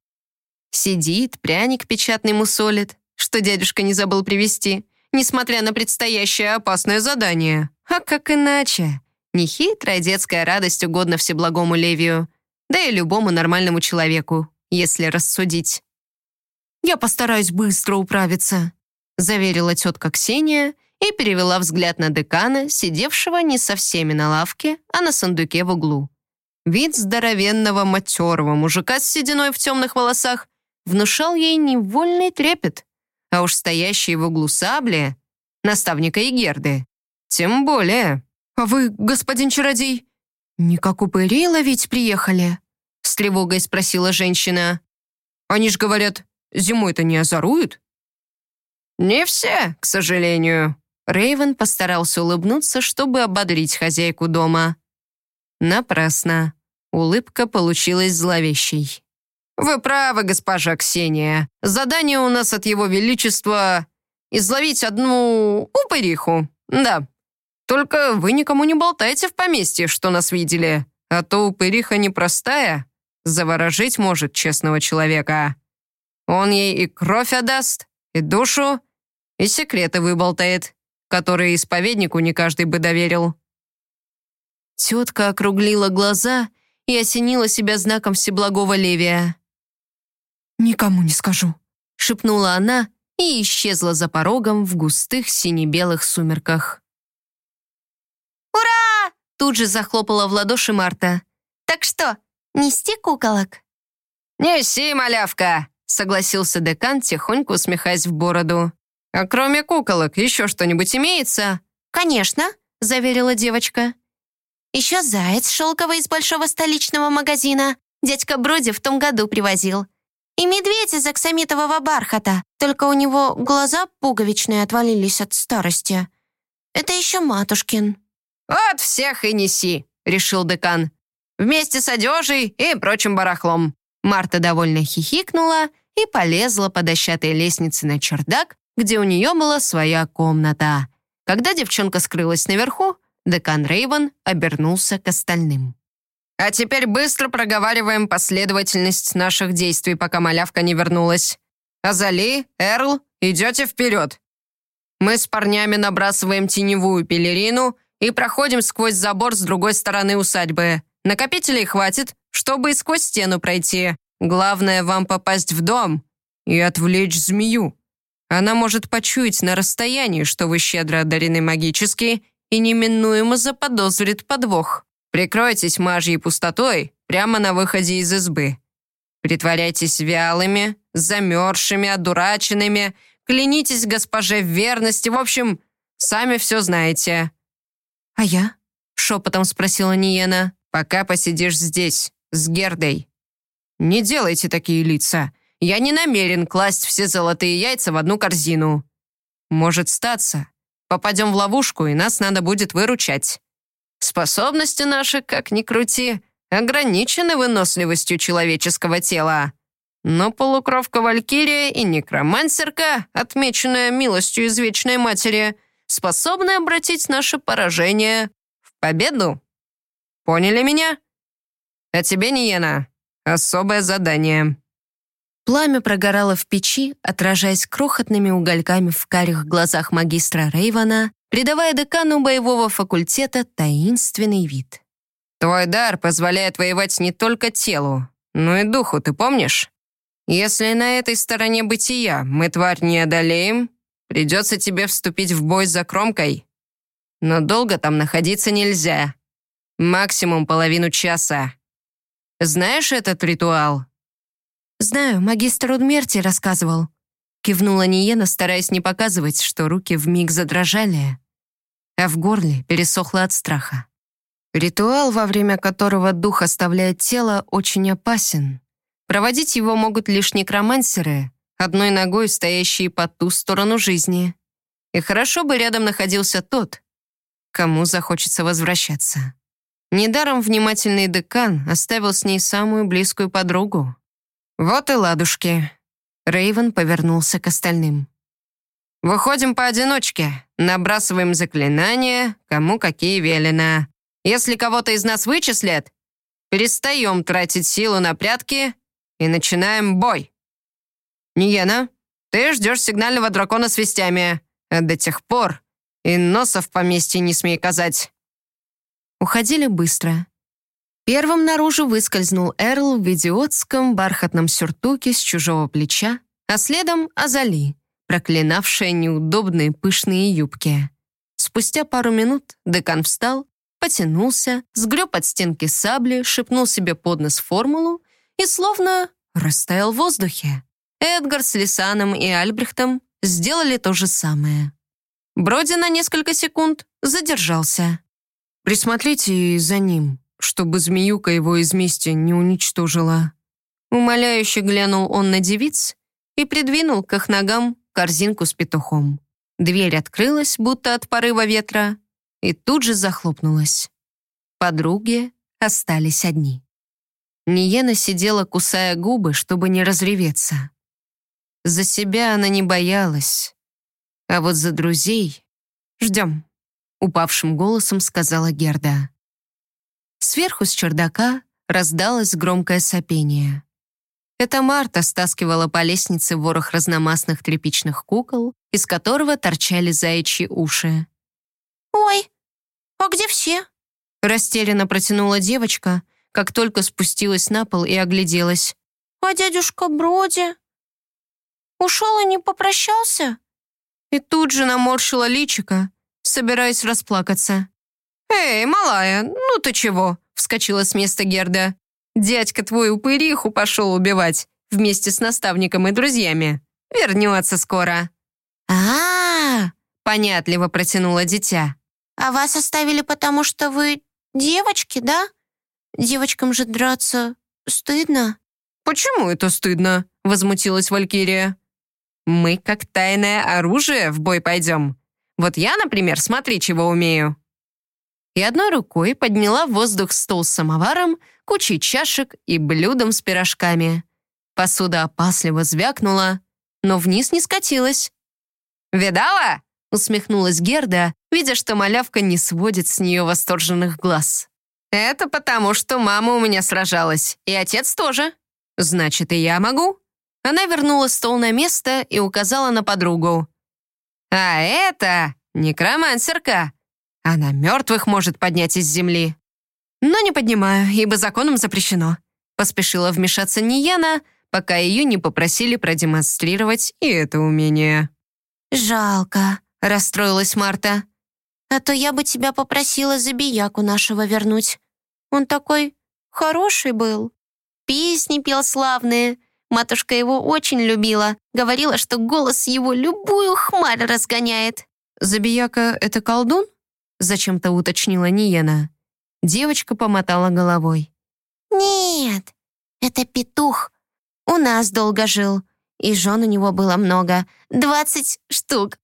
Сидит, пряник печатный мусолит, что дядюшка не забыл привезти, несмотря на предстоящее опасное задание. А как иначе? Нехитрая детская радость угодно всеблагому Левию, да и любому нормальному человеку, если рассудить. «Я постараюсь быстро управиться», заверила тетка Ксения и перевела взгляд на декана, сидевшего не со всеми на лавке, а на сундуке в углу. Вид здоровенного матерого мужика с сединой в темных волосах внушал ей невольный трепет, а уж стоящие в углу сабли — наставника Егерды. Тем более. «А вы, господин чародей, не как упырей ловить приехали?» — с тревогой спросила женщина. «Они ж говорят, зимой-то не озоруют?» «Не все, к сожалению», Рейвен постарался улыбнуться, чтобы ободрить хозяйку дома. Напрасно. Улыбка получилась зловещей. «Вы правы, госпожа Ксения. Задание у нас от его величества — изловить одну упыриху. Да. Только вы никому не болтайте в поместье, что нас видели, а то упыриха непростая, заворожить может честного человека. Он ей и кровь отдаст, и душу, и секреты выболтает которые исповеднику не каждый бы доверил. Тетка округлила глаза и осенила себя знаком Всеблагого Левия. «Никому не скажу», — шепнула она и исчезла за порогом в густых сине-белых сумерках. «Ура!» — тут же захлопала в ладоши Марта. «Так что, нести куколок?» «Неси, малявка!» — согласился декан, тихонько усмехаясь в бороду. «А кроме куколок еще что-нибудь имеется?» «Конечно», — заверила девочка. «Еще заяц шелковый из большого столичного магазина. Дядька Броди в том году привозил. И медведь из аксамитового бархата, только у него глаза пуговичные отвалились от старости. Это еще матушкин». «Вот всех и неси», — решил декан. «Вместе с одежей и прочим барахлом». Марта довольно хихикнула и полезла по дощатой лестнице на чердак, где у нее была своя комната. Когда девчонка скрылась наверху, декан Рейвен обернулся к остальным. «А теперь быстро проговариваем последовательность наших действий, пока малявка не вернулась. Азали, Эрл, идете вперед. Мы с парнями набрасываем теневую пелерину и проходим сквозь забор с другой стороны усадьбы. Накопителей хватит, чтобы и сквозь стену пройти. Главное вам попасть в дом и отвлечь змею. Она может почуять на расстоянии, что вы щедро одарены магически, и неминуемо заподозрит подвох. Прикройтесь мажьей пустотой прямо на выходе из избы. Притворяйтесь вялыми, замерзшими, одураченными, клянитесь госпоже в верности, в общем, сами все знаете». «А я?» — шепотом спросила Ниена. «Пока посидишь здесь, с Гердой. Не делайте такие лица. Я не намерен класть все золотые яйца в одну корзину. Может статься. Попадем в ловушку, и нас надо будет выручать. Способности наши, как ни крути, ограничены выносливостью человеческого тела. Но полукровка Валькирия и некромансерка, отмеченная милостью извечной матери, способны обратить наше поражение в победу. Поняли меня? А тебе, Ниена, особое задание. Пламя прогорало в печи, отражаясь крохотными угольками в карих глазах магистра Рейвана, придавая декану боевого факультета таинственный вид. «Твой дар позволяет воевать не только телу, но и духу, ты помнишь? Если на этой стороне бытия мы тварь не одолеем, придется тебе вступить в бой за кромкой. Но долго там находиться нельзя. Максимум половину часа. Знаешь этот ритуал?» «Знаю, магистр Удмерти рассказывал», кивнула Ниена, стараясь не показывать, что руки вмиг задрожали, а в горле пересохло от страха. Ритуал, во время которого дух оставляет тело, очень опасен. Проводить его могут лишь некромансеры, одной ногой стоящие по ту сторону жизни. И хорошо бы рядом находился тот, кому захочется возвращаться. Недаром внимательный декан оставил с ней самую близкую подругу. Вот и ладушки. Рейвен повернулся к остальным. «Выходим поодиночке, набрасываем заклинания, кому какие велено. Если кого-то из нас вычислят, перестаем тратить силу на прятки и начинаем бой. Ниена, ты ждешь сигнального дракона с вестями. А до тех пор и носа в поместье не смей казать». Уходили быстро. Первым наружу выскользнул Эрл в идиотском бархатном сюртуке с чужого плеча, а следом Азали, проклинавшая неудобные пышные юбки. Спустя пару минут декан встал, потянулся, сгреб от стенки сабли, шепнул себе под нос формулу и словно растаял в воздухе. Эдгар с Лисаном и Альбрехтом сделали то же самое. Броди на несколько секунд задержался. «Присмотрите за ним», чтобы змеюка его из мести не уничтожила». Умоляюще глянул он на девиц и придвинул к их ногам корзинку с петухом. Дверь открылась, будто от порыва ветра, и тут же захлопнулась. Подруги остались одни. Ниена сидела, кусая губы, чтобы не разреветься. За себя она не боялась, а вот за друзей... «Ждем», — упавшим голосом сказала Герда. Сверху с чердака раздалось громкое сопение. Это Марта стаскивала по лестнице ворох разномастных тряпичных кукол, из которого торчали заячьи уши. «Ой, а где все?» Растерянно протянула девочка, как только спустилась на пол и огляделась. «А дядюшка Броди? Ушел и не попрощался?» И тут же наморщила личика, собираясь расплакаться. «Эй, малая, ну ты чего?» — вскочила с места Герда. «Дядька твой упыриху пошел убивать вместе с наставником и друзьями. Вернется скоро». А, понятливо протянула дитя. «А вас оставили потому, что вы девочки, да? Девочкам же драться стыдно». «Почему это стыдно?» — возмутилась Валькирия. «Мы, как тайное оружие, в бой пойдем. Вот я, например, смотри, чего умею» и одной рукой подняла в воздух стол с самоваром, кучей чашек и блюдом с пирожками. Посуда опасливо звякнула, но вниз не скатилась. «Видала?» — усмехнулась Герда, видя, что малявка не сводит с нее восторженных глаз. «Это потому, что мама у меня сражалась, и отец тоже. Значит, и я могу?» Она вернула стол на место и указала на подругу. «А это некромансерка. Она мертвых может поднять из земли. Но не поднимаю, ибо законом запрещено. Поспешила вмешаться Нияна, пока ее не попросили продемонстрировать и это умение. «Жалко», — расстроилась Марта. «А то я бы тебя попросила забияку нашего вернуть. Он такой хороший был. Песни пел славные. Матушка его очень любила. Говорила, что голос его любую хмарь разгоняет». «Забияка — это колдун?» Зачем-то уточнила Ниена. Девочка помотала головой. «Нет, это петух. У нас долго жил, и жен у него было много. Двадцать штук.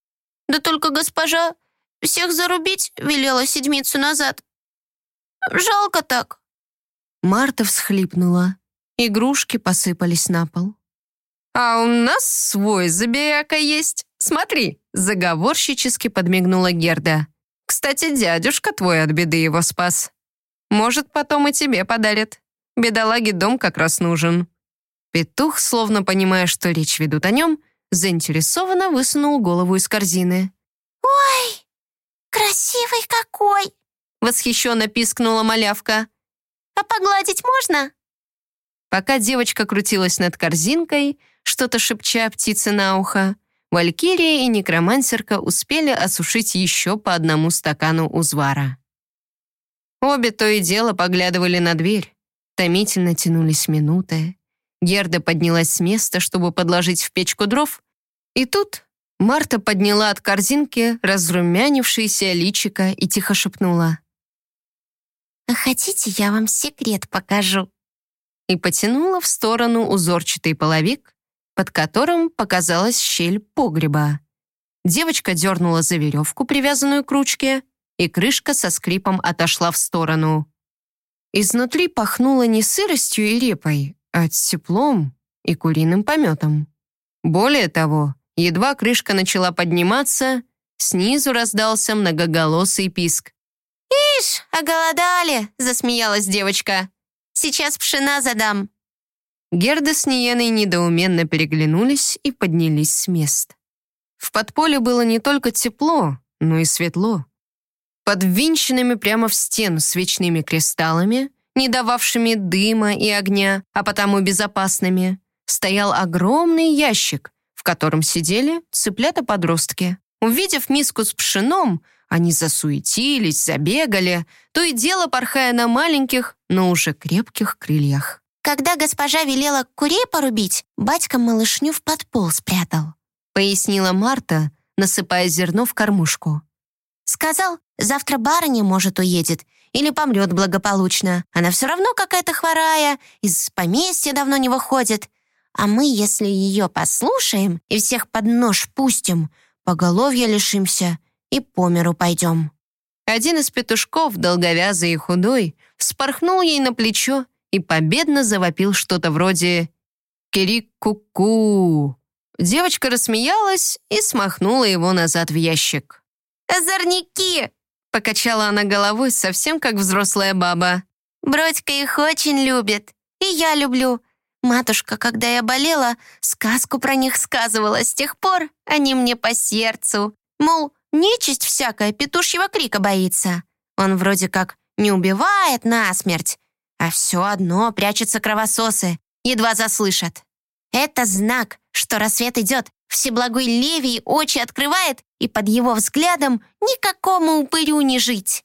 Да только госпожа всех зарубить велела седмицу назад. Жалко так». Марта всхлипнула. Игрушки посыпались на пол. «А у нас свой забияка есть. Смотри!» Заговорщически подмигнула Герда. Кстати, дядюшка твой от беды его спас. Может, потом и тебе подарит. Бедолаге дом как раз нужен». Петух, словно понимая, что речь ведут о нем, заинтересованно высунул голову из корзины. «Ой, красивый какой!» Восхищенно пискнула малявка. «А погладить можно?» Пока девочка крутилась над корзинкой, что-то шепча птице на ухо, Валькирия и некромансерка успели осушить еще по одному стакану узвара. Обе то и дело поглядывали на дверь. Томительно тянулись минуты. Герда поднялась с места, чтобы подложить в печку дров. И тут Марта подняла от корзинки разрумянившееся личико и тихо шепнула. «А хотите, я вам секрет покажу?» И потянула в сторону узорчатый половик, под которым показалась щель погреба. Девочка дернула за веревку, привязанную к ручке, и крышка со скрипом отошла в сторону. Изнутри пахнуло не сыростью и репой, а теплом и куриным пометом. Более того, едва крышка начала подниматься, снизу раздался многоголосый писк. «Ишь, оголодали!» — засмеялась девочка. «Сейчас пшена задам». Герда с Ниеной недоуменно переглянулись и поднялись с мест. В подполе было не только тепло, но и светло. Под ввинченными прямо в стену свечными кристаллами, не дававшими дыма и огня, а потому безопасными, стоял огромный ящик, в котором сидели цыплята-подростки. Увидев миску с пшеном, они засуетились, забегали, то и дело порхая на маленьких, но уже крепких крыльях. Когда госпожа велела курей порубить, батька малышню в подпол спрятал», пояснила Марта, насыпая зерно в кормушку. «Сказал, завтра барыня, может, уедет или помрет благополучно. Она все равно какая-то хворая, из поместья давно не выходит. А мы, если ее послушаем и всех под нож пустим, поголовья лишимся и по миру пойдем». Один из петушков, долговязый и худой, вспорхнул ей на плечо и победно завопил что-то вроде «Кирик-ку-ку». Девочка рассмеялась и смахнула его назад в ящик. «Озорники!» — покачала она головой, совсем как взрослая баба. «Бродька их очень любит, и я люблю. Матушка, когда я болела, сказку про них сказывала. С тех пор они мне по сердцу. Мол, нечисть всякая петушьего крика боится. Он вроде как не убивает насмерть, а все одно прячутся кровососы, едва заслышат. Это знак, что рассвет идет. Всеблагой Левий очи открывает, и под его взглядом никакому упырю не жить.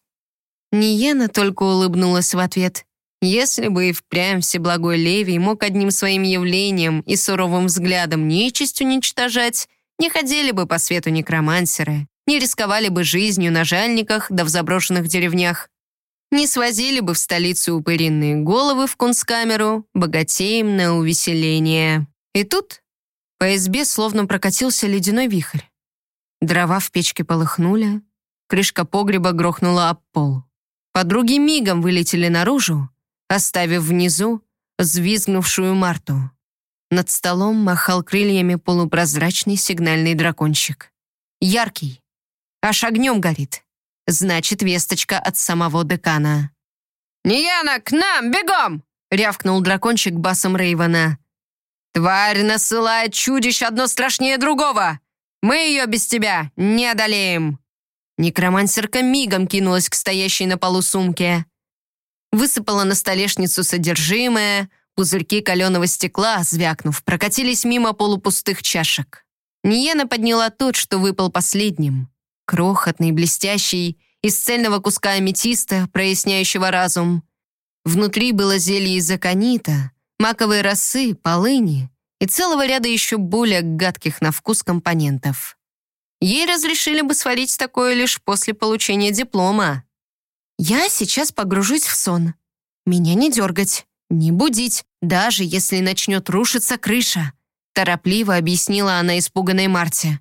Ниена только улыбнулась в ответ. Если бы и впрямь Всеблагой Левий мог одним своим явлением и суровым взглядом нечисть уничтожать, не ходили бы по свету некромансеры, не рисковали бы жизнью на жальниках да в заброшенных деревнях не свозили бы в столицу упыринные головы в кунсткамеру, богатеем на увеселение. И тут по избе словно прокатился ледяной вихрь. Дрова в печке полыхнули, крышка погреба грохнула об пол. Подруги мигом вылетели наружу, оставив внизу взвизгнувшую Марту. Над столом махал крыльями полупрозрачный сигнальный дракончик. Яркий, аж огнем горит. Значит, весточка от самого декана. «Нияна, к нам, бегом!» — рявкнул дракончик басом Рейвана. «Тварь насылает чудищ одно страшнее другого! Мы ее без тебя не одолеем!» Некромансерка мигом кинулась к стоящей на полу сумке. Высыпала на столешницу содержимое, пузырьки каленого стекла, звякнув, прокатились мимо полупустых чашек. Ниена подняла тот, что выпал последним крохотный, блестящий, из цельного куска аметиста, проясняющего разум. Внутри было зелье из аконита, маковой росы, полыни и целого ряда еще более гадких на вкус компонентов. Ей разрешили бы сварить такое лишь после получения диплома. «Я сейчас погружусь в сон. Меня не дергать, не будить, даже если начнет рушиться крыша», торопливо объяснила она испуганной Марте.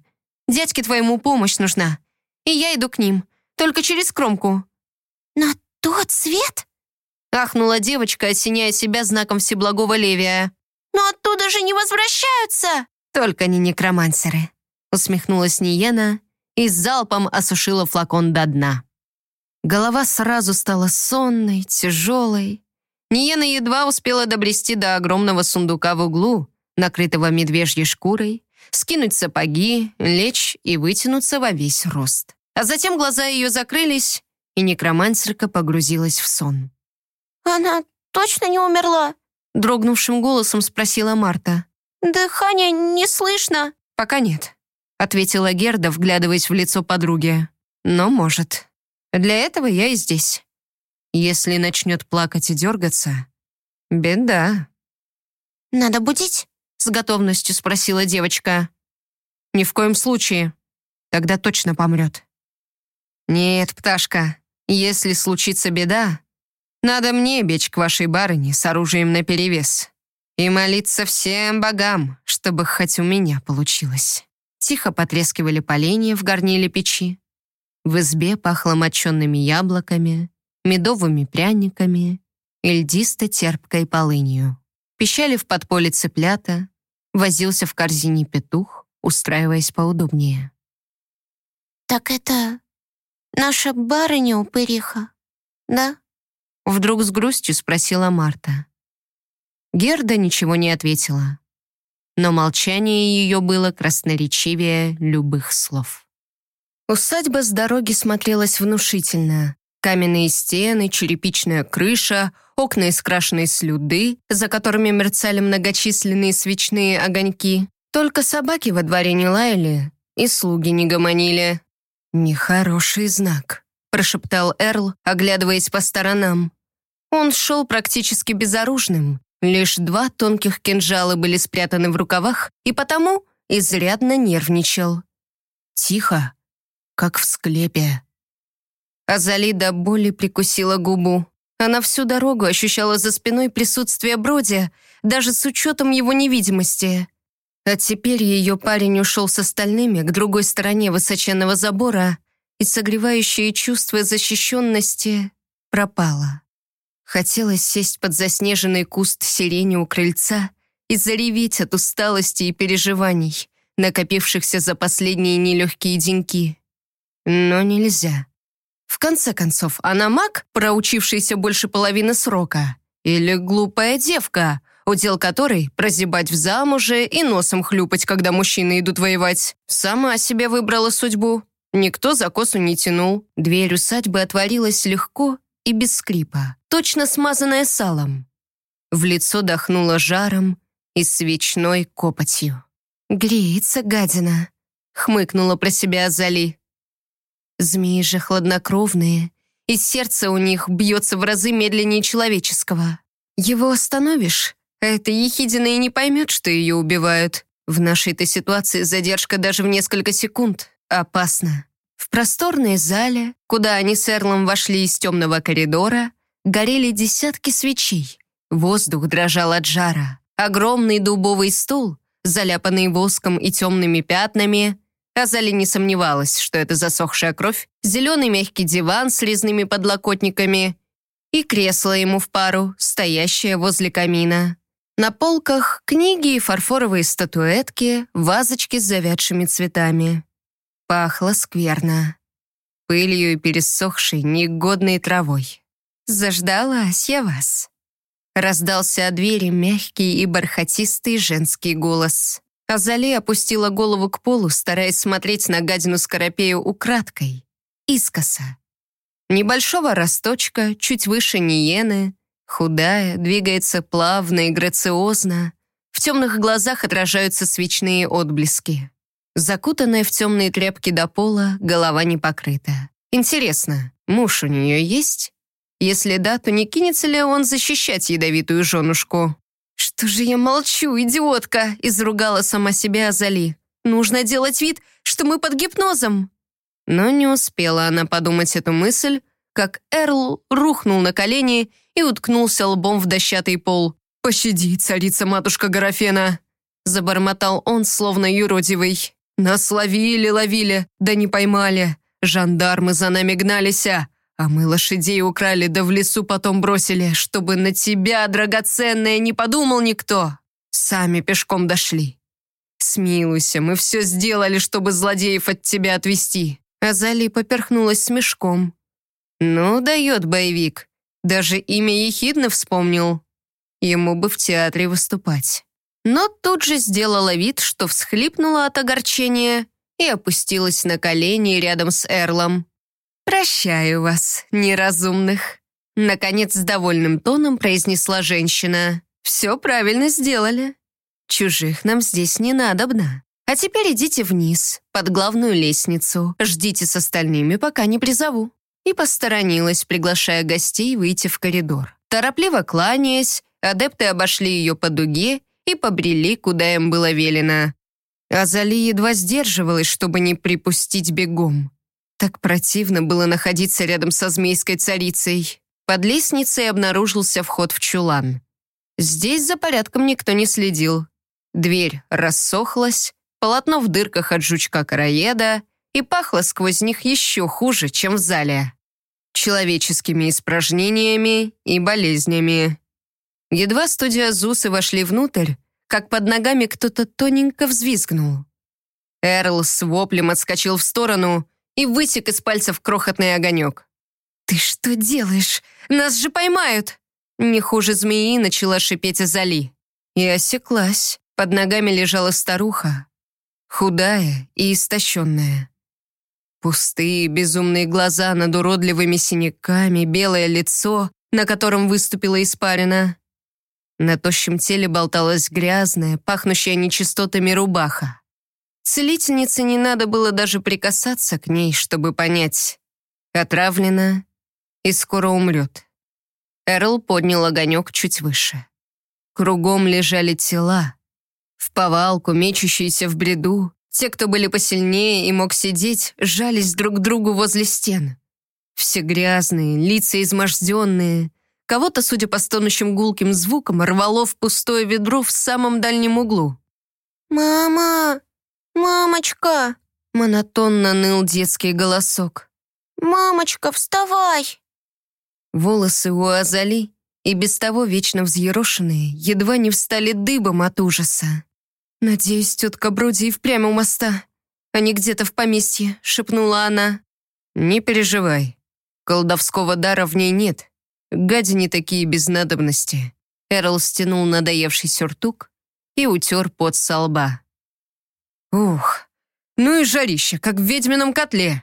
«Дядьке твоему помощь нужна и я иду к ним, только через кромку». «На тот свет?» Ахнула девочка, осеняя себя знаком Всеблагого Левия. «Но оттуда же не возвращаются!» «Только не некромансеры», усмехнулась Ниена и залпом осушила флакон до дна. Голова сразу стала сонной, тяжелой. Ниена едва успела добрести до огромного сундука в углу, накрытого медвежьей шкурой, скинуть сапоги, лечь и вытянуться во весь рост. А затем глаза ее закрылись, и некромансерка погрузилась в сон. «Она точно не умерла?» Дрогнувшим голосом спросила Марта. «Дыхание не слышно?» «Пока нет», — ответила Герда, вглядываясь в лицо подруги. «Но может. Для этого я и здесь. Если начнет плакать и дергаться, беда». «Надо будить?» — с готовностью спросила девочка. «Ни в коем случае. Тогда точно помрет». «Нет, пташка, если случится беда, надо мне бечь к вашей барыне с оружием наперевес и молиться всем богам, чтобы хоть у меня получилось». Тихо потрескивали поленья в горниле печи. В избе пахло моченными яблоками, медовыми пряниками и льдисто-терпкой полынью. Пищали в подполе цыплята, Возился в корзине петух, устраиваясь поудобнее. «Так это наша барыня-упыриха, да?» Вдруг с грустью спросила Марта. Герда ничего не ответила, но молчание ее было красноречивее любых слов. Усадьба с дороги смотрелась внушительно. Каменные стены, черепичная крыша, окна из крашеной слюды, за которыми мерцали многочисленные свечные огоньки. Только собаки во дворе не лаяли, и слуги не гомонили. «Нехороший знак», — прошептал Эрл, оглядываясь по сторонам. Он шел практически безоружным. Лишь два тонких кинжала были спрятаны в рукавах, и потому изрядно нервничал. Тихо, как в склепе. Азали до боли прикусила губу. Она всю дорогу ощущала за спиной присутствие Броди, даже с учетом его невидимости. А теперь ее парень ушел с остальными к другой стороне высоченного забора, и согревающее чувство защищенности пропало. Хотелось сесть под заснеженный куст сирени у крыльца и зареветь от усталости и переживаний, накопившихся за последние нелегкие деньки. Но нельзя. В конце концов, она маг, проучившийся больше половины срока, или глупая девка, удел которой прозябать в замуже и носом хлюпать, когда мужчины идут воевать. Сама себе выбрала судьбу. Никто за косу не тянул. Дверь усадьбы отворилась легко и без скрипа, точно смазанная салом. В лицо дохнуло жаром и свечной копотью. «Греется гадина», — хмыкнула про себя Азали. Змеи же хладнокровные, и сердце у них бьется в разы медленнее человеческого. Его остановишь, а эта ехидина и не поймет, что ее убивают. В нашей-то ситуации задержка даже в несколько секунд опасна. В просторной зале, куда они с Эрлом вошли из темного коридора, горели десятки свечей. Воздух дрожал от жара. Огромный дубовый стул, заляпанный воском и темными пятнами. Азали не сомневалась, что это засохшая кровь, зеленый мягкий диван с резными подлокотниками и кресло ему в пару, стоящее возле камина. На полках книги и фарфоровые статуэтки, вазочки с завядшими цветами. Пахло скверно. Пылью и пересохшей, негодной травой. «Заждалась я вас». Раздался от двери мягкий и бархатистый женский голос. Азали опустила голову к полу, стараясь смотреть на гадину Скоропею украдкой, искоса. Небольшого росточка, чуть выше Ниены, худая, двигается плавно и грациозно. В темных глазах отражаются свечные отблески. Закутанная в темные тряпки до пола, голова не покрыта. Интересно, муж у нее есть? Если да, то не кинется ли он защищать ядовитую женушку? «Что же я молчу, идиотка?» — изругала сама себя Азали. «Нужно делать вид, что мы под гипнозом». Но не успела она подумать эту мысль, как Эрл рухнул на колени и уткнулся лбом в дощатый пол. «Пощади, царица-матушка Гарафена!» Забормотал он, словно юродивый. Нас ловили, ловили, да не поймали. Жандармы за нами гнались, а мы лошадей украли, да в лесу потом бросили, чтобы на тебя, драгоценная, не подумал никто. Сами пешком дошли. Смилуйся, мы все сделали, чтобы злодеев от тебя отвести. Азали поперхнулась смешком. Ну, дает боевик. Даже имя Ехидна вспомнил. Ему бы в театре выступать но тут же сделала вид, что всхлипнула от огорчения и опустилась на колени рядом с Эрлом. «Прощаю вас, неразумных», — наконец с довольным тоном произнесла женщина. «Все правильно сделали. Чужих нам здесь не надобно. А теперь идите вниз, под главную лестницу. Ждите с остальными, пока не призову». И посторонилась, приглашая гостей выйти в коридор. Торопливо кланяясь, адепты обошли ее по дуге и побрели, куда им было велено. Азали едва сдерживалась, чтобы не припустить бегом. Так противно было находиться рядом со змейской царицей. Под лестницей обнаружился вход в чулан. Здесь за порядком никто не следил. Дверь рассохлась, полотно в дырках от жучка-караеда и пахло сквозь них еще хуже, чем в зале. Человеческими испражнениями и болезнями. Едва студиозусы вошли внутрь, как под ногами кто-то тоненько взвизгнул. Эрл с воплем отскочил в сторону и высек из пальцев крохотный огонек. «Ты что делаешь? Нас же поймают!» Не хуже змеи начала шипеть Азали. И осеклась. Под ногами лежала старуха, худая и истощенная. Пустые безумные глаза над уродливыми синяками, белое лицо, на котором выступила испарина. На тощем теле болталась грязная, пахнущая нечистотами рубаха. Целительнице не надо было даже прикасаться к ней, чтобы понять. Отравлена и скоро умрет. Эрл поднял огонек чуть выше. Кругом лежали тела. В повалку, мечущиеся в бреду. Те, кто были посильнее и мог сидеть, сжались друг к другу возле стен. Все грязные, лица изможденные. Кого-то, судя по стонущим гулким звукам, рвало в пустое ведро в самом дальнем углу. «Мама! Мамочка!» Монотонно ныл детский голосок. «Мамочка, вставай!» Волосы у Азали, и без того вечно взъерошенные, едва не встали дыбом от ужаса. «Надеюсь, тетка Броди и впрямь у моста, а не где-то в поместье», — шепнула она. «Не переживай. Колдовского дара в ней нет. Гадини такие без надобности». Эрл стянул надоевший сюртук и утер пот со лба. «Ух, ну и жарище, как в ведьмином котле.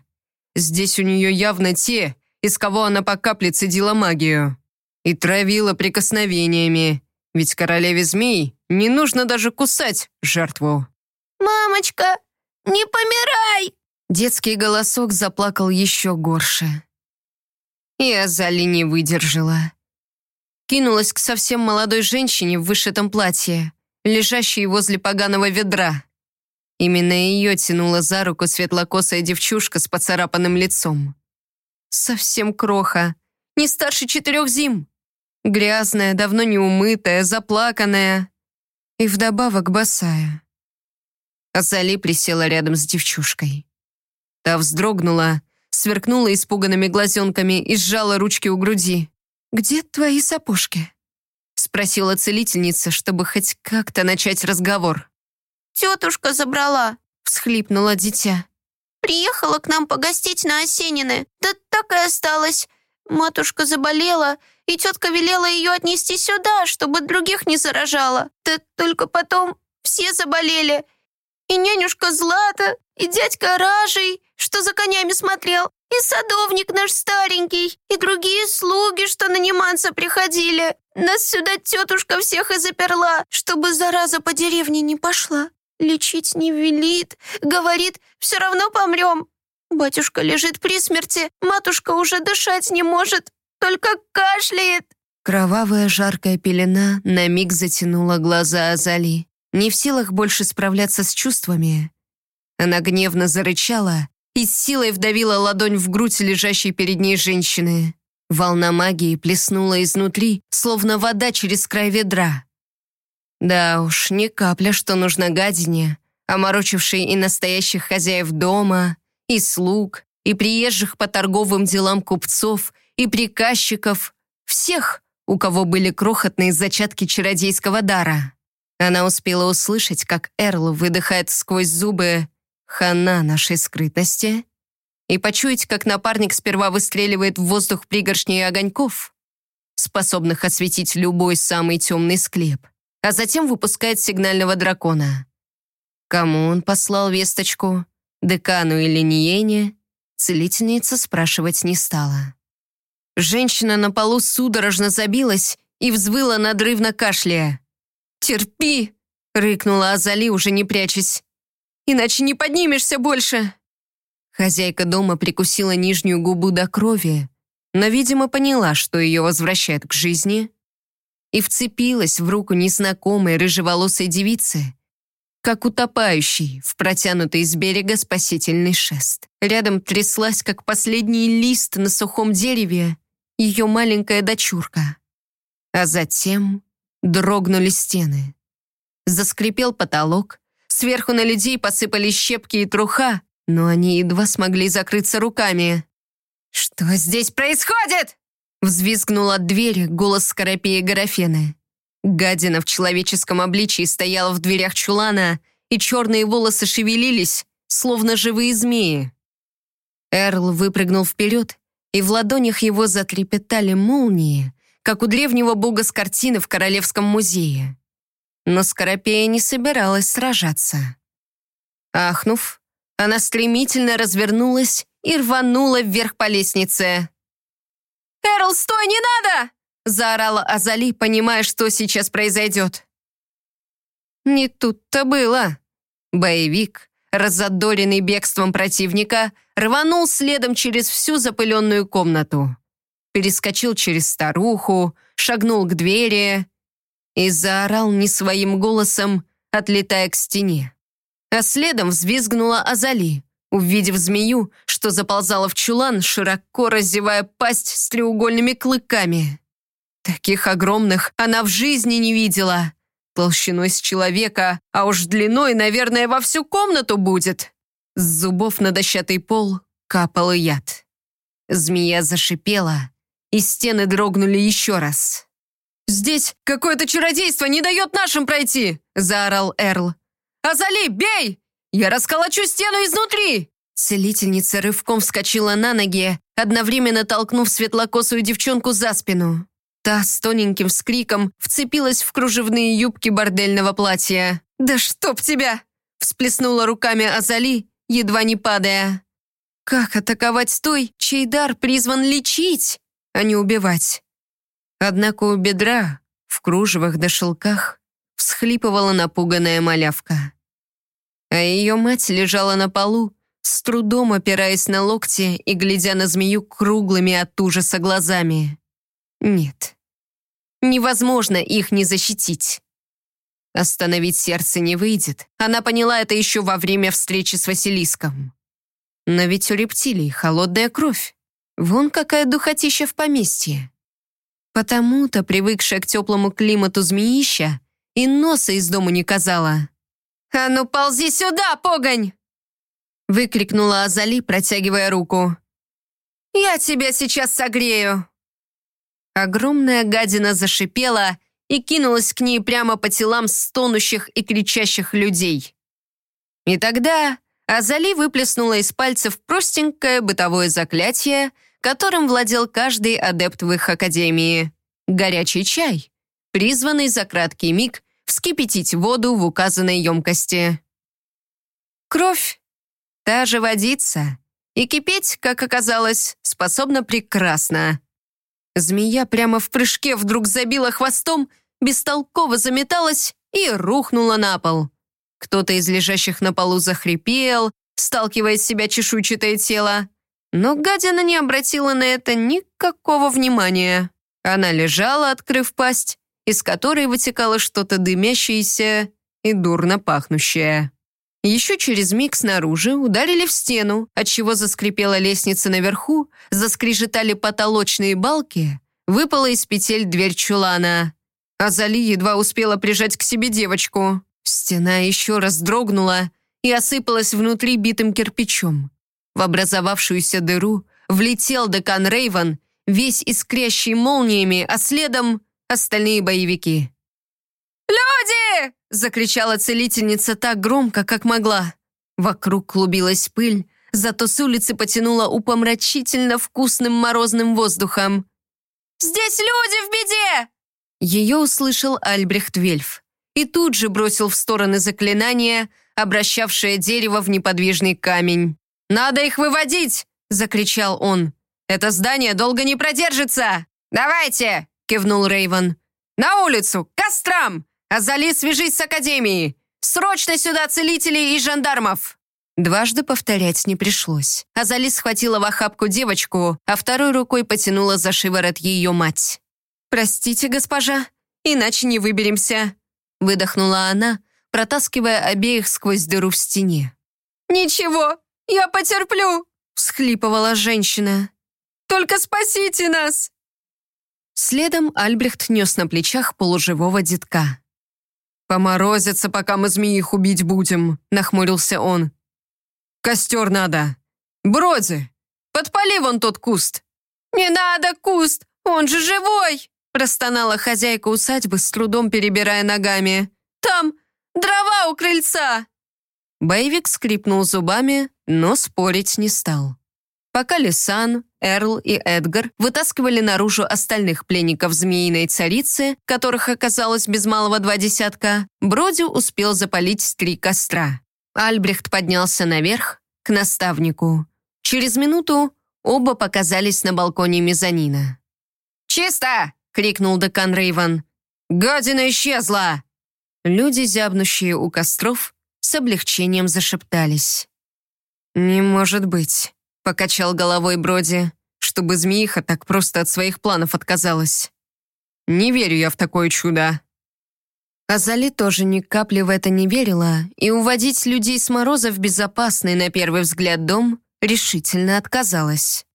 Здесь у нее явно те, из кого она по капле цедила магию. И травила прикосновениями, ведь королеве змей не нужно даже кусать жертву». «Мамочка, не помирай!» Детский голосок заплакал еще горше. И Азали не выдержала. Кинулась к совсем молодой женщине в вышитом платье, лежащей возле поганого ведра. Именно ее тянула за руку светлокосая девчушка с поцарапанным лицом. Совсем кроха, не старше четырех зим. Грязная, давно не умытая, заплаканная. И вдобавок босая. Азали присела рядом с девчушкой. Та вздрогнула, сверкнула испуганными глазенками и сжала ручки у груди. «Где твои сапожки?» Спросила целительница, чтобы хоть как-то начать разговор. «Тетушка забрала», — всхлипнула дитя. «Приехала к нам погостить на Осенины, да так и осталась. Матушка заболела, и тетка велела ее отнести сюда, чтобы других не заражала. Да только потом все заболели. И нянюшка Злата, и дядька Ражей, что за конями смотрел, и садовник наш старенький, и другие слуги, что наниматься приходили. Нас сюда тетушка всех и заперла, чтобы зараза по деревне не пошла. Лечить не велит, говорит, все равно помрем. Батюшка лежит при смерти, матушка уже дышать не может, только кашляет. Кровавая жаркая пелена на миг затянула глаза Азали. Не в силах больше справляться с чувствами. Она гневно зарычала и с силой вдавила ладонь в грудь лежащей перед ней женщины. Волна магии плеснула изнутри, словно вода через край ведра. Да уж, не капля, что нужно гадине, оморочившей и настоящих хозяев дома, и слуг, и приезжих по торговым делам купцов, и приказчиков, всех, у кого были крохотные зачатки чародейского дара. Она успела услышать, как Эрл выдыхает сквозь зубы «Хана нашей скрытности» и почуять, как напарник сперва выстреливает в воздух пригоршни огоньков, способных осветить любой самый темный склеп, а затем выпускает сигнального дракона. Кому он послал весточку? Декану или Ниене? Целительница спрашивать не стала. Женщина на полу судорожно забилась и взвыла надрывно кашляя. «Терпи!» — рыкнула Азали, уже не прячась. «Иначе не поднимешься больше!» Хозяйка дома прикусила нижнюю губу до крови, но, видимо, поняла, что ее возвращает к жизни, и вцепилась в руку незнакомой рыжеволосой девицы, как утопающий в протянутый из берега спасительный шест. Рядом тряслась, как последний лист на сухом дереве, ее маленькая дочурка. А затем дрогнули стены. Заскрипел потолок, сверху на людей посыпались щепки и труха, но они едва смогли закрыться руками. «Что здесь происходит?» Взвизгнул от двери голос Скоропея Гарафены. Гадина в человеческом обличии стояла в дверях чулана, и черные волосы шевелились, словно живые змеи. Эрл выпрыгнул вперед, и в ладонях его затрепетали молнии, как у древнего бога с картины в Королевском музее. Но Скоропея не собиралась сражаться. Ахнув, она стремительно развернулась и рванула вверх по лестнице. «Эрл, стой, не надо!» заорала Азали, понимая, что сейчас произойдет. Не тут-то было. Боевик, разодоренный бегством противника, рванул следом через всю запыленную комнату. Перескочил через старуху, шагнул к двери и заорал не своим голосом, отлетая к стене. А следом взвизгнула Азали, увидев змею, что заползала в чулан, широко разевая пасть с треугольными клыками. Таких огромных она в жизни не видела. Толщиной с человека, а уж длиной, наверное, во всю комнату будет. С зубов на дощатый пол капал яд. Змея зашипела, и стены дрогнули еще раз. «Здесь какое-то чародейство не дает нашим пройти!» — заорал Эрл. «Азали, бей! Я расколочу стену изнутри!» Целительница рывком вскочила на ноги, одновременно толкнув светлокосую девчонку за спину. Та с тоненьким вскриком вцепилась в кружевные юбки бордельного платья. «Да чтоб тебя!» всплеснула руками Азали, едва не падая. Как атаковать той, чей дар призван лечить, а не убивать? Однако у бедра, в кружевах да шелках, всхлипывала напуганная малявка. А ее мать лежала на полу, с трудом опираясь на локти и глядя на змею круглыми от ужаса глазами. Нет. Невозможно их не защитить. Остановить сердце не выйдет. Она поняла это еще во время встречи с Василиском. Но ведь у рептилий холодная кровь. Вон какая духотища в поместье. Потому-то, привыкшая к теплому климату змеища, и носа из дому не казала. «А ну, ползи сюда, погонь!» выкрикнула Азали, протягивая руку. «Я тебя сейчас согрею!» Огромная гадина зашипела и кинулась к ней прямо по телам стонущих и кричащих людей. И тогда Азали выплеснула из пальцев простенькое бытовое заклятие, которым владел каждый адепт в их академии. Горячий чай, призванный за краткий миг вскипятить воду в указанной емкости. Кровь, та же водица, и кипеть, как оказалось, способна прекрасно. Змея прямо в прыжке вдруг забила хвостом, бестолково заметалась и рухнула на пол. Кто-то из лежащих на полу захрипел, сталкивая с себя чешуйчатое тело. Но гадина не обратила на это никакого внимания. Она лежала, открыв пасть, из которой вытекало что-то дымящееся и дурно пахнущее. Еще через миг снаружи ударили в стену, отчего заскрипела лестница наверху, заскрежетали потолочные балки, выпала из петель дверь чулана. Азали едва успела прижать к себе девочку. Стена еще раз дрогнула и осыпалась внутри битым кирпичом. В образовавшуюся дыру влетел декан Рейвен, весь искрящий молниями, а следом остальные боевики. «Люди!» — закричала целительница так громко, как могла. Вокруг клубилась пыль, зато с улицы потянуло упомрачительно вкусным морозным воздухом. «Здесь люди в беде!» Ее услышал Альбрехт Вельф и тут же бросил в стороны заклинания, обращавшее дерево в неподвижный камень. «Надо их выводить!» — закричал он. «Это здание долго не продержится!» «Давайте!» — кивнул Рейвен. «На улицу! К кострам! «Азали, свяжись с Академией! Срочно сюда целителей и жандармов!» Дважды повторять не пришлось. Азали схватила в охапку девочку, а второй рукой потянула за шиворот ее мать. «Простите, госпожа, иначе не выберемся», выдохнула она, протаскивая обеих сквозь дыру в стене. «Ничего, я потерплю», всхлипывала женщина. «Только спасите нас!» Следом Альбрехт нес на плечах полуживого детка. «Поморозятся, пока мы змеих убить будем», — нахмурился он. «Костер надо. Броди, подпали вон тот куст». «Не надо куст, он же живой!» простонала хозяйка усадьбы, с трудом перебирая ногами. «Там дрова у крыльца!» Боевик скрипнул зубами, но спорить не стал. Пока Лисан, Эрл и Эдгар вытаскивали наружу остальных пленников Змеиной Царицы, которых оказалось без малого два десятка, Броди успел запалить три костра. Альбрехт поднялся наверх, к наставнику. Через минуту оба показались на балконе мезонина. «Чисто!» — крикнул декан Рейвен. «Гадина исчезла!» Люди, зябнущие у костров, с облегчением зашептались. «Не может быть», — покачал головой Броди, чтобы змеиха так просто от своих планов отказалась. «Не верю я в такое чудо». Азали тоже ни капли в это не верила, и уводить людей с мороза в безопасный, на первый взгляд, дом решительно отказалась.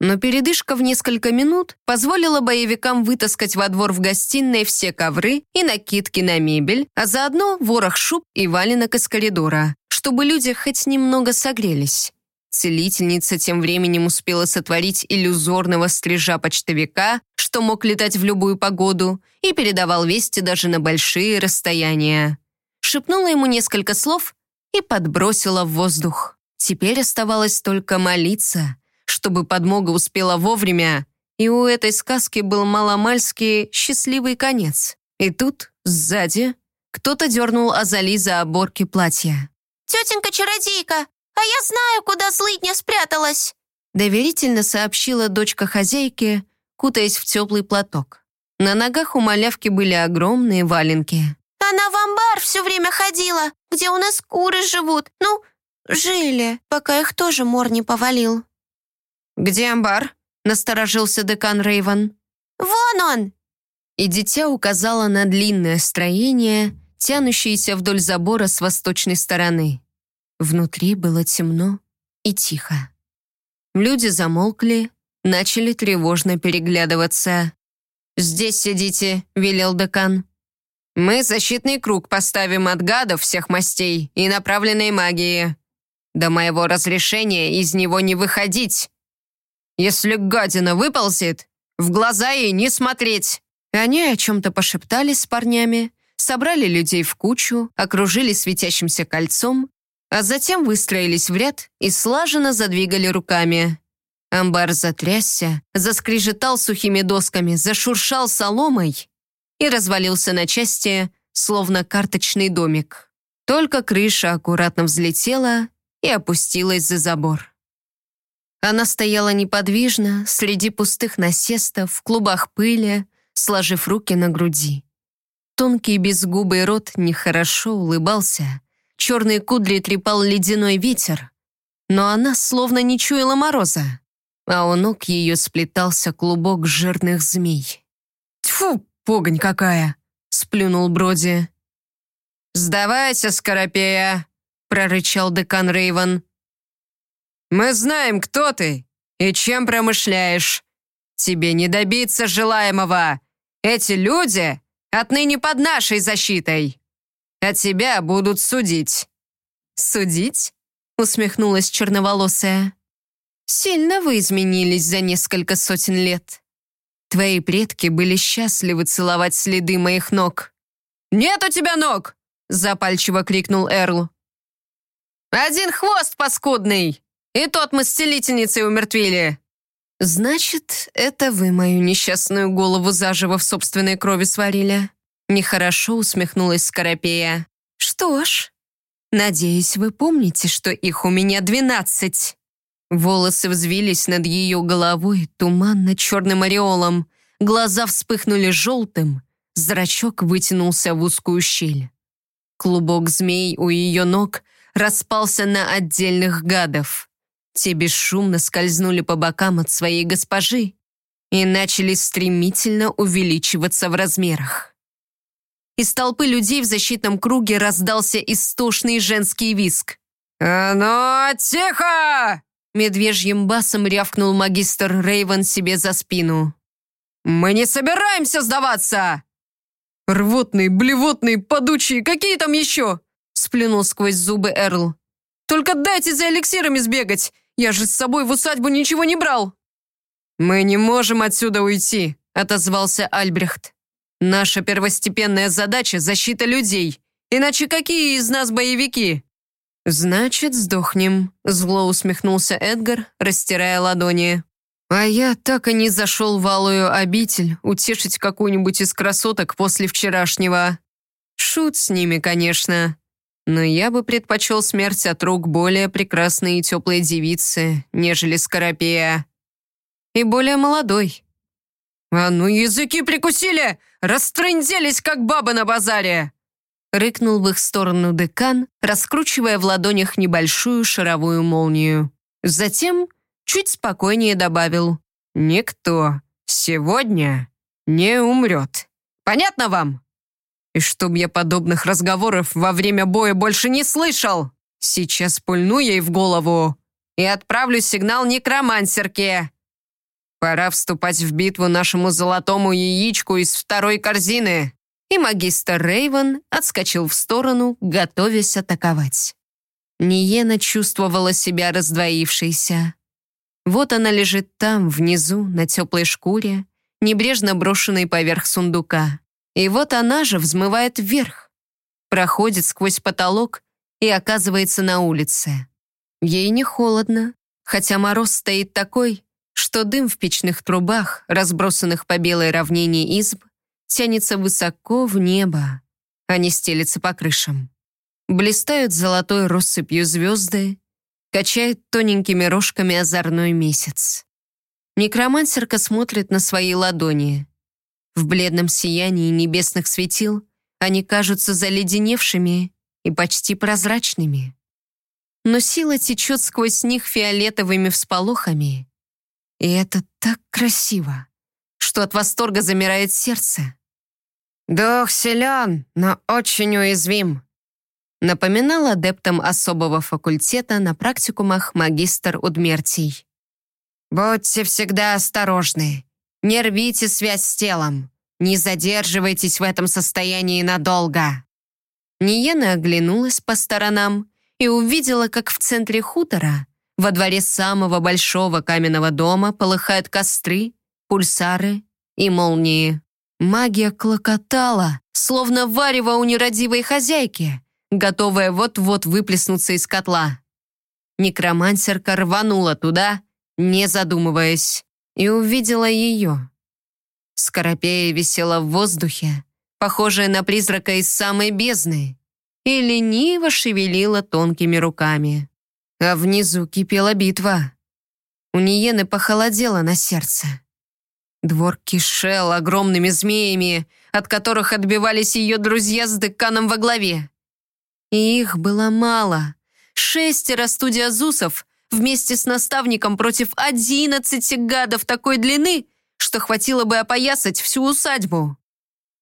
Но передышка в несколько минут позволила боевикам вытаскать во двор в гостиной все ковры и накидки на мебель, а заодно ворох шуб и валенок из коридора, чтобы люди хоть немного согрелись. Целительница тем временем успела сотворить иллюзорного стрижа-почтовика, что мог летать в любую погоду, и передавал вести даже на большие расстояния. Шепнула ему несколько слов и подбросила в воздух. Теперь оставалось только молиться, чтобы подмога успела вовремя, и у этой сказки был маломальский счастливый конец. И тут, сзади, кто-то дернул Азали за оборки платья. «Тетенька-чародейка, а я знаю, куда злыдня спряталась!» Доверительно сообщила дочка хозяйки, кутаясь в теплый платок. На ногах у малявки были огромные валенки. «Она в амбар все время ходила, где у нас куры живут. Ну, жили, пока их тоже мор не повалил». «Где амбар?» — насторожился декан Рейвен. «Вон он!» И дитя указала на длинное строение, тянущееся вдоль забора с восточной стороны. Внутри было темно и тихо. Люди замолкли, начали тревожно переглядываться. «Здесь сидите», — велел декан. «Мы защитный круг поставим от гадов всех мастей и направленной магии. До моего разрешения из него не выходить. Если гадина выползет, в глаза ей не смотреть». Они о чем-то пошептались с парнями, собрали людей в кучу, окружили светящимся кольцом а затем выстроились в ряд и слаженно задвигали руками. Амбар затрясся, заскрежетал сухими досками, зашуршал соломой и развалился на части, словно карточный домик. Только крыша аккуратно взлетела и опустилась за забор. Она стояла неподвижно, среди пустых насестов, в клубах пыли, сложив руки на груди. Тонкий безгубый рот нехорошо улыбался, черные кудри трепал ледяной ветер, но она словно не чуяла мороза, а у ног ее сплетался клубок жирных змей. «Тьфу, погонь какая!» — сплюнул Броди. «Сдавайся, Скоропея!» — прорычал декан Рейвен. «Мы знаем, кто ты и чем промышляешь. Тебе не добиться желаемого. Эти люди отныне под нашей защитой а тебя будут судить». «Судить?» — усмехнулась черноволосая. «Сильно вы изменились за несколько сотен лет. Твои предки были счастливы целовать следы моих ног». «Нет у тебя ног!» — запальчиво крикнул Эрл. «Один хвост паскудный! И тот мы с целительницей умертвили!» «Значит, это вы мою несчастную голову заживо в собственной крови сварили?» Нехорошо усмехнулась Скоропея. «Что ж, надеюсь, вы помните, что их у меня двенадцать». Волосы взвились над ее головой туманно-черным ореолом, глаза вспыхнули желтым, зрачок вытянулся в узкую щель. Клубок змей у ее ног распался на отдельных гадов. Те бесшумно скользнули по бокам от своей госпожи и начали стремительно увеличиваться в размерах. Из толпы людей в защитном круге раздался истошный женский виск. «А ну, тихо!» Медвежьим басом рявкнул магистр Рейвен себе за спину. «Мы не собираемся сдаваться!» «Рвотный, блевотный, подучий, какие там еще?» Сплюнул сквозь зубы Эрл. «Только дайте за эликсирами сбегать! Я же с собой в усадьбу ничего не брал!» «Мы не можем отсюда уйти!» — отозвался Альбрехт. «Наша первостепенная задача — защита людей. Иначе какие из нас боевики?» «Значит, сдохнем», — зло усмехнулся Эдгар, растирая ладони. «А я так и не зашел в алую обитель утешить какую-нибудь из красоток после вчерашнего. Шут с ними, конечно. Но я бы предпочел смерть от рук более прекрасной и теплой девицы, нежели Скоропея. И более молодой. «А ну языки прикусили! Растрынделись, как бабы на базаре!» Рыкнул в их сторону декан, раскручивая в ладонях небольшую шаровую молнию. Затем чуть спокойнее добавил. «Никто сегодня не умрет. Понятно вам?» «И чтоб я подобных разговоров во время боя больше не слышал! Сейчас пульну ей в голову и отправлю сигнал некромансерке. Пора вступать в битву нашему золотому яичку из второй корзины!» и магистр Рейвен отскочил в сторону, готовясь атаковать. Ниена чувствовала себя раздвоившейся. Вот она лежит там, внизу, на теплой шкуре, небрежно брошенной поверх сундука. И вот она же взмывает вверх, проходит сквозь потолок и оказывается на улице. Ей не холодно, хотя мороз стоит такой, что дым в печных трубах, разбросанных по белой равнине изб, тянется высоко в небо, а не стелится по крышам. Блистают золотой россыпью звезды, качает тоненькими рожками озорной месяц. Некромансерка смотрит на свои ладони. В бледном сиянии небесных светил они кажутся заледеневшими и почти прозрачными. Но сила течет сквозь них фиолетовыми всполохами, и это так красиво, что от восторга замирает сердце. «Дух силен, но очень уязвим», напоминал адептам особого факультета на практикумах магистр Удмертий. «Будьте всегда осторожны. Не рвите связь с телом. Не задерживайтесь в этом состоянии надолго». Ниена оглянулась по сторонам и увидела, как в центре хутора, во дворе самого большого каменного дома, полыхают костры, пульсары и молнии. Магия клокотала, словно варево у нерадивой хозяйки, готовая вот-вот выплеснуться из котла. Некромансерка рванула туда, не задумываясь, и увидела ее. Скоропея висела в воздухе, похожая на призрака из самой бездны, и лениво шевелила тонкими руками. А внизу кипела битва. У Ниены похолодело на сердце. Двор кишел огромными змеями, от которых отбивались ее друзья с деканом во главе. И их было мало. Шестеро студиозусов вместе с наставником против одиннадцати гадов такой длины, что хватило бы опоясать всю усадьбу.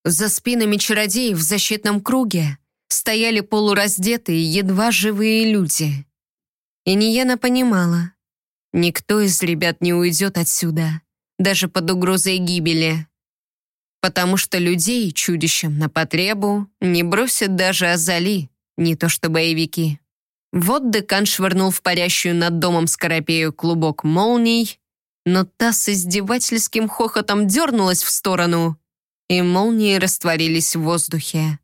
За спинами чародеев в защитном круге стояли полураздетые, едва живые люди. И Ниена понимала, никто из ребят не уйдет отсюда даже под угрозой гибели. Потому что людей чудищем на потребу не бросят даже Азали, не то что боевики. Вот декан швырнул в парящую над домом Скоропею клубок молний, но та с издевательским хохотом дернулась в сторону, и молнии растворились в воздухе.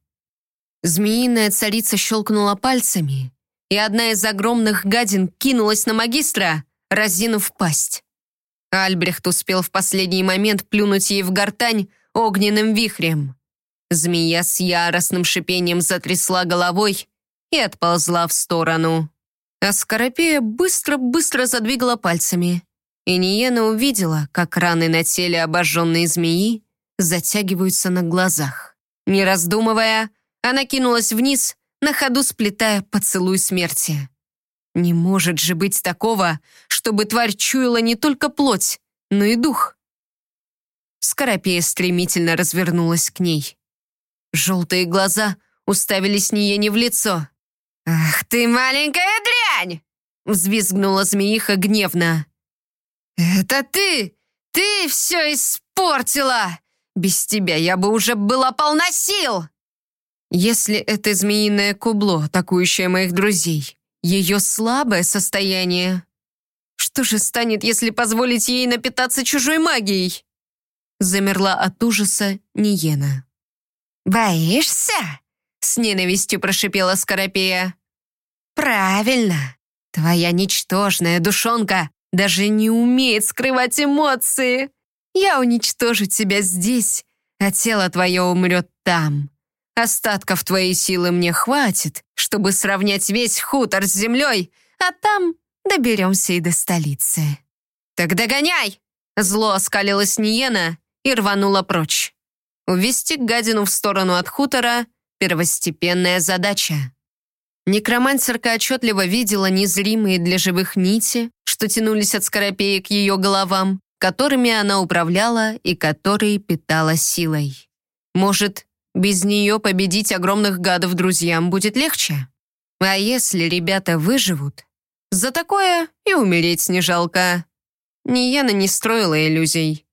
Змеиная царица щелкнула пальцами, и одна из огромных гадин кинулась на магистра, разинув пасть. Альбрехт успел в последний момент плюнуть ей в гортань огненным вихрем. Змея с яростным шипением затрясла головой и отползла в сторону. А Скоропея быстро-быстро задвигала пальцами, и Ниена увидела, как раны на теле обожженной змеи затягиваются на глазах. Не раздумывая, она кинулась вниз, на ходу сплетая поцелуй смерти. Не может же быть такого, чтобы тварь чуяла не только плоть, но и дух. Скоропея стремительно развернулась к ней. Желтые глаза уставились Ниене в лицо. «Ах ты, маленькая дрянь!» взвизгнула змеиха гневно. «Это ты! Ты все испортила! Без тебя я бы уже была полна сил!» Если это змеиное кубло, атакующее моих друзей, ее слабое состояние. Что же станет, если позволить ей напитаться чужой магией? замерла от ужаса Ниена. «Боишься?» — с ненавистью прошипела Скоропея. «Правильно. Твоя ничтожная душонка даже не умеет скрывать эмоции. Я уничтожу тебя здесь, а тело твое умрет там. Остатков твоей силы мне хватит, чтобы сравнять весь хутор с землей, а там доберемся и до столицы». «Так догоняй!» Зло оскалилась Ниена и рванула прочь. Увести гадину в сторону от хутора — первостепенная задача. Некромансерка отчетливо видела незримые для живых нити, что тянулись от скоропеи к ее головам, которыми она управляла и которые питала силой. Может, без нее победить огромных гадов друзьям будет легче? А если ребята выживут, за такое и умереть не жалко. Ниена не строила иллюзий.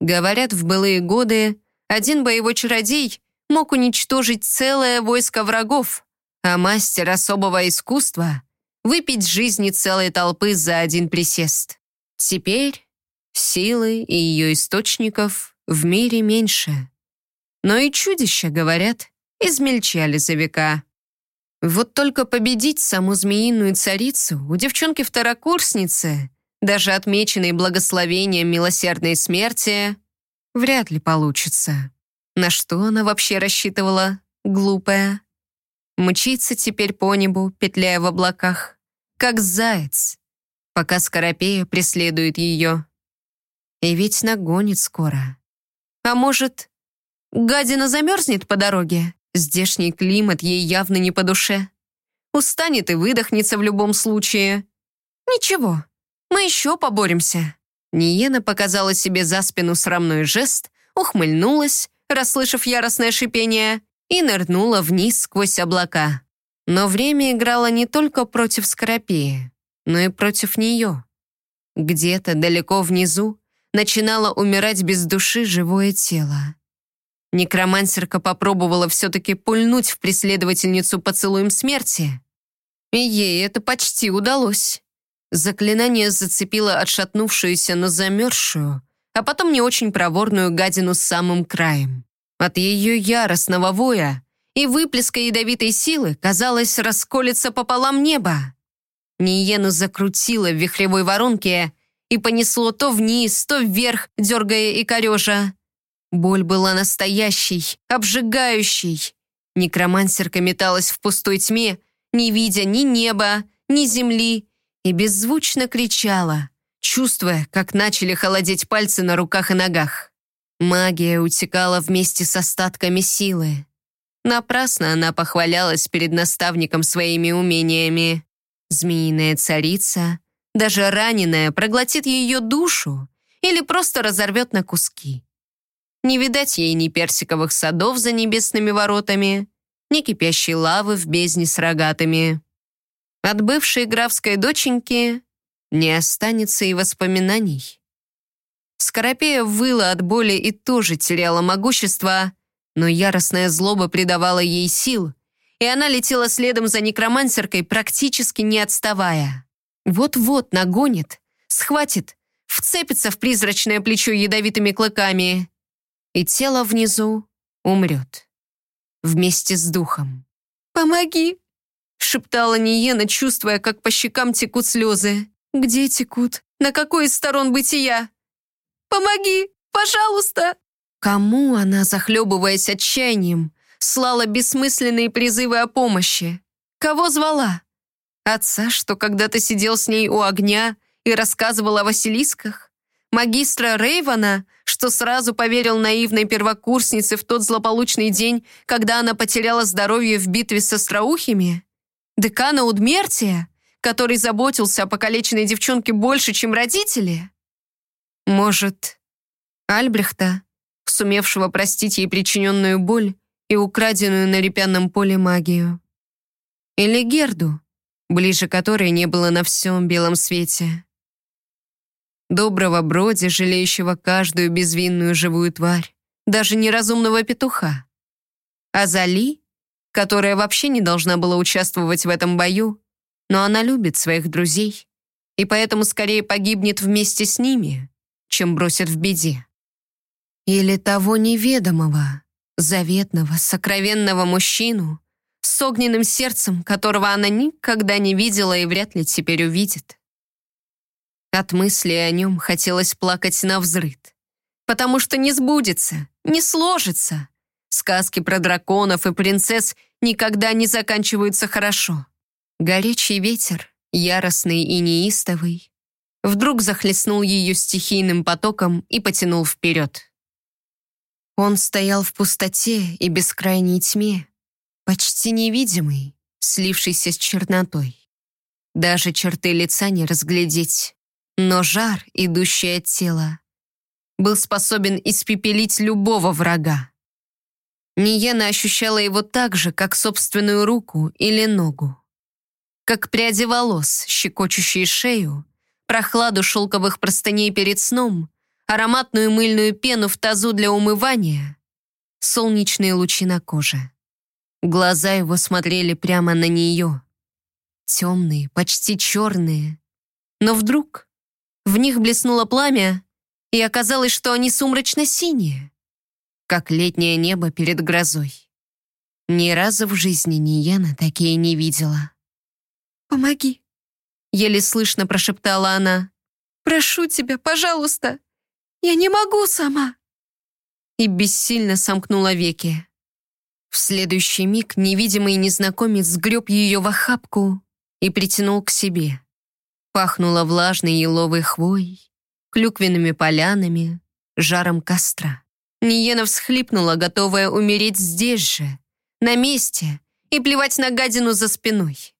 Говорят, в былые годы один боевой чародей мог уничтожить целое войско врагов, а мастер особого искусства — выпить жизни целой толпы за один присест. Теперь силы и ее источников в мире меньше. Но и чудища, говорят, измельчали за века. Вот только победить саму змеиную царицу у девчонки-второкурсницы, даже отмеченной благословением милосердной смерти, вряд ли получится. На что она вообще рассчитывала, глупая? Мчится теперь по небу, петляя в облаках, как заяц, пока Скоропея преследует ее. И ведь нагонит скоро. А может, гадина замерзнет по дороге? Здешний климат ей явно не по душе. Устанет и выдохнется в любом случае. Ничего, мы еще поборемся. Ниена показала себе за спину срамной жест, ухмыльнулась, расслышав яростное шипение, и нырнула вниз сквозь облака. Но время играло не только против Скоропеи, но и против нее. Где-то далеко внизу начинало умирать без души живое тело. Некромансерка попробовала все-таки пульнуть в преследовательницу поцелуем смерти. И ей это почти удалось. Заклинание зацепило отшатнувшуюся, но замерзшую, а потом не очень проворную гадину с самым краем. От ее яростного воя и выплеска ядовитой силы, казалось, расколется пополам небо. Ниену закрутило в вихревой воронке и понесло то вниз, то вверх, дергая и корежа. Боль была настоящей, обжигающей. Некромансерка металась в пустой тьме, не видя ни неба, ни земли, и беззвучно кричала, чувствуя, как начали холодеть пальцы на руках и ногах. Магия утекала вместе с остатками силы. Напрасно она похвалялась перед наставником своими умениями. Змеиная царица, даже раненая, проглотит ее душу или просто разорвет на куски. Не видать ей ни персиковых садов за небесными воротами, ни кипящей лавы в бездне с рогатыми. От бывшей графской доченьки не останется и воспоминаний. Скоропея выла от боли и тоже теряла могущество, но яростная злоба придавала ей сил, и она летела следом за некромансеркой, практически не отставая. Вот-вот нагонит, схватит, вцепится в призрачное плечо ядовитыми клыками, и тело внизу умрет. Вместе с духом. «Помоги!» — шептала Ниена, чувствуя, как по щекам текут слезы. «Где текут? На какой из сторон бытия? Помоги! Пожалуйста!» Кому она, захлебываясь отчаянием, слала бессмысленные призывы о помощи? Кого звала? Отца, что когда-то сидел с ней у огня и рассказывал о Василисках? Магистра Рейвана, что сразу поверил наивной первокурснице в тот злополучный день, когда она потеряла здоровье в битве с остроухими? Декана Удмертия, который заботился о покалеченной девчонке больше, чем родители? Может, Альбрехта, сумевшего простить ей причиненную боль и украденную на репянном поле магию? Или Герду, ближе которой не было на всем белом свете? Доброго броди, жалеющего каждую безвинную живую тварь, даже неразумного петуха. Азали, которая вообще не должна была участвовать в этом бою, но она любит своих друзей и поэтому скорее погибнет вместе с ними, чем бросят в беде. Или того неведомого, заветного, сокровенного мужчину с огненным сердцем, которого она никогда не видела и вряд ли теперь увидит. От мысли о нем хотелось плакать на взрыд, потому что не сбудется, не сложится. Сказки про драконов и принцесс никогда не заканчиваются хорошо. Горячий ветер, яростный и неистовый, вдруг захлестнул ее стихийным потоком и потянул вперед. Он стоял в пустоте и бескрайней тьме, почти невидимый, слившийся с чернотой. Даже черты лица не разглядеть, но жар, идущий от тела, был способен испепелить любого врага. Ниена ощущала его так же, как собственную руку или ногу. Как пряди волос, щекочущие шею, прохладу шелковых простыней перед сном, ароматную мыльную пену в тазу для умывания, солнечные лучи на коже. Глаза его смотрели прямо на нее. Темные, почти черные. Но вдруг в них блеснуло пламя, и оказалось, что они сумрачно-синие, как летнее небо перед грозой. Ни разу в жизни Нияна такие не видела. «Помоги», — еле слышно прошептала она. «Прошу тебя, пожалуйста, я не могу сама!» И бессильно сомкнула веки. В следующий миг невидимый незнакомец сгреб ее в охапку и притянул к себе. Пахнуло влажной еловой хвоей, клюквенными полянами, жаром костра. Ниена всхлипнула, готовая умереть здесь же, на месте, и плевать на гадину за спиной.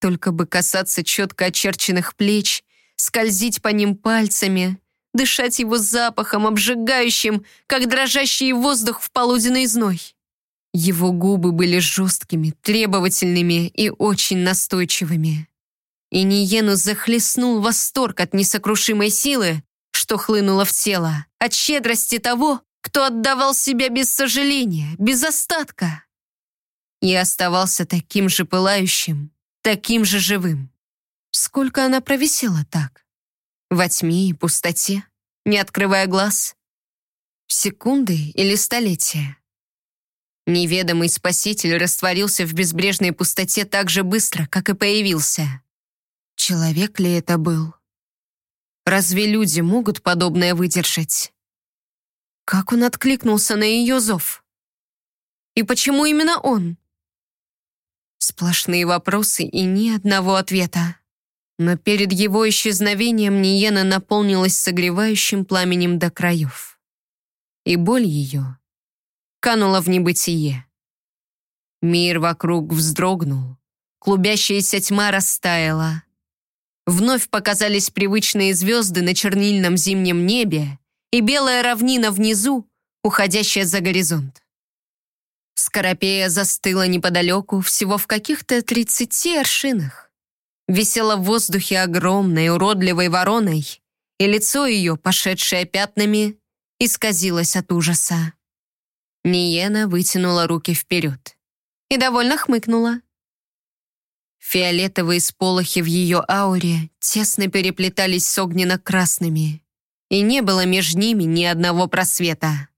Только бы касаться четко очерченных плеч, скользить по ним пальцами, дышать его запахом, обжигающим, как дрожащий воздух в полуденный зной. Его губы были жесткими, требовательными и очень настойчивыми. И Ниену захлестнул восторг от несокрушимой силы, что хлынуло в тело, от щедрости того, кто отдавал себя без сожаления, без остатка. И оставался таким же пылающим, таким же живым. Сколько она провисела так? Во тьме и пустоте, не открывая глаз? Секунды или столетия? Неведомый спаситель растворился в безбрежной пустоте так же быстро, как и появился. Человек ли это был? Разве люди могут подобное выдержать? Как он откликнулся на ее зов? И почему именно он? Сплошные вопросы и ни одного ответа. Но перед его исчезновением Ниена наполнилась согревающим пламенем до краев. И боль ее канула в небытие. Мир вокруг вздрогнул, клубящаяся тьма растаяла. Вновь показались привычные звезды на чернильном зимнем небе и белая равнина внизу, уходящая за горизонт. Скоропея застыла неподалеку, всего в каких-то тридцати аршинах висела в воздухе огромной, уродливой вороной, и лицо ее, пошедшее пятнами, исказилось от ужаса. Ниена вытянула руки вперед и довольно хмыкнула. Фиолетовые сполохи в ее ауре тесно переплетались с огненно-красными, и не было между ними ни одного просвета.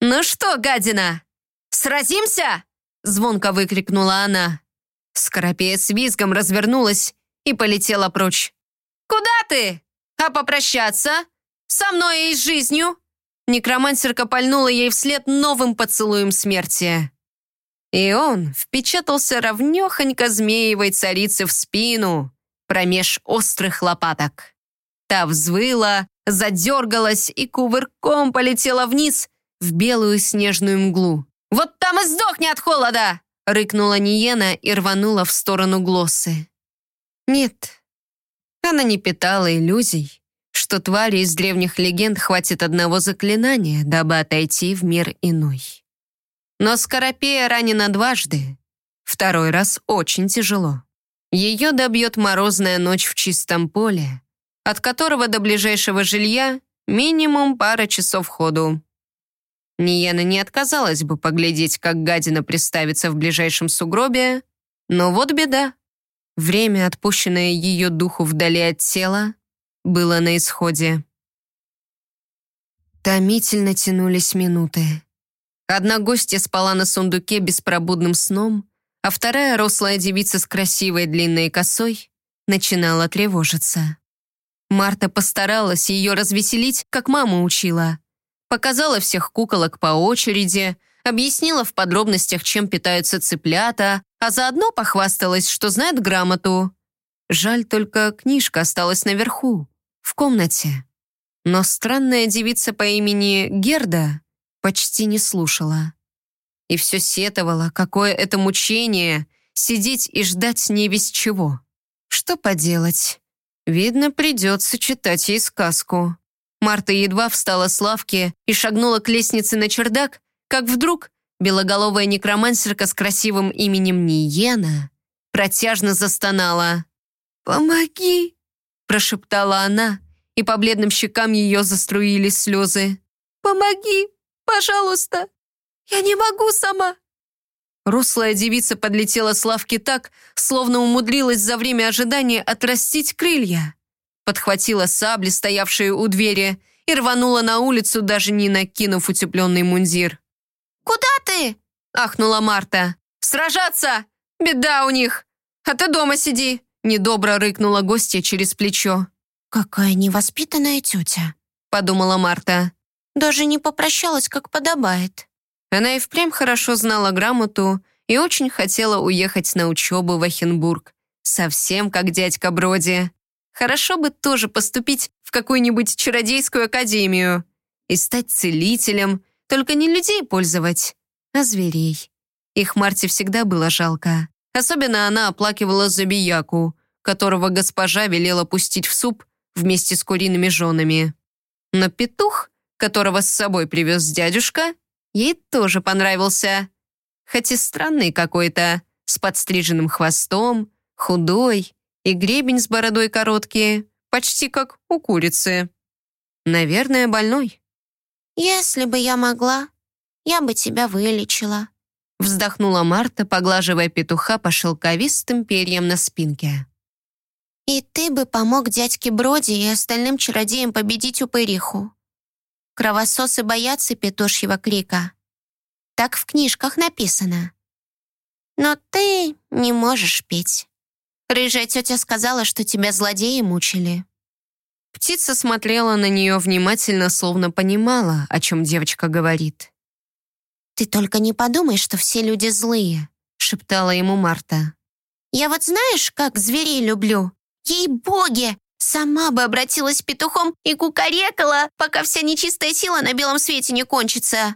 «Ну что, гадина, сразимся?» Звонко выкрикнула она. Скоропея с визгом развернулась и полетела прочь. «Куда ты? А попрощаться? Со мной и с жизнью?» Некромансерка пальнула ей вслед новым поцелуем смерти. И он впечатался ровнёхонько змеевой царице в спину, промеж острых лопаток. Та взвыла, задергалась и кувырком полетела вниз в белую снежную мглу. «Вот там и сдохни от холода!» рыкнула Ниена и рванула в сторону Глоссы. Нет, она не питала иллюзий, что твари из древних легенд хватит одного заклинания, дабы отойти в мир иной. Но Скоропея ранена дважды, второй раз очень тяжело. Ее добьет морозная ночь в чистом поле, от которого до ближайшего жилья минимум пара часов ходу. Ниена не отказалась бы поглядеть, как гадина приставится в ближайшем сугробе, но вот беда. Время, отпущенное ее духу вдали от тела, было на исходе. Утомительно тянулись минуты. Одна гостья спала на сундуке беспробудным сном, а вторая, рослая девица с красивой длинной косой, начинала тревожиться. Марта постаралась ее развеселить, как мама учила. Показала всех куколок по очереди, объяснила в подробностях, чем питаются цыплята, а заодно похвасталась, что знает грамоту. Жаль, только книжка осталась наверху, в комнате. Но странная девица по имени Герда почти не слушала. И все сетовала, какое это мучение сидеть и ждать не весь чего. Что поделать? Видно, придется читать ей сказку. Марта едва встала с лавки и шагнула к лестнице на чердак, как вдруг белоголовая некромансерка с красивым именем Ниена протяжно застонала. «Помоги!» – прошептала она, и по бледным щекам ее заструились слезы. «Помоги, пожалуйста! Я не могу сама!» Рослая девица подлетела с лавки так, словно умудрилась за время ожидания отрастить крылья. Подхватила сабли, стоявшие у двери, и рванула на улицу, даже не накинув утепленный мундир. «Куда ты?» — ахнула Марта. «Сражаться! Беда у них! А ты дома сиди!» Недобро рыкнула гостья через плечо. «Какая невоспитанная тетя», — подумала Марта. «Даже не попрощалась, как подобает». Она и впрямь хорошо знала грамоту и очень хотела уехать на учебу в Ахенбург. Совсем как дядька Броди. Хорошо бы тоже поступить в какую-нибудь чародейскую академию и стать целителем, только не людей пользовать, а зверей. Их Марте всегда было жалко. Особенно она оплакивала Забияку, которого госпожа велела пустить в суп вместе с куриными женами. Но петух, которого с собой привез дядюшка, ей тоже понравился. Хоть и странный какой-то, с подстриженным хвостом, худой и гребень с бородой короткий, почти как у курицы. Наверное, больной. «Если бы я могла, я бы тебя вылечила», вздохнула Марта, поглаживая петуха по шелковистым перьям на спинке. «И ты бы помог дядьке Броди и остальным чародеям победить упыриху. Кровососы боятся петушьего крика. Так в книжках написано. Но ты не можешь петь. Рыжая тетя сказала, что тебя злодеи мучили». Птица смотрела на нее внимательно, словно понимала, о чем девочка говорит. «Ты только не подумай, что все люди злые», — шептала ему Марта. «Я вот знаешь, как зверей люблю? Ей-боги! Сама бы обратилась петухом и кукарекала, пока вся нечистая сила на белом свете не кончится.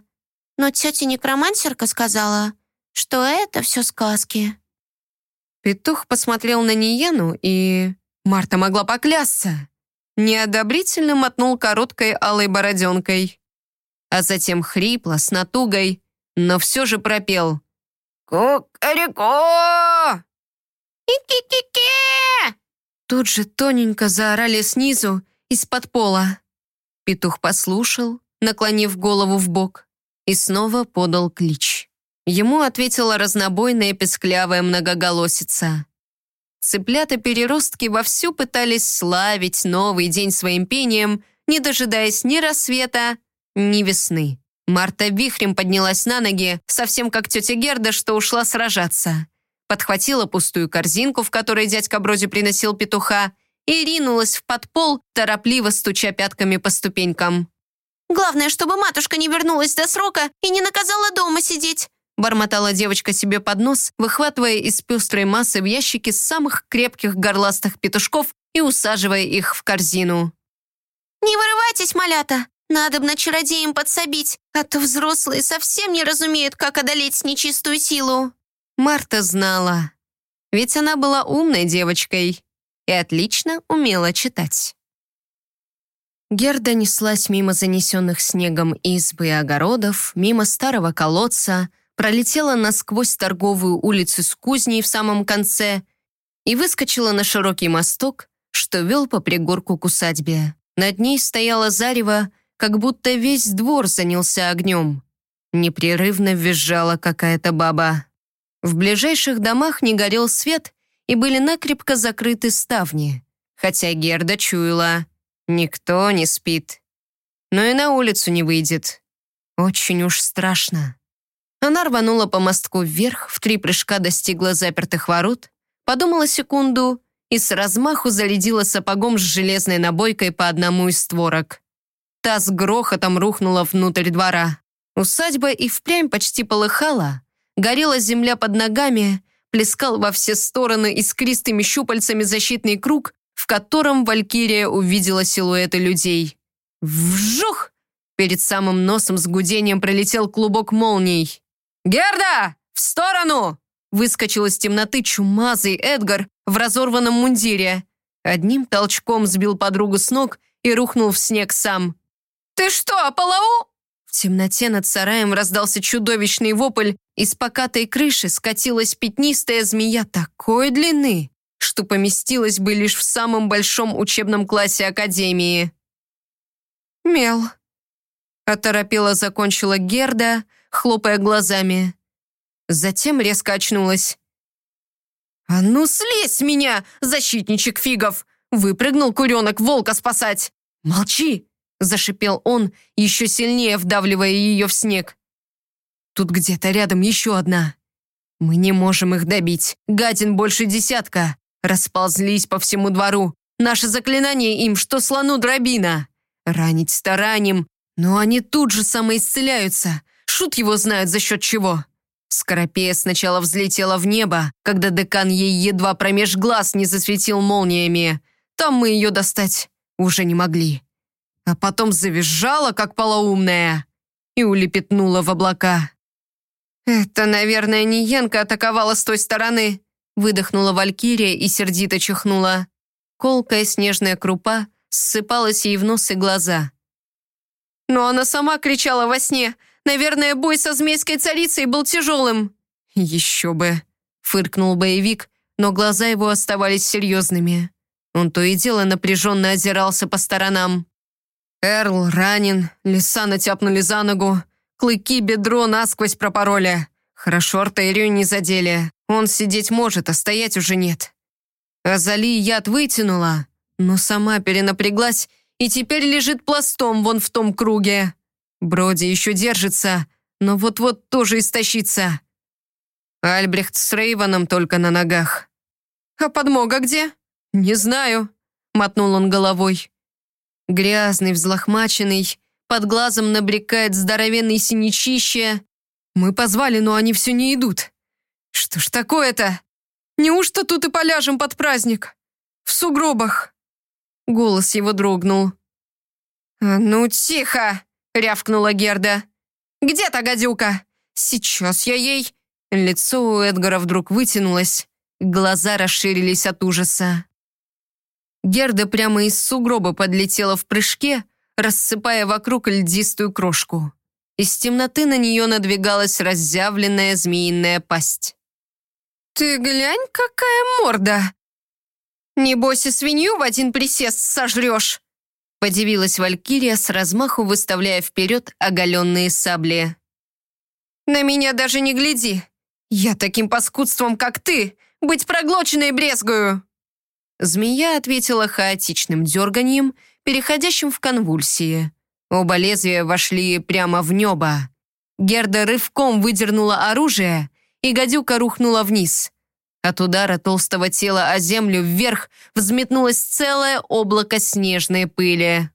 Но тетя некромансерка сказала, что это все сказки». Петух посмотрел на Ниену, и Марта могла поклясться. Неодобрительно мотнул короткой алой бороденкой. А затем хрипло, с натугой, но все же пропел. «Кукареко!» «И-ки-ки-ки!» Тут же тоненько заорали снизу, из-под пола. Петух послушал, наклонив голову в бок, и снова подал клич. Ему ответила разнобойная песклявая многоголосица. Цыплята-переростки вовсю пытались славить новый день своим пением, не дожидаясь ни рассвета, ни весны. Марта вихрем поднялась на ноги, совсем как тетя Герда, что ушла сражаться. Подхватила пустую корзинку, в которой дядька Броди приносил петуха, и ринулась в подпол, торопливо стуча пятками по ступенькам. «Главное, чтобы матушка не вернулась до срока и не наказала дома сидеть», бормотала девочка себе под нос, выхватывая из пестрой массы в ящики самых крепких горластых петушков и усаживая их в корзину. «Не вырывайтесь, малята! Надо бы на чародеям подсобить, а то взрослые совсем не разумеют, как одолеть нечистую силу». Марта знала, ведь она была умной девочкой и отлично умела читать. Герда неслась мимо занесенных снегом избы и огородов, мимо старого колодца, пролетела насквозь торговую улицу с кузней в самом конце и выскочила на широкий мосток, что вел по пригорку к усадьбе. Над ней стояло зарево, как будто весь двор занялся огнем. Непрерывно визжала какая-то баба. В ближайших домах не горел свет и были накрепко закрыты ставни, хотя Герда чуяла, никто не спит. но и на улицу не выйдет. Очень уж страшно. Она рванула по мостку вверх, в три прыжка достигла запертых ворот, подумала секунду и с размаху зарядила сапогом с железной набойкой по одному из створок. Та с грохотом рухнула внутрь двора. Усадьба и впрямь почти полыхала, горела земля под ногами, плескал во все стороны искристыми щупальцами защитный круг, в котором Валькирия увидела силуэты людей. Вжух! Перед самым носом с гудением пролетел клубок молний. «Герда! В сторону!» Выскочил из темноты чумазый Эдгар в разорванном мундире. Одним толчком сбил подругу с ног и рухнул в снег сам. «Ты что, Палау?» В темноте над сараем раздался чудовищный вопль, из покатой крыши скатилась пятнистая змея такой длины, что поместилась бы лишь в самом большом учебном классе Академии. «Мел», — оторопела закончила Герда, хлопая глазами. Затем резко очнулась. «А ну слезь с меня, защитничек фигов!» Выпрыгнул куренок волка спасать. «Молчи!» — зашипел он, еще сильнее вдавливая ее в снег. «Тут где-то рядом еще одна. Мы не можем их добить. Гадин больше десятка. Расползлись по всему двору. Наше заклинание им, что слону дробина. Ранить старанием, но они тут же самоисцеляются. Шут его знает за счет чего. Скоропея сначала взлетела в небо, когда декан ей едва промеж глаз не засветил молниями. Там мы ее достать уже не могли. А потом завизжала, как полоумная, и улепетнула в облака. «Это, наверное, не Янка атаковала с той стороны», выдохнула Валькирия и сердито чихнула. Колкая снежная крупа ссыпалась ей в нос и глаза. «Но она сама кричала во сне. Наверное, бой со змейской царицей был тяжелым». «Еще бы», — фыркнул боевик, но глаза его оставались серьезными. Он то и дело напряженно озирался по сторонам. Эрл ранен, леса натяпнули за ногу, клыки бедро насквозь пропороли. Хорошо артерию не задели. Он сидеть может, а стоять уже нет. Азали яд вытянула, но сама перенапряглась и теперь лежит пластом вон в том круге. Броди еще держится, но вот-вот тоже истощится. Альбрехт с Рейваном только на ногах. «А подмога где?» «Не знаю», — мотнул он головой. Грязный, взлохмаченный, под глазом набрекает здоровенный синячище. Мы позвали, но они все не идут. Что ж такое-то? Неужто тут и поляжем под праздник? В сугробах?» Голос его дрогнул. «А ну, тихо!» — рявкнула Герда. «Где та гадюка? Сейчас я ей...» Лицо у Эдгара вдруг вытянулось, глаза расширились от ужаса. Герда прямо из сугроба подлетела в прыжке, рассыпая вокруг льдистую крошку. Из темноты на нее надвигалась разъявленная змеиная пасть. «Ты глянь, какая морда! Небось и свинью в один присест сожрешь!» Подивилась Валькирия с размаху, выставляя вперед оголенные сабли. «На меня даже не гляди! Я таким паскудством, как ты, быть проглоченной брезгую!» Змея ответила хаотичным дерганием, переходящим в конвульсии. Оба лезвия вошли прямо в небо. Герда рывком выдернула оружие, и гадюка рухнула вниз. От удара толстого тела о землю вверх взметнулось целое облако снежной пыли.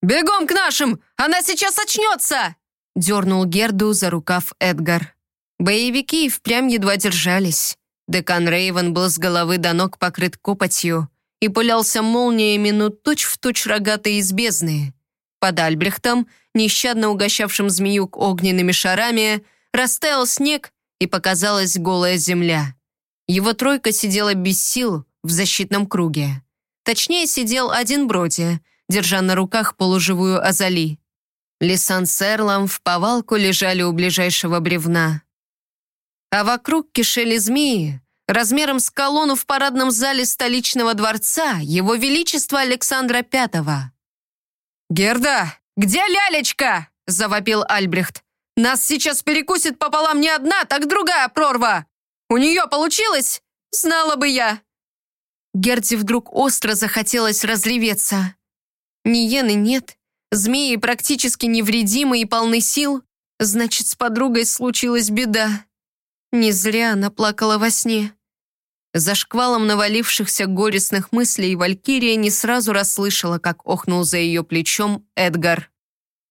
«Бегом к нашим! Она сейчас очнется!» дернул Герду за рукав Эдгар. Боевики впрямь едва держались. Декан Рейвен был с головы до ног покрыт копотью и пылялся молниями, но точь-в-точь рогатые из бездны. Под Альбрехтом, нещадно угощавшим змею огненными шарами, растаял снег, и показалась голая земля. Его тройка сидела без сил в защитном круге. Точнее, сидел один Броди, держа на руках полуживую Азали. Лисан с Эрлом в повалку лежали у ближайшего бревна. А вокруг кишели змеи, размером с колонну в парадном зале столичного дворца Его Величества Александра Пятого. «Герда, где лялечка?» – завопил Альбрехт. Нас сейчас перекусит пополам не одна, так другая прорва. У нее получилось? Знала бы я!» Герти вдруг остро захотелось разреветься. Ни Йены нет, Змеи практически невредимы и полны сил, значит, с подругой случилась беда. Не зря она плакала во сне. За шквалом навалившихся горестных мыслей Валькирия не сразу расслышала, как охнул за ее плечом Эдгар.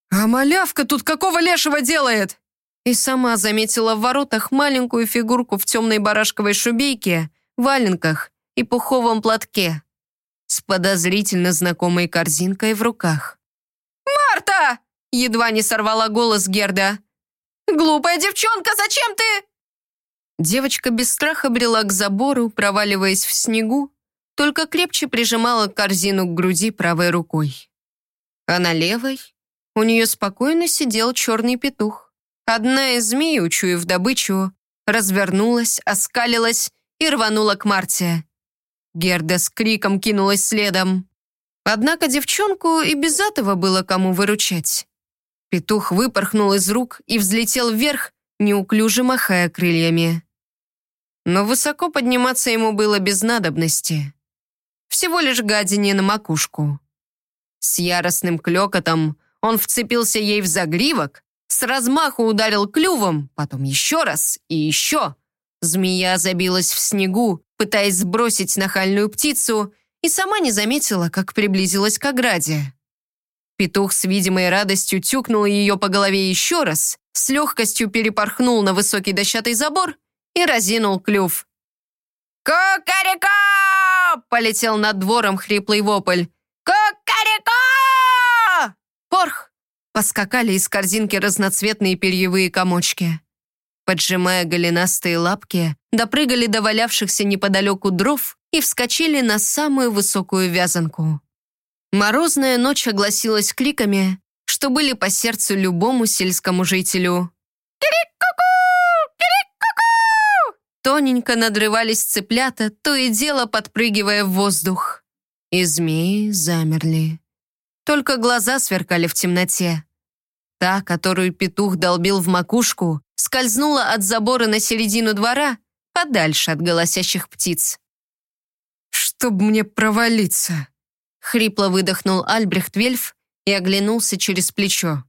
«А малявка тут какого лешего делает?» И сама заметила в воротах маленькую фигурку в темной барашковой шубейке, валенках и пуховом платке с подозрительно знакомой корзинкой в руках. «Марта!» — едва не сорвала голос Герда. «Глупая девчонка, зачем ты?» Девочка без страха брела к забору, проваливаясь в снегу, только крепче прижимала корзину к груди правой рукой. А на левой у нее спокойно сидел черный петух. Одна из змей, учуяв добычу, развернулась, оскалилась и рванула к Марте. Герда с криком кинулась следом. Однако девчонку и без этого было кому выручать. Петух выпорхнул из рук и взлетел вверх, неуклюже махая крыльями. Но высоко подниматься ему было без надобности. Всего лишь гадине на макушку. С яростным клёкотом он вцепился ей в загривок, с размаху ударил клювом, потом еще раз и еще. Змея забилась в снегу, пытаясь сбросить нахальную птицу, и сама не заметила, как приблизилась к ограде. Петух с видимой радостью тюкнул ее по голове еще раз, с легкостью перепорхнул на высокий дощатый забор и разинул клюв. «Кукареко!» — полетел над двором хриплый вопль. «Кукареко!» Порх! Поскакали из корзинки разноцветные перьевые комочки. Поджимая голенастые лапки, допрыгали до валявшихся неподалеку дров и вскочили на самую высокую вязанку. Морозная ночь огласилась кликами, что были по сердцу любому сельскому жителю. Тоненько надрывались цыплята, то и дело подпрыгивая в воздух. И змеи замерли. Только глаза сверкали в темноте. Та, которую петух долбил в макушку, скользнула от забора на середину двора, подальше от голосящих птиц. «Чтоб мне провалиться!» Хрипло выдохнул Альбрехт Вельф и оглянулся через плечо.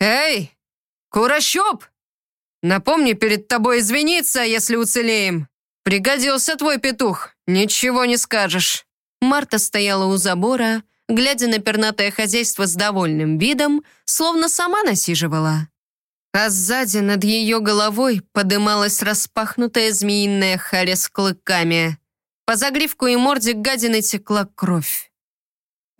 «Эй, Курощуп!» Напомни перед тобой извиниться, если уцелеем. Пригодился твой петух, ничего не скажешь». Марта стояла у забора, глядя на пернатое хозяйство с довольным видом, словно сама насиживала. А сзади над ее головой подымалась распахнутая змеиная харя с клыками. По загривку и морде гадины текла кровь.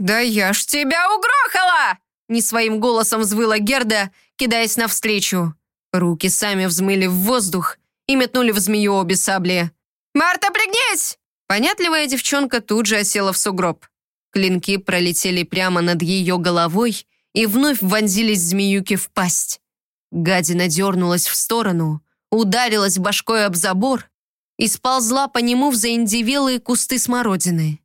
«Да я ж тебя угрохала!» Не своим голосом взвыла Герда, кидаясь навстречу. Руки сами взмыли в воздух и метнули в змею обе сабли. «Марта, пригнись!» Понятливая девчонка тут же осела в сугроб. Клинки пролетели прямо над ее головой и вновь вонзились змеюки в пасть. Гадина дернулась в сторону, ударилась башкой об забор и сползла по нему в заиндивелые кусты смородины.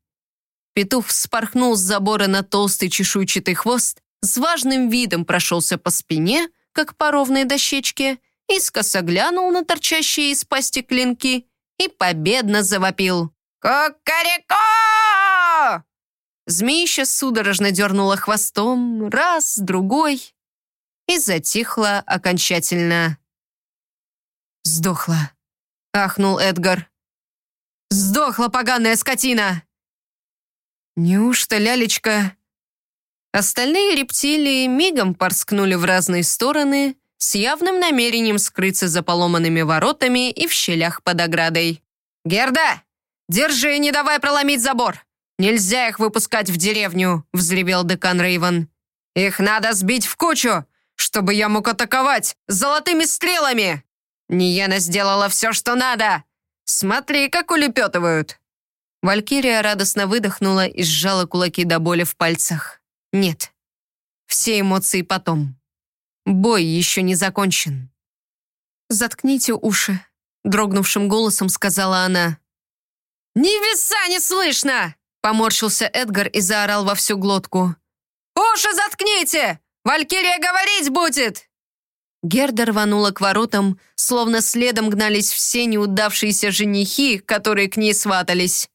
Петух вспорхнул с забора на толстый чешуйчатый хвост, с важным видом прошелся по спине — как по ровной дощечке, искоса глянул на торчащие из пасти клинки и победно завопил. «Кукареко!» Змеища судорожно дернула хвостом, раз, другой, и затихла окончательно. «Сдохла», — ахнул Эдгар. «Сдохла поганая скотина!» «Неужто лялечка Остальные рептилии мигом порскнули в разные стороны с явным намерением скрыться за поломанными воротами и в щелях под оградой. «Герда, держи, не давай проломить забор! Нельзя их выпускать в деревню!» — взревел декан Рейвен. «Их надо сбить в кучу, чтобы я мог атаковать золотыми стрелами! Ниена сделала все, что надо! Смотри, как улепетывают!» Валькирия радостно выдохнула и сжала кулаки до боли в пальцах. Нет. Все эмоции потом. Бой еще не закончен. «Заткните уши», — дрогнувшим голосом сказала она. «Ни веса не слышно!» Поморщился Эдгар и заорал во всю глотку. «Уши заткните! Валькирия говорить будет!» Герда рванула к воротам, словно следом гнались все неудавшиеся женихи, которые к ней сватались.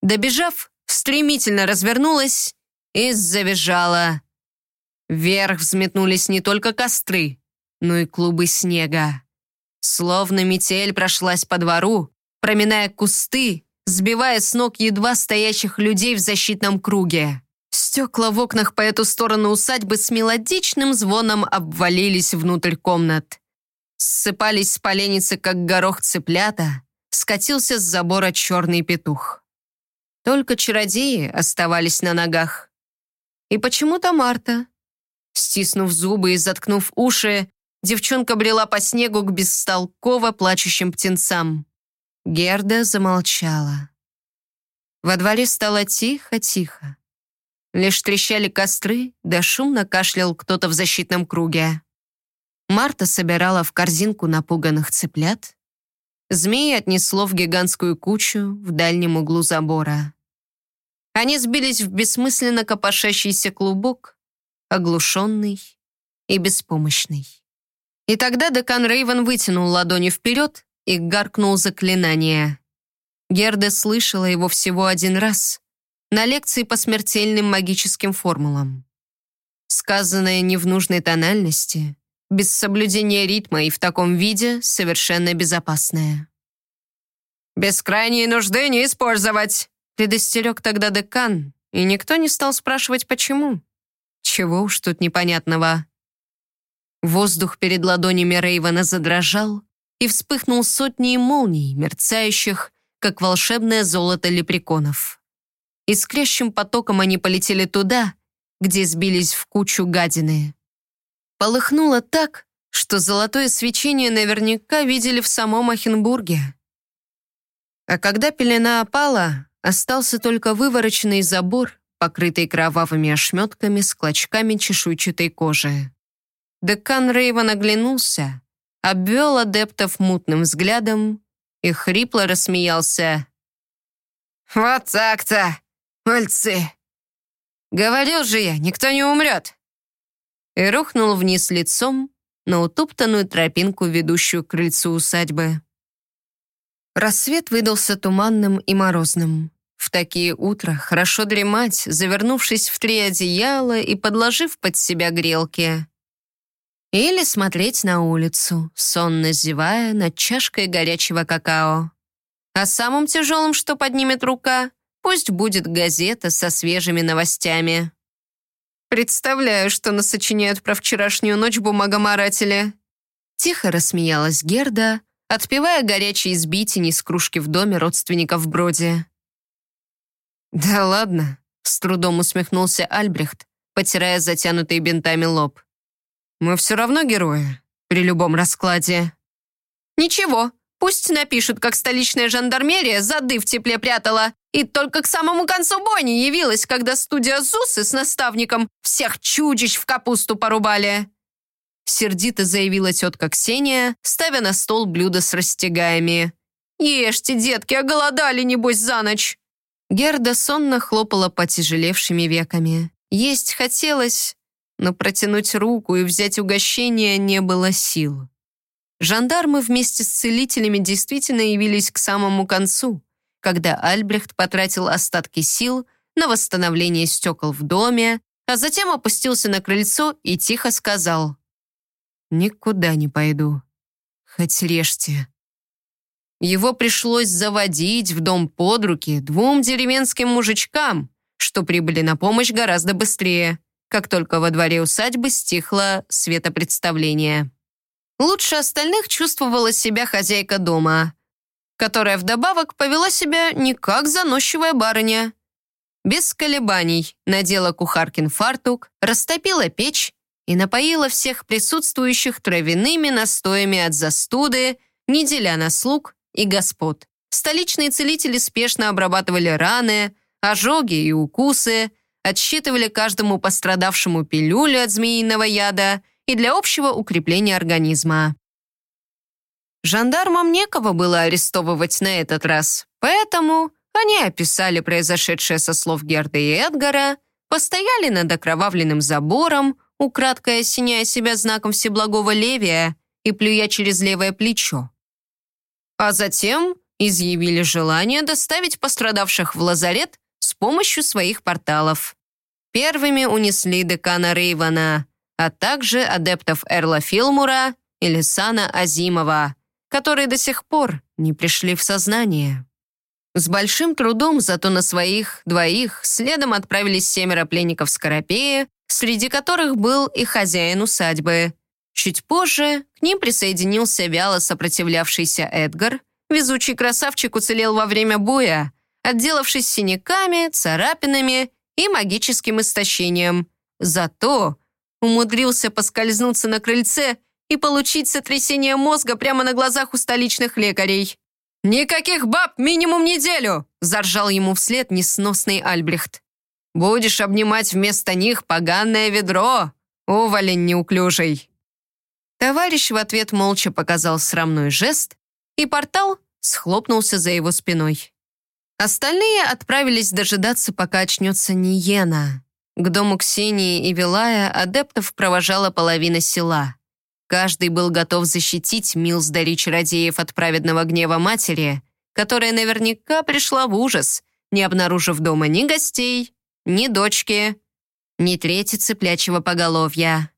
Добежав, стремительно развернулась и завизжала. Вверх взметнулись не только костры, но и клубы снега. Словно метель прошлась по двору, проминая кусты, сбивая с ног едва стоящих людей в защитном круге. Стекла в окнах по эту сторону усадьбы с мелодичным звоном обвалились внутрь комнат. Ссыпались с поленницы, как горох цыплята, скатился с забора черный петух. Только чародеи оставались на ногах. И почему-то Марта. Стиснув зубы и заткнув уши, девчонка брела по снегу к бестолково плачущим птенцам. Герда замолчала. Во дворе стало тихо-тихо. Лишь трещали костры, да шумно кашлял кто-то в защитном круге. Марта собирала в корзинку напуганных цыплят. Змеи отнесло в гигантскую кучу в дальнем углу забора. Они сбились в бессмысленно копошащийся клубок, оглушенный и беспомощный. И тогда декан Рейвен вытянул ладони вперед и гаркнул заклинание. Герда слышала его всего один раз на лекции по смертельным магическим формулам. Сказанное не в нужной тональности, без соблюдения ритма и в таком виде совершенно безопасное. «Без крайней нужды не использовать!» Предостерег тогда декан, и никто не стал спрашивать, почему. Чего уж тут непонятного. Воздух перед ладонями Рейвана задрожал и вспыхнул сотней молний, мерцающих, как волшебное золото лепреконов. Искрящим потоком они полетели туда, где сбились в кучу гадины. Полыхнуло так, что золотое свечение наверняка видели в самом Ахенбурге. А когда пелена опала, остался только вывороченный забор, покрытый кровавыми ошметками с клочками чешуйчатой кожи. Декан Рейвен оглянулся, обвел адептов мутным взглядом и хрипло рассмеялся. «Вот так-то, мальцы! Говорил же я, никто не умрет!» И рухнул вниз лицом на утоптанную тропинку, ведущую к крыльцу усадьбы. Рассвет выдался туманным и морозным. В такие утра хорошо дремать, завернувшись в три одеяла и подложив под себя грелки. Или смотреть на улицу, сонно зевая над чашкой горячего какао. А самым тяжелым, что поднимет рука, пусть будет газета со свежими новостями. Представляю, что насочиняют про вчерашнюю ночь бумагоморатели. Тихо рассмеялась Герда, отпивая горячие сбитень из кружки в доме родственников в Броде. «Да ладно», — с трудом усмехнулся Альбрехт, потирая затянутый бинтами лоб. Мы все равно герои при любом раскладе. Ничего, пусть напишут, как столичная жандармерия зады в тепле прятала и только к самому концу бойни явилась, когда студия ЗУСы с наставником всех чудищ в капусту порубали. Сердито заявила тетка Ксения, ставя на стол блюдо с растягаями. «Ешьте, детки, оголодали, небось, за ночь!» Герда сонно хлопала потяжелевшими веками. Есть хотелось, но протянуть руку и взять угощение не было сил. Жандармы вместе с целителями действительно явились к самому концу, когда Альбрехт потратил остатки сил на восстановление стекол в доме, а затем опустился на крыльцо и тихо сказал «Никуда не пойду, хоть режьте». Его пришлось заводить в дом под руки двум деревенским мужичкам, что прибыли на помощь гораздо быстрее как только во дворе усадьбы стихло светопредставление. Лучше остальных чувствовала себя хозяйка дома, которая вдобавок повела себя не как заносчивая барыня. Без колебаний надела кухаркин фартук, растопила печь и напоила всех присутствующих травяными настоями от застуды, не деля на слуг и господ. Столичные целители спешно обрабатывали раны, ожоги и укусы, отсчитывали каждому пострадавшему пилюлю от змеиного яда и для общего укрепления организма. Жандармам некого было арестовывать на этот раз, поэтому они описали произошедшее со слов Герда и Эдгара, постояли над окровавленным забором, украдкой осеняя себя знаком Всеблагого Левия и плюя через левое плечо. А затем изъявили желание доставить пострадавших в лазарет с помощью своих порталов. Первыми унесли декана Рейвана, а также адептов Эрла Филмура и Лисана Азимова, которые до сих пор не пришли в сознание. С большим трудом, зато на своих двоих, следом отправились семеро пленников Скоропея, среди которых был и хозяин усадьбы. Чуть позже к ним присоединился вяло сопротивлявшийся Эдгар. Везучий красавчик уцелел во время боя, отделавшись синяками, царапинами и магическим истощением. Зато умудрился поскользнуться на крыльце и получить сотрясение мозга прямо на глазах у столичных лекарей. «Никаких баб минимум неделю!» – заржал ему вслед несносный Альбрехт. «Будешь обнимать вместо них поганое ведро, уволень неуклюжий!» Товарищ в ответ молча показал срамной жест, и портал схлопнулся за его спиной. Остальные отправились дожидаться, пока очнется Ниена. К дому Ксении и Вилая адептов провожала половина села. Каждый был готов защитить Милсдари чародеев от праведного гнева матери, которая наверняка пришла в ужас, не обнаружив дома ни гостей, ни дочки, ни трети цыплячьего поголовья.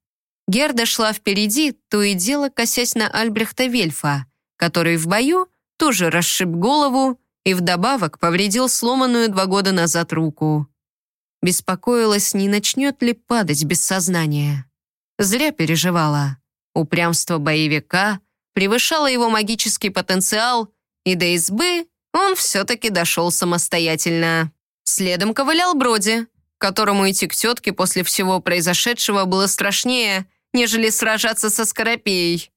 Герда шла впереди, то и дело косясь на Альбрехта Вельфа, который в бою тоже расшиб голову и вдобавок повредил сломанную два года назад руку. Беспокоилась, не начнет ли падать без сознания. Зря переживала. Упрямство боевика превышало его магический потенциал, и до избы он все-таки дошел самостоятельно. Следом ковылял Броди, которому идти к тетке после всего произошедшего было страшнее, нежели сражаться со Скоропеей.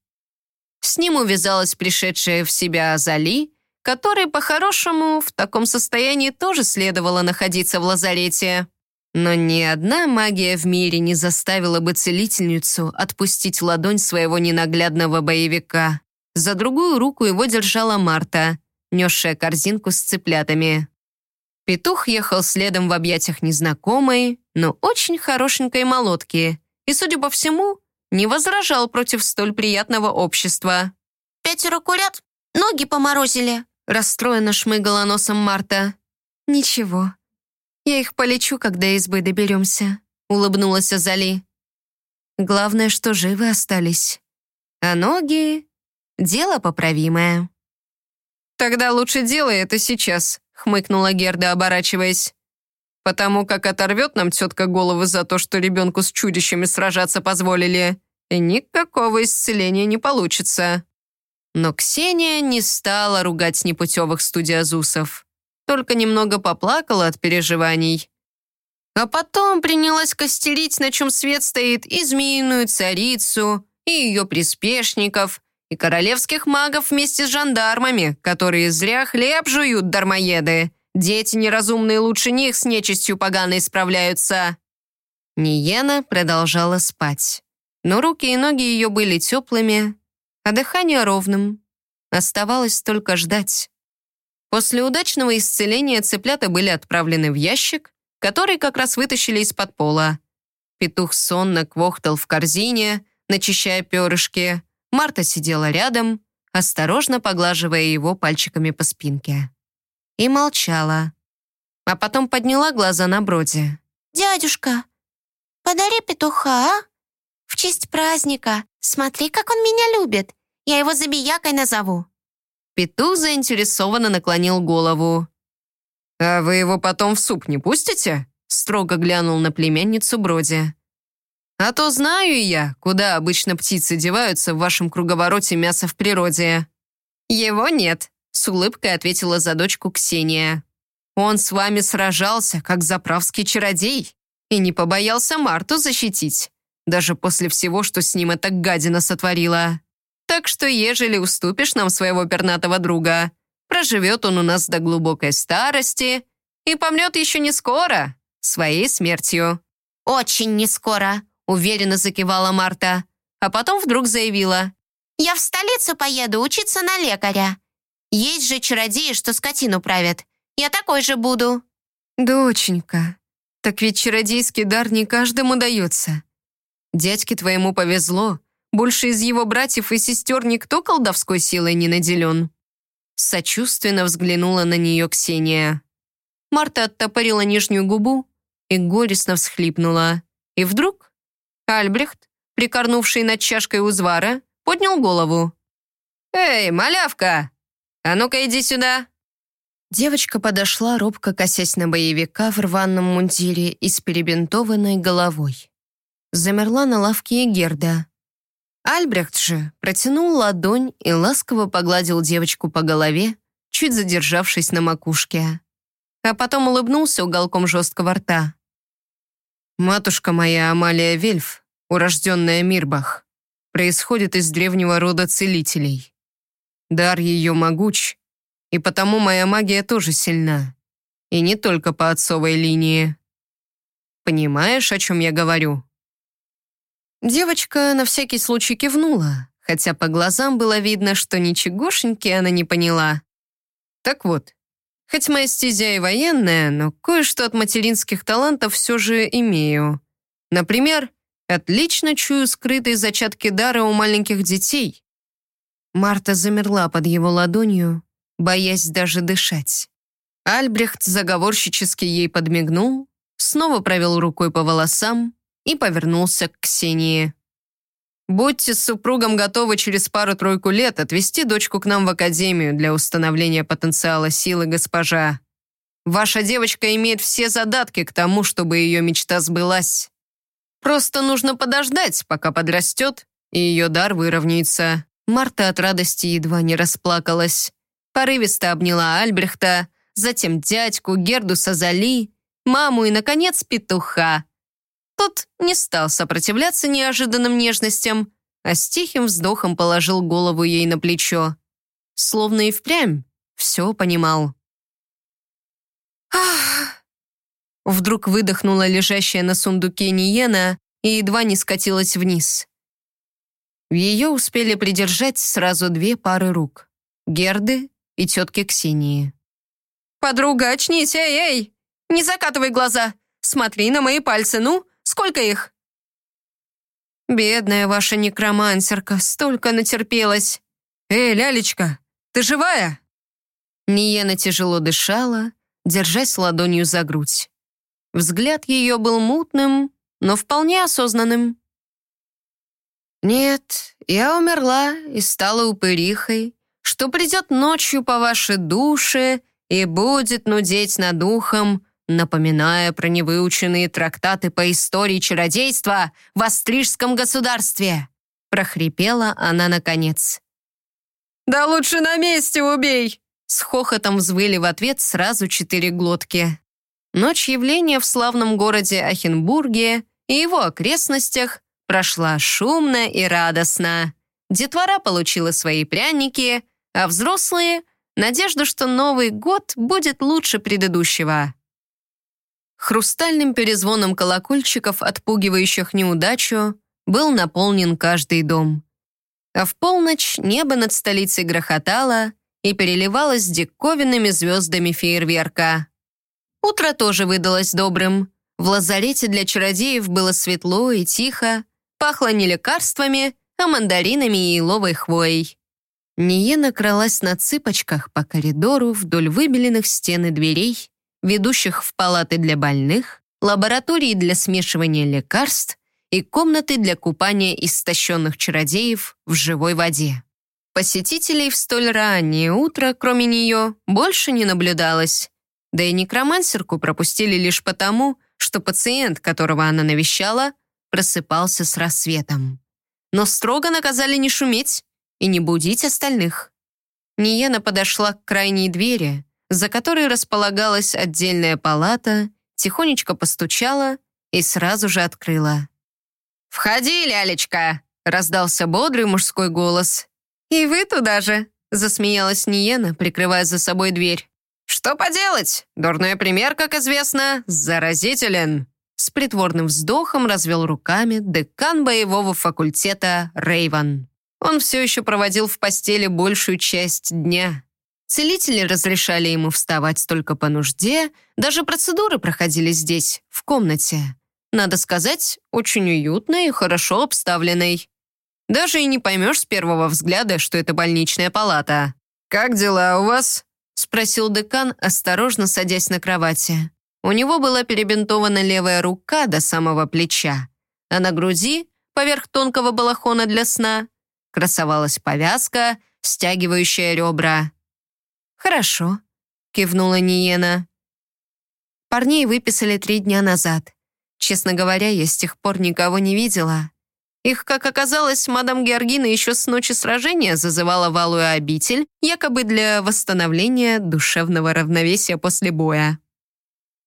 С ним увязалась пришедшая в себя Азали, которой, по-хорошему, в таком состоянии тоже следовало находиться в лазарете. Но ни одна магия в мире не заставила бы целительницу отпустить ладонь своего ненаглядного боевика. За другую руку его держала Марта, несшая корзинку с цыплятами. Петух ехал следом в объятиях незнакомой, но очень хорошенькой молотки и, судя по всему, не возражал против столь приятного общества. «Пятеро курят, ноги поморозили», Расстроенно шмыгала носом Марта. «Ничего, я их полечу, когда избы доберемся», улыбнулась Азали. «Главное, что живы остались. А ноги — дело поправимое». «Тогда лучше делай это сейчас», хмыкнула Герда, оборачиваясь. «Потому как оторвет нам тетка головы за то, что ребенку с чудищами сражаться позволили, и никакого исцеления не получится». Но Ксения не стала ругать непутевых студиозусов, только немного поплакала от переживаний. А потом принялась костерить, на чем свет стоит, и змеиную царицу, и ее приспешников, и королевских магов вместе с жандармами, которые зря хлеб жуют, дармоеды. Дети неразумные лучше них с нечистью поганой справляются. Ниена продолжала спать. Но руки и ноги ее были теплыми, а дыхание ровным. Оставалось только ждать. После удачного исцеления цыплята были отправлены в ящик, который как раз вытащили из-под пола. Петух сонно квохтал в корзине, начищая перышки. Марта сидела рядом, осторожно поглаживая его пальчиками по спинке. И молчала. А потом подняла глаза на Броди. «Дядюшка, подари петуха, а? В честь праздника. Смотри, как он меня любит. Я его забиякой назову». Петух заинтересованно наклонил голову. «А вы его потом в суп не пустите?» строго глянул на племянницу Броди. «А то знаю я, куда обычно птицы деваются в вашем круговороте мяса в природе». «Его нет», — с улыбкой ответила за дочку Ксения. «Он с вами сражался, как заправский чародей, и не побоялся Марту защитить, даже после всего, что с ним эта гадина сотворила». Так что, ежели уступишь нам своего пернатого друга, проживет он у нас до глубокой старости и помрет еще не скоро, своей смертью». «Очень не скоро», — уверенно закивала Марта, а потом вдруг заявила. «Я в столицу поеду учиться на лекаря. Есть же чародеи, что скотину правят. Я такой же буду». «Доченька, так ведь чародейский дар не каждому дается. Дядьке твоему повезло, больше из его братьев и сестер никто колдовской силой не наделен». Сочувственно взглянула на нее Ксения. Марта оттопорила нижнюю губу и горестно всхлипнула. И вдруг Альбрехт, прикорнувший над чашкой узвара, поднял голову. «Эй, малявка! А ну-ка иди сюда!» Девочка подошла, робко косясь на боевика в рваном мундире и с перебинтованной головой. Замерла на лавке Герда. Альбрехт же протянул ладонь и ласково погладил девочку по голове, чуть задержавшись на макушке. А потом улыбнулся уголком жесткого рта. «Матушка моя Амалия Вельф, урожденная Мирбах, происходит из древнего рода целителей. Дар ее могуч, и потому моя магия тоже сильна. И не только по отцовой линии. Понимаешь, о чем я говорю?» Девочка на всякий случай кивнула, хотя по глазам было видно, что ничегошеньки она не поняла. Так вот, хоть моя стезя и военная, но кое-что от материнских талантов все же имею. Например, отлично чую скрытые зачатки дара у маленьких детей. Марта замерла под его ладонью, боясь даже дышать. Альбрехт заговорщически ей подмигнул, снова провел рукой по волосам и повернулся к Ксении. «Будьте с супругом готовы через пару-тройку лет отвезти дочку к нам в академию для установления потенциала силы госпожа. Ваша девочка имеет все задатки к тому, чтобы ее мечта сбылась. Просто нужно подождать, пока подрастет, и ее дар выровняется». Марта от радости едва не расплакалась порывисто обняла Альбрехта, затем дядьку, Герду Сазали, маму и, наконец, петуха. Тот не стал сопротивляться неожиданным нежностям, а с тихим вздохом положил голову ей на плечо. Словно и впрямь все понимал. «Ах!» Вдруг выдохнула лежащая на сундуке Ниена и едва не скатилась вниз. Ее успели придержать сразу две пары рук. Герды и тетки Ксении. «Подруга, очнись, эй, эй! Не закатывай глаза! Смотри на мои пальцы, ну, сколько их?» «Бедная ваша некромансерка, столько натерпелась!» «Эй, лялечка, ты живая?» Ниена тяжело дышала, держась ладонью за грудь. Взгляд ее был мутным, но вполне осознанным. «Нет, я умерла и стала упырихой, что придет ночью по вашей душе и будет нудеть над духом, напоминая про невыученные трактаты по истории чародейства в Астрижском государстве», прохрипела она наконец. «Да лучше на месте убей!» С хохотом взвыли в ответ сразу четыре глотки. Ночь явления в славном городе Ахенбурге и его окрестностях прошла шумно и радостно. Детвора получила свои пряники, а взрослые — надежду, что Новый год будет лучше предыдущего. Хрустальным перезвоном колокольчиков, отпугивающих неудачу, был наполнен каждый дом. А в полночь небо над столицей грохотало и переливалось диковинными звездами фейерверка. Утро тоже выдалось добрым. В лазарете для чародеев было светло и тихо, пахло не лекарствами, а мандаринами и еловой хвоей. Ниена кралась на цыпочках по коридору вдоль выбеленных стен и дверей, ведущих в палаты для больных, лаборатории для смешивания лекарств и комнаты для купания истощенных чародеев в живой воде. Посетителей в столь раннее утро, кроме нее, больше не наблюдалось. Да и некромансерку пропустили лишь потому, что пациент, которого она навещала, просыпался с рассветом. Но строго наказали не шуметь, и не будить остальных. Ниена подошла к крайней двери, за которой располагалась отдельная палата, тихонечко постучала и сразу же открыла. «Входи, лялечка!» — раздался бодрый мужской голос. «И вы туда же!» — засмеялась Ниена, прикрывая за собой дверь. «Что поделать? Дурной пример, как известно, заразителен!» С притворным вздохом развел руками декан боевого факультета Рейван. Он все еще проводил в постели большую часть дня. Целители разрешали ему вставать только по нужде, даже процедуры проходили здесь, в комнате. Надо сказать, очень уютной и хорошо обставленной. Даже и не поймешь с первого взгляда, что это больничная палата. «Как дела у вас?» — спросил декан, осторожно садясь на кровати. У него была перебинтована левая рука до самого плеча, а на груди, поверх тонкого балахона для сна, красовалась повязка, стягивающая ребра. «Хорошо», — кивнула Ниена. Парней выписали три дня назад. Честно говоря, я с тех пор никого не видела. Их, как оказалось, мадам Георгина еще с ночи сражения зазывала в Алую обитель, якобы для восстановления душевного равновесия после боя.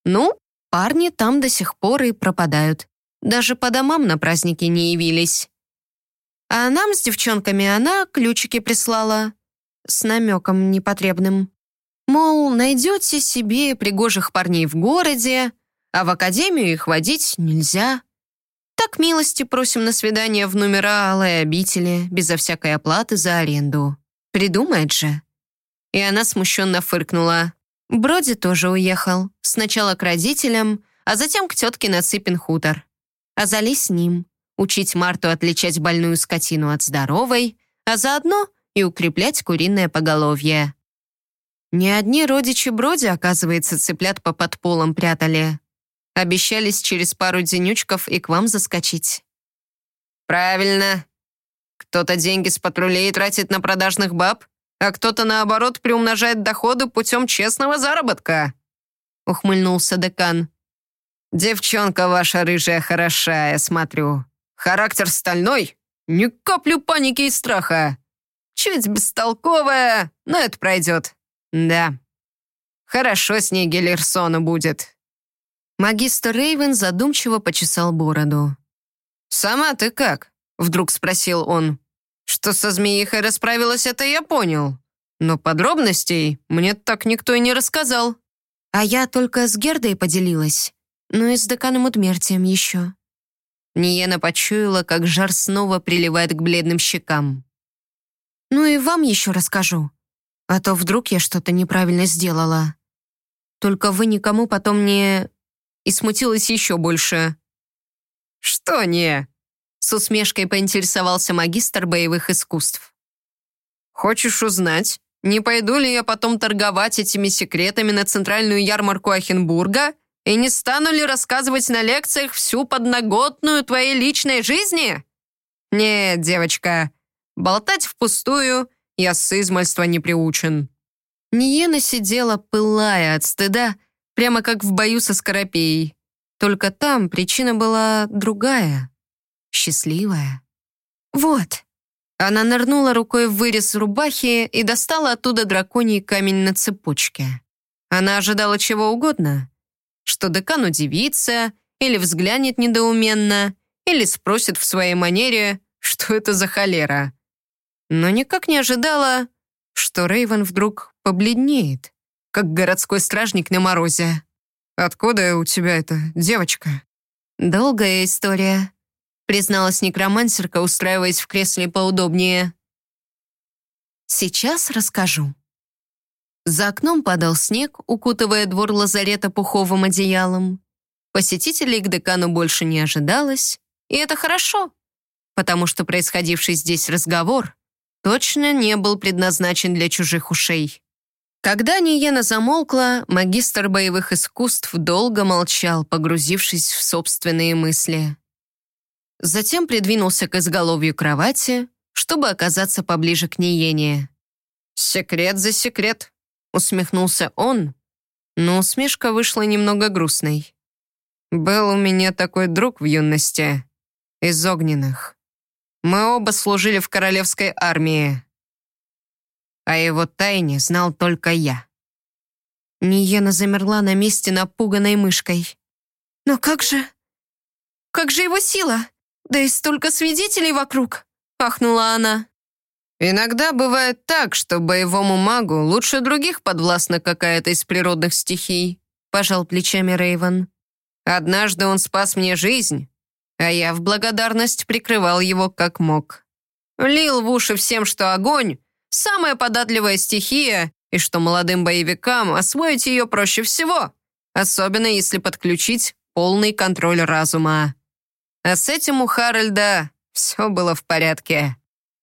Ну, парни там до сих пор и пропадают. Даже по домам на праздники не явились. А нам с девчонками она ключики прислала. С намеком непотребным. Мол, найдете себе пригожих парней в городе, а в академию их водить нельзя. Так милости просим на свидание в номера Алой обители, безо всякой оплаты за аренду. Придумает же. И она смущенно фыркнула. Броди тоже уехал. Сначала к родителям, а затем к тетке на Цыпин хутор. А Зали с ним. Учить Марту отличать больную скотину от здоровой, а заодно и укреплять куриное поголовье. Не одни родичи Броди, оказывается, цыплят по подполам прятали. Обещались через пару денючков и к вам заскочить. «Правильно. Кто-то деньги с патрулей тратит на продажных баб, а кто-то, наоборот, приумножает доходы путем честного заработка», — ухмыльнулся декан. «Девчонка ваша рыжая хороша, я смотрю. Характер стальной, ни каплю паники и страха. Чуть бестолковая, но это пройдет. Да. Хорошо с ней Геллерсону будет». Магистр Рейвен задумчиво почесал бороду. «Сама ты как?» — вдруг спросил он. «Что со змеихой расправилась, это я понял. Но подробностей мне так никто и не рассказал». «А я только с Гердой поделилась. Ну и с деканом Удмертием еще». Ниена почуяла, как жар снова приливает к бледным щекам. «Ну и вам еще расскажу. А то вдруг я что-то неправильно сделала. Только вы никому потом не...» И смутилась еще больше. «Что не?» С усмешкой поинтересовался магистр боевых искусств. «Хочешь узнать, не пойду ли я потом торговать этими секретами на центральную ярмарку Ахенбурга и не стану ли рассказывать на лекциях всю подноготную твоей личной жизни? Нет, девочка, болтать впустую я с измальства не приучен». Ниена сидела, пылая от стыда, прямо как в бою со Скоропеей. Только там причина была другая, счастливая. «Вот». Она нырнула рукой в вырез рубахи и достала оттуда драконий камень на цепочке. Она ожидала чего угодно, что декан удивится, или взглянет недоуменно, или спросит в своей манере, что это за холера. Но никак не ожидала, что Рейвен вдруг побледнеет, как городской стражник на морозе. «Откуда у тебя эта девочка?» «Долгая история», — призналась некромансерка, устраиваясь в кресле поудобнее. «Сейчас расскажу». За окном падал снег, укутывая двор лазарета пуховым одеялом. Посетителей к декану больше не ожидалось, и это хорошо, потому что происходивший здесь разговор точно не был предназначен для чужих ушей. Когда Ниена замолкла, магистр боевых искусств долго молчал, погрузившись в собственные мысли. Затем придвинулся к изголовью кровати, чтобы оказаться поближе к Ниене. «Секрет за секрет», усмехнулся он, но усмешка вышла немного грустной. «Был у меня такой друг в юности, из огненных. Мы оба служили в королевской армии. О его тайне знал только я». Ниена замерла на месте напуганной мышкой. «Но как же... как же его сила? Да и столько свидетелей вокруг!» — ахнула она. Иногда бывает так, что боевому магу лучше других подвластна какая-то из природных стихий, пожал плечами Рейвен. Однажды он спас мне жизнь, а я в благодарность прикрывал его как мог. Лил в уши всем, что огонь — самая податливая стихия, и что молодым боевикам освоить ее проще всего, особенно если подключить полный контроль разума. А с этим у Харальда все было в порядке.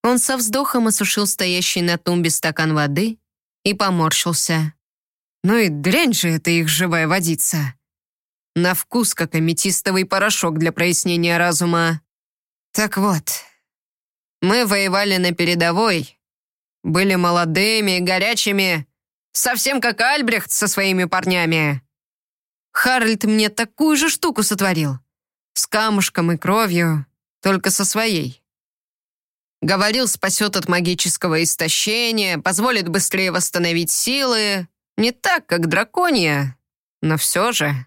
Он со вздохом осушил стоящий на тумбе стакан воды и поморщился. «Ну и дрянь же это их живая водица. На вкус, как аметистовый порошок для прояснения разума. Так вот, мы воевали на передовой, были молодыми, горячими, совсем как Альбрехт со своими парнями. Харальд мне такую же штуку сотворил. С камушком и кровью, только со своей. Говорил, спасет от магического истощения, позволит быстрее восстановить силы. Не так, как драконья, но все же.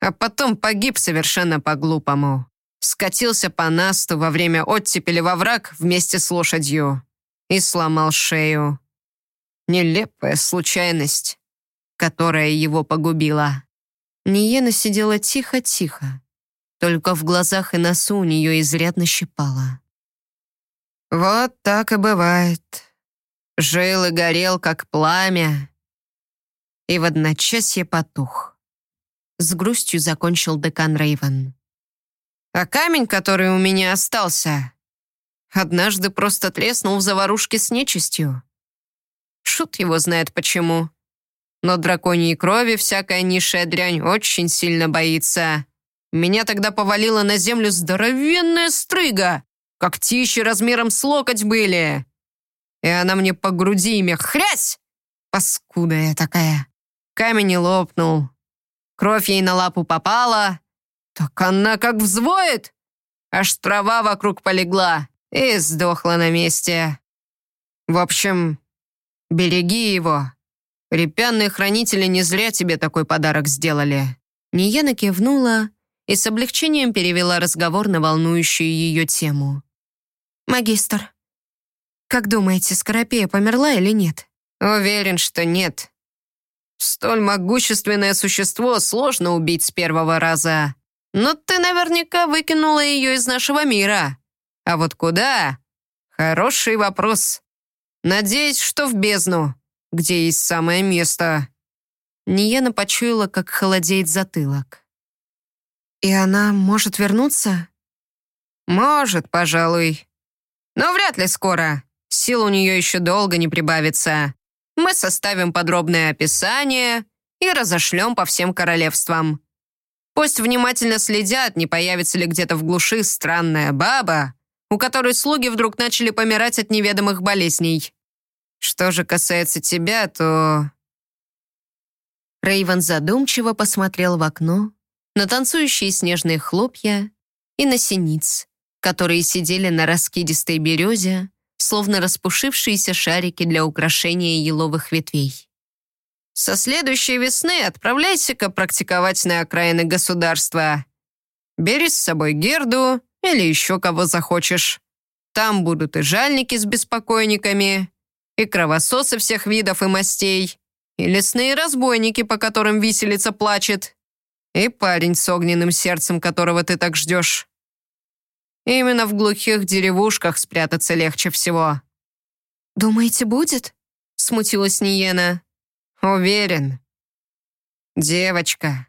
А потом погиб совершенно по-глупому. Скатился по насту во время оттепели во враг вместе с лошадью и сломал шею. Нелепая случайность, которая его погубила. Ниена сидела тихо-тихо, только в глазах и носу у нее изрядно щипала. Вот так и бывает. Жил и горел, как пламя, и в одночасье потух. С грустью закончил декан Рейвен. А камень, который у меня остался, однажды просто треснул в заварушке с нечистью. Шут его знает почему. Но драконьей крови всякая низшая дрянь очень сильно боится. Меня тогда повалила на землю здоровенная стрыга. Когтища размером с локоть были. И она мне по груди ими хрясь! Паскуда я такая. Камень не лопнул. Кровь ей на лапу попала. Так она как взвоет. Аж трава вокруг полегла и сдохла на месте. В общем, береги его. Репянные хранители не зря тебе такой подарок сделали». Ниена кивнула и с облегчением перевела разговор на волнующую ее тему. «Магистр, как думаете, Скоропея померла или нет?» «Уверен, что нет. Столь могущественное существо сложно убить с первого раза. Но ты наверняка выкинула ее из нашего мира. А вот куда? Хороший вопрос. Надеюсь, что в бездну, где есть самое место». Ниена почуяла, как холодеет затылок. «И она может вернуться?» «Может, пожалуй. Но вряд ли скоро. Сил у нее еще долго не прибавится. Мы составим подробное описание и разошлем по всем королевствам. Пусть внимательно следят, не появится ли где-то в глуши странная баба, у которой слуги вдруг начали помирать от неведомых болезней. Что же касается тебя, то...» Рейвен задумчиво посмотрел в окно на танцующие снежные хлопья и на синиц, которые сидели на раскидистой березе, словно распушившиеся шарики для украшения еловых ветвей. «Со следующей весны отправляйся-ка практиковать на окраины государства. Бери с собой Герду или еще кого захочешь. Там будут и жальники с беспокойниками, и кровососы всех видов и мастей, и лесные разбойники, по которым виселица плачет, и парень с огненным сердцем, которого ты так ждешь. Именно в глухих деревушках спрятаться легче всего». «Думаете, будет?» — смутилась Ниена. «Уверен. Девочка,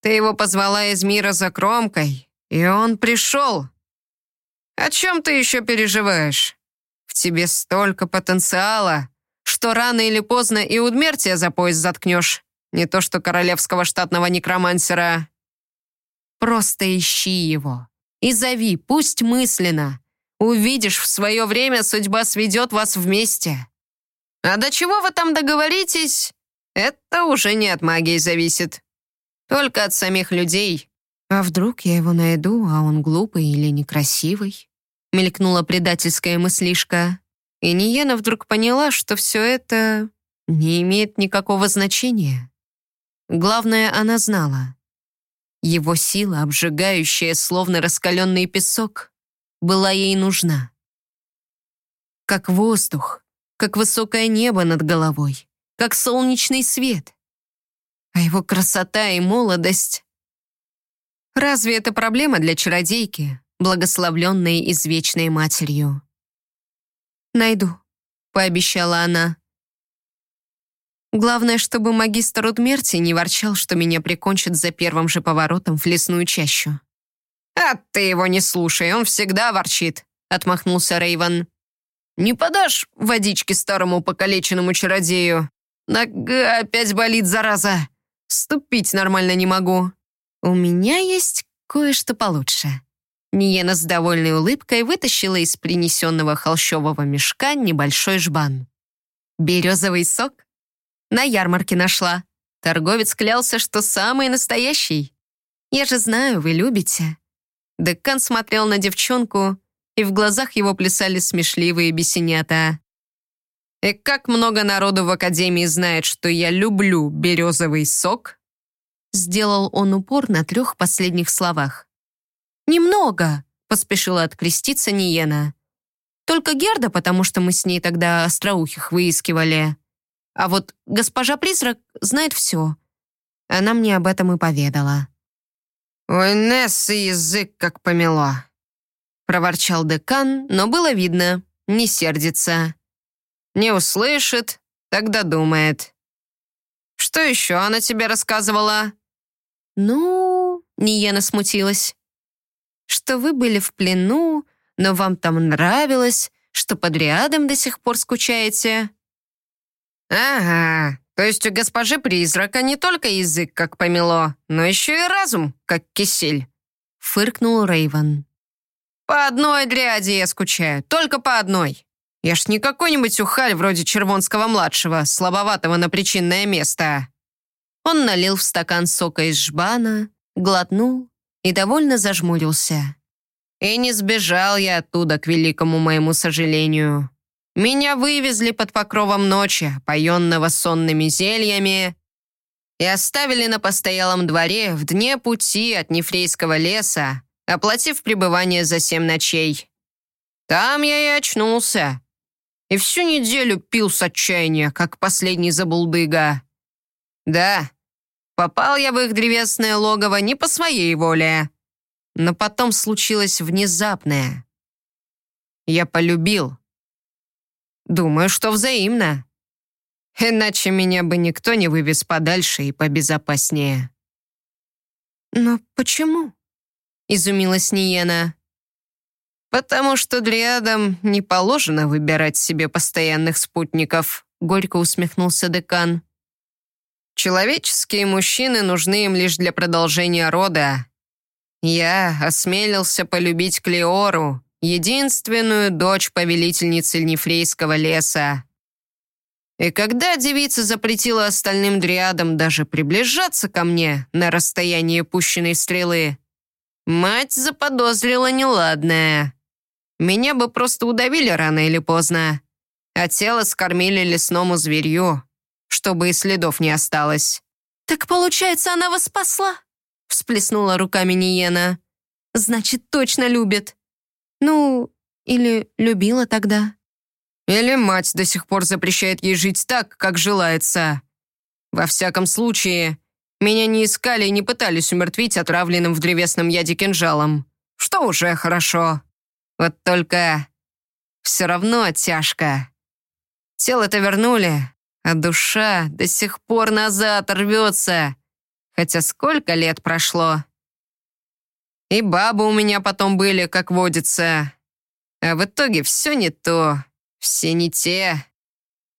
ты его позвала из мира за кромкой, и он пришел. О чем ты еще переживаешь? В тебе столько потенциала, что рано или поздно и удмертия за пояс заткнешь, не то что королевского штатного некромансера. Просто ищи его и зови, пусть мысленно. Увидишь, в свое время судьба сведет вас вместе. А до чего вы там договоритесь, это уже не от магии зависит. Только от самих людей. А вдруг я его найду, а он глупый или некрасивый? Мелькнула предательская мыслишка. И Ниена вдруг поняла, что все это не имеет никакого значения. Главное, она знала. Его сила, обжигающая, словно раскаленный песок, была ей нужна. Как воздух, как высокое небо над головой, как солнечный свет. А его красота и молодость... Разве это проблема для чародейки, благословленной извечной матерью? «Найду», — пообещала она. Главное, чтобы магистр Удмерти не ворчал, что меня прикончат за первым же поворотом в лесную чащу. «А ты его не слушай, он всегда ворчит», — отмахнулся Рейвен. «Не подашь водички старому покалеченному чародею? Нога опять болит, зараза. Ступить нормально не могу». У меня есть кое-что получше». Ниена с довольной улыбкой вытащила из принесенного холщового мешка небольшой жбан. «Березовый сок? На ярмарке нашла. Торговец клялся, что самый настоящий. Я же знаю, вы любите». Декан смотрел на девчонку, и в глазах его плясали смешливые бесенята. «И как много народу в Академии знает, что я люблю березовый сок?» Сделал он упор на трех последних словах. «Немного», — поспешила откреститься Ниена. «Только Герда, потому что мы с ней тогда остроухих выискивали. А вот госпожа-призрак знает все. Она мне об этом и поведала». «Ой, Несса язык как помело», — проворчал декан, но было видно, не сердится. Не услышит, тогда думает. «Что еще она тебе рассказывала?» «Ну...» — Ниена смутилась что вы были в плену, но вам там нравилось, что под рядом до сих пор скучаете». «Ага, то есть у госпожи призрака не только язык, как помело, но еще и разум, как кисель», — фыркнул Рейвен. «По одной дряди я скучаю, только по одной. Я ж не какой-нибудь ухаль вроде Червонского-младшего, слабоватого на причинное место». Он налил в стакан сока из жбана, глотнул и довольно зажмурился. «И не сбежал я оттуда, к великому моему сожалению. Меня вывезли под покровом ночи, поенного сонными зельями, и оставили на постоялом дворе в дне пути от Нефрейского леса, оплатив пребывание за семь ночей. Там я и очнулся. И всю неделю пил с отчаяния, как последний забулдыга. Да, Попал я в их древесное логово не по своей воле. Но потом случилось внезапное. Я полюбил. Думаю, что взаимно. Иначе меня бы никто не вывез подальше и побезопаснее. «Но почему?» — изумилась Ниена. «Потому что дриадам не положено выбирать себе постоянных спутников», — горько усмехнулся декан. Человеческие мужчины нужны им лишь для продолжения рода. Я осмелился полюбить Клеору, единственную дочь повелительницы Нефрейского леса. И когда девица запретила остальным дриадам даже приближаться ко мне на расстояние пущенной стрелы, мать заподозрила неладное. Меня бы просто удавили рано или поздно, а тело скормили лесному зверью чтобы и следов не осталось». «Так получается, она вас спасла?» всплеснула руками Ниена. «Значит, точно любит. Ну, или любила тогда». «Или мать до сих пор запрещает ей жить так, как желается. Во всяком случае, меня не искали и не пытались умертвить отравленным в древесном яде кинжалом, что уже хорошо. Вот только все равно тяжко. Тело-то вернули, а душа до сих пор назад рвется, хотя сколько лет прошло. И бабы у меня потом были, как водится. А в итоге все не то, все не те.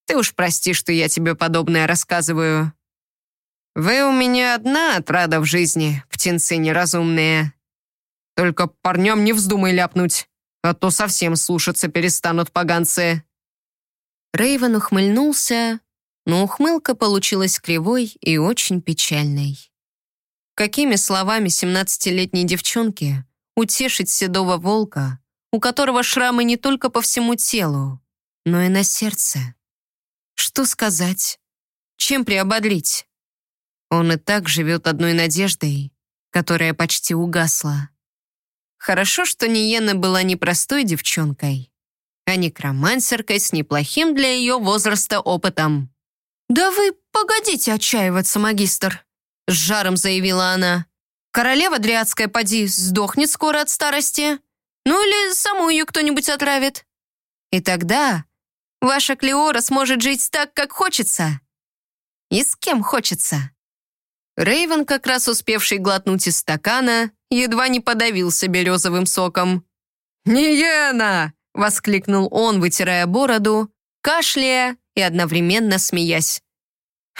Ты уж прости, что я тебе подобное рассказываю. Вы у меня одна отрада в жизни, птенцы неразумные. Только парням не вздумай ляпнуть, а то совсем слушаться перестанут поганцы». Рейвен ухмыльнулся, но ухмылка получилась кривой и очень печальной. Какими словами семнадцатилетней девчонки утешить седого волка, у которого шрамы не только по всему телу, но и на сердце? Что сказать? Чем приободрить? Он и так живет одной надеждой, которая почти угасла. Хорошо, что Ниена была не простой девчонкой, а некромансеркой с неплохим для ее возраста опытом. «Да вы погодите отчаиваться, магистр», — с жаром заявила она. «Королева Дриадская, поди, сдохнет скоро от старости. Ну или саму ее кто-нибудь отравит. И тогда ваша Клеора сможет жить так, как хочется. И с кем хочется». Рейвен, как раз успевший глотнуть из стакана, едва не подавился березовым соком. «Ниена!» — воскликнул он, вытирая бороду, кашляя и одновременно смеясь.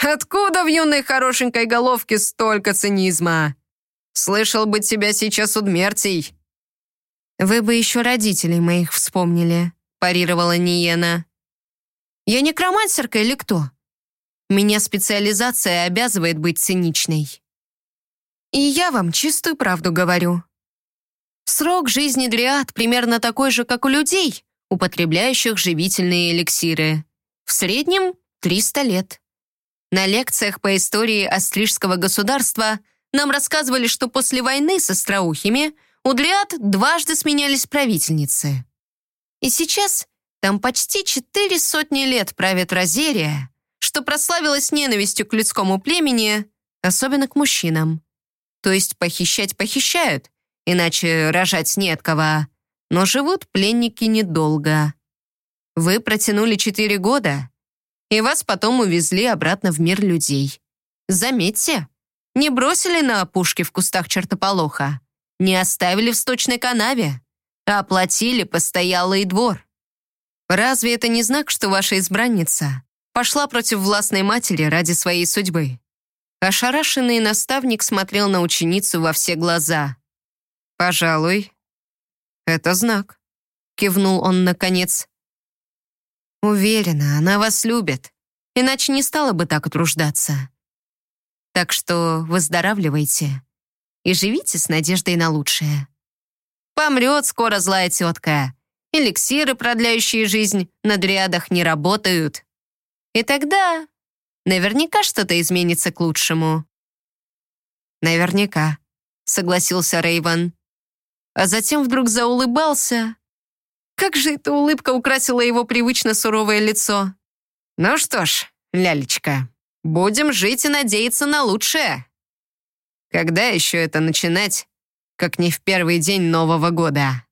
«Откуда в юной хорошенькой головке столько цинизма? Слышал бы тебя сейчас удмертий». «Вы бы еще родителей моих вспомнили», — парировала Ниена. «Я некромансерка или кто? Меня специализация обязывает быть циничной. И я вам чистую правду говорю. Срок жизни дриад примерно такой же, как у людей, употребляющих живительные эликсиры. В среднем 300 лет. На лекциях по истории Астрижского государства нам рассказывали, что после войны с остроухими у дриад дважды сменялись правительницы. И сейчас там почти четыре сотни лет правит Розерия, что прославилась ненавистью к людскому племени, особенно к мужчинам. То есть похищать похищают, иначе рожать не от кого. Но живут пленники недолго. Вы протянули четыре года, и вас потом увезли обратно в мир людей. Заметьте, не бросили на опушке в кустах чертополоха, не оставили в сточной канаве, а оплатили постоялый двор. Разве это не знак, что ваша избранница пошла против властной матери ради своей судьбы? Ошарашенный наставник смотрел на ученицу во все глаза. «Пожалуй, это знак», — кивнул он наконец. Уверена, она вас любит, иначе не стала бы так утруждаться. Так что выздоравливайте и живите с надеждой на лучшее. Помрет скоро злая тетка. Эликсиры, продляющие жизнь, на дриадах не работают. И тогда наверняка что-то изменится к лучшему. Наверняка, согласился Рейван. А затем вдруг заулыбался, как же эта улыбка украсила его привычно суровое лицо. «Ну что ж, лялечка, будем жить и надеяться на лучшее. Когда еще это начинать, как не в первый день Нового года?»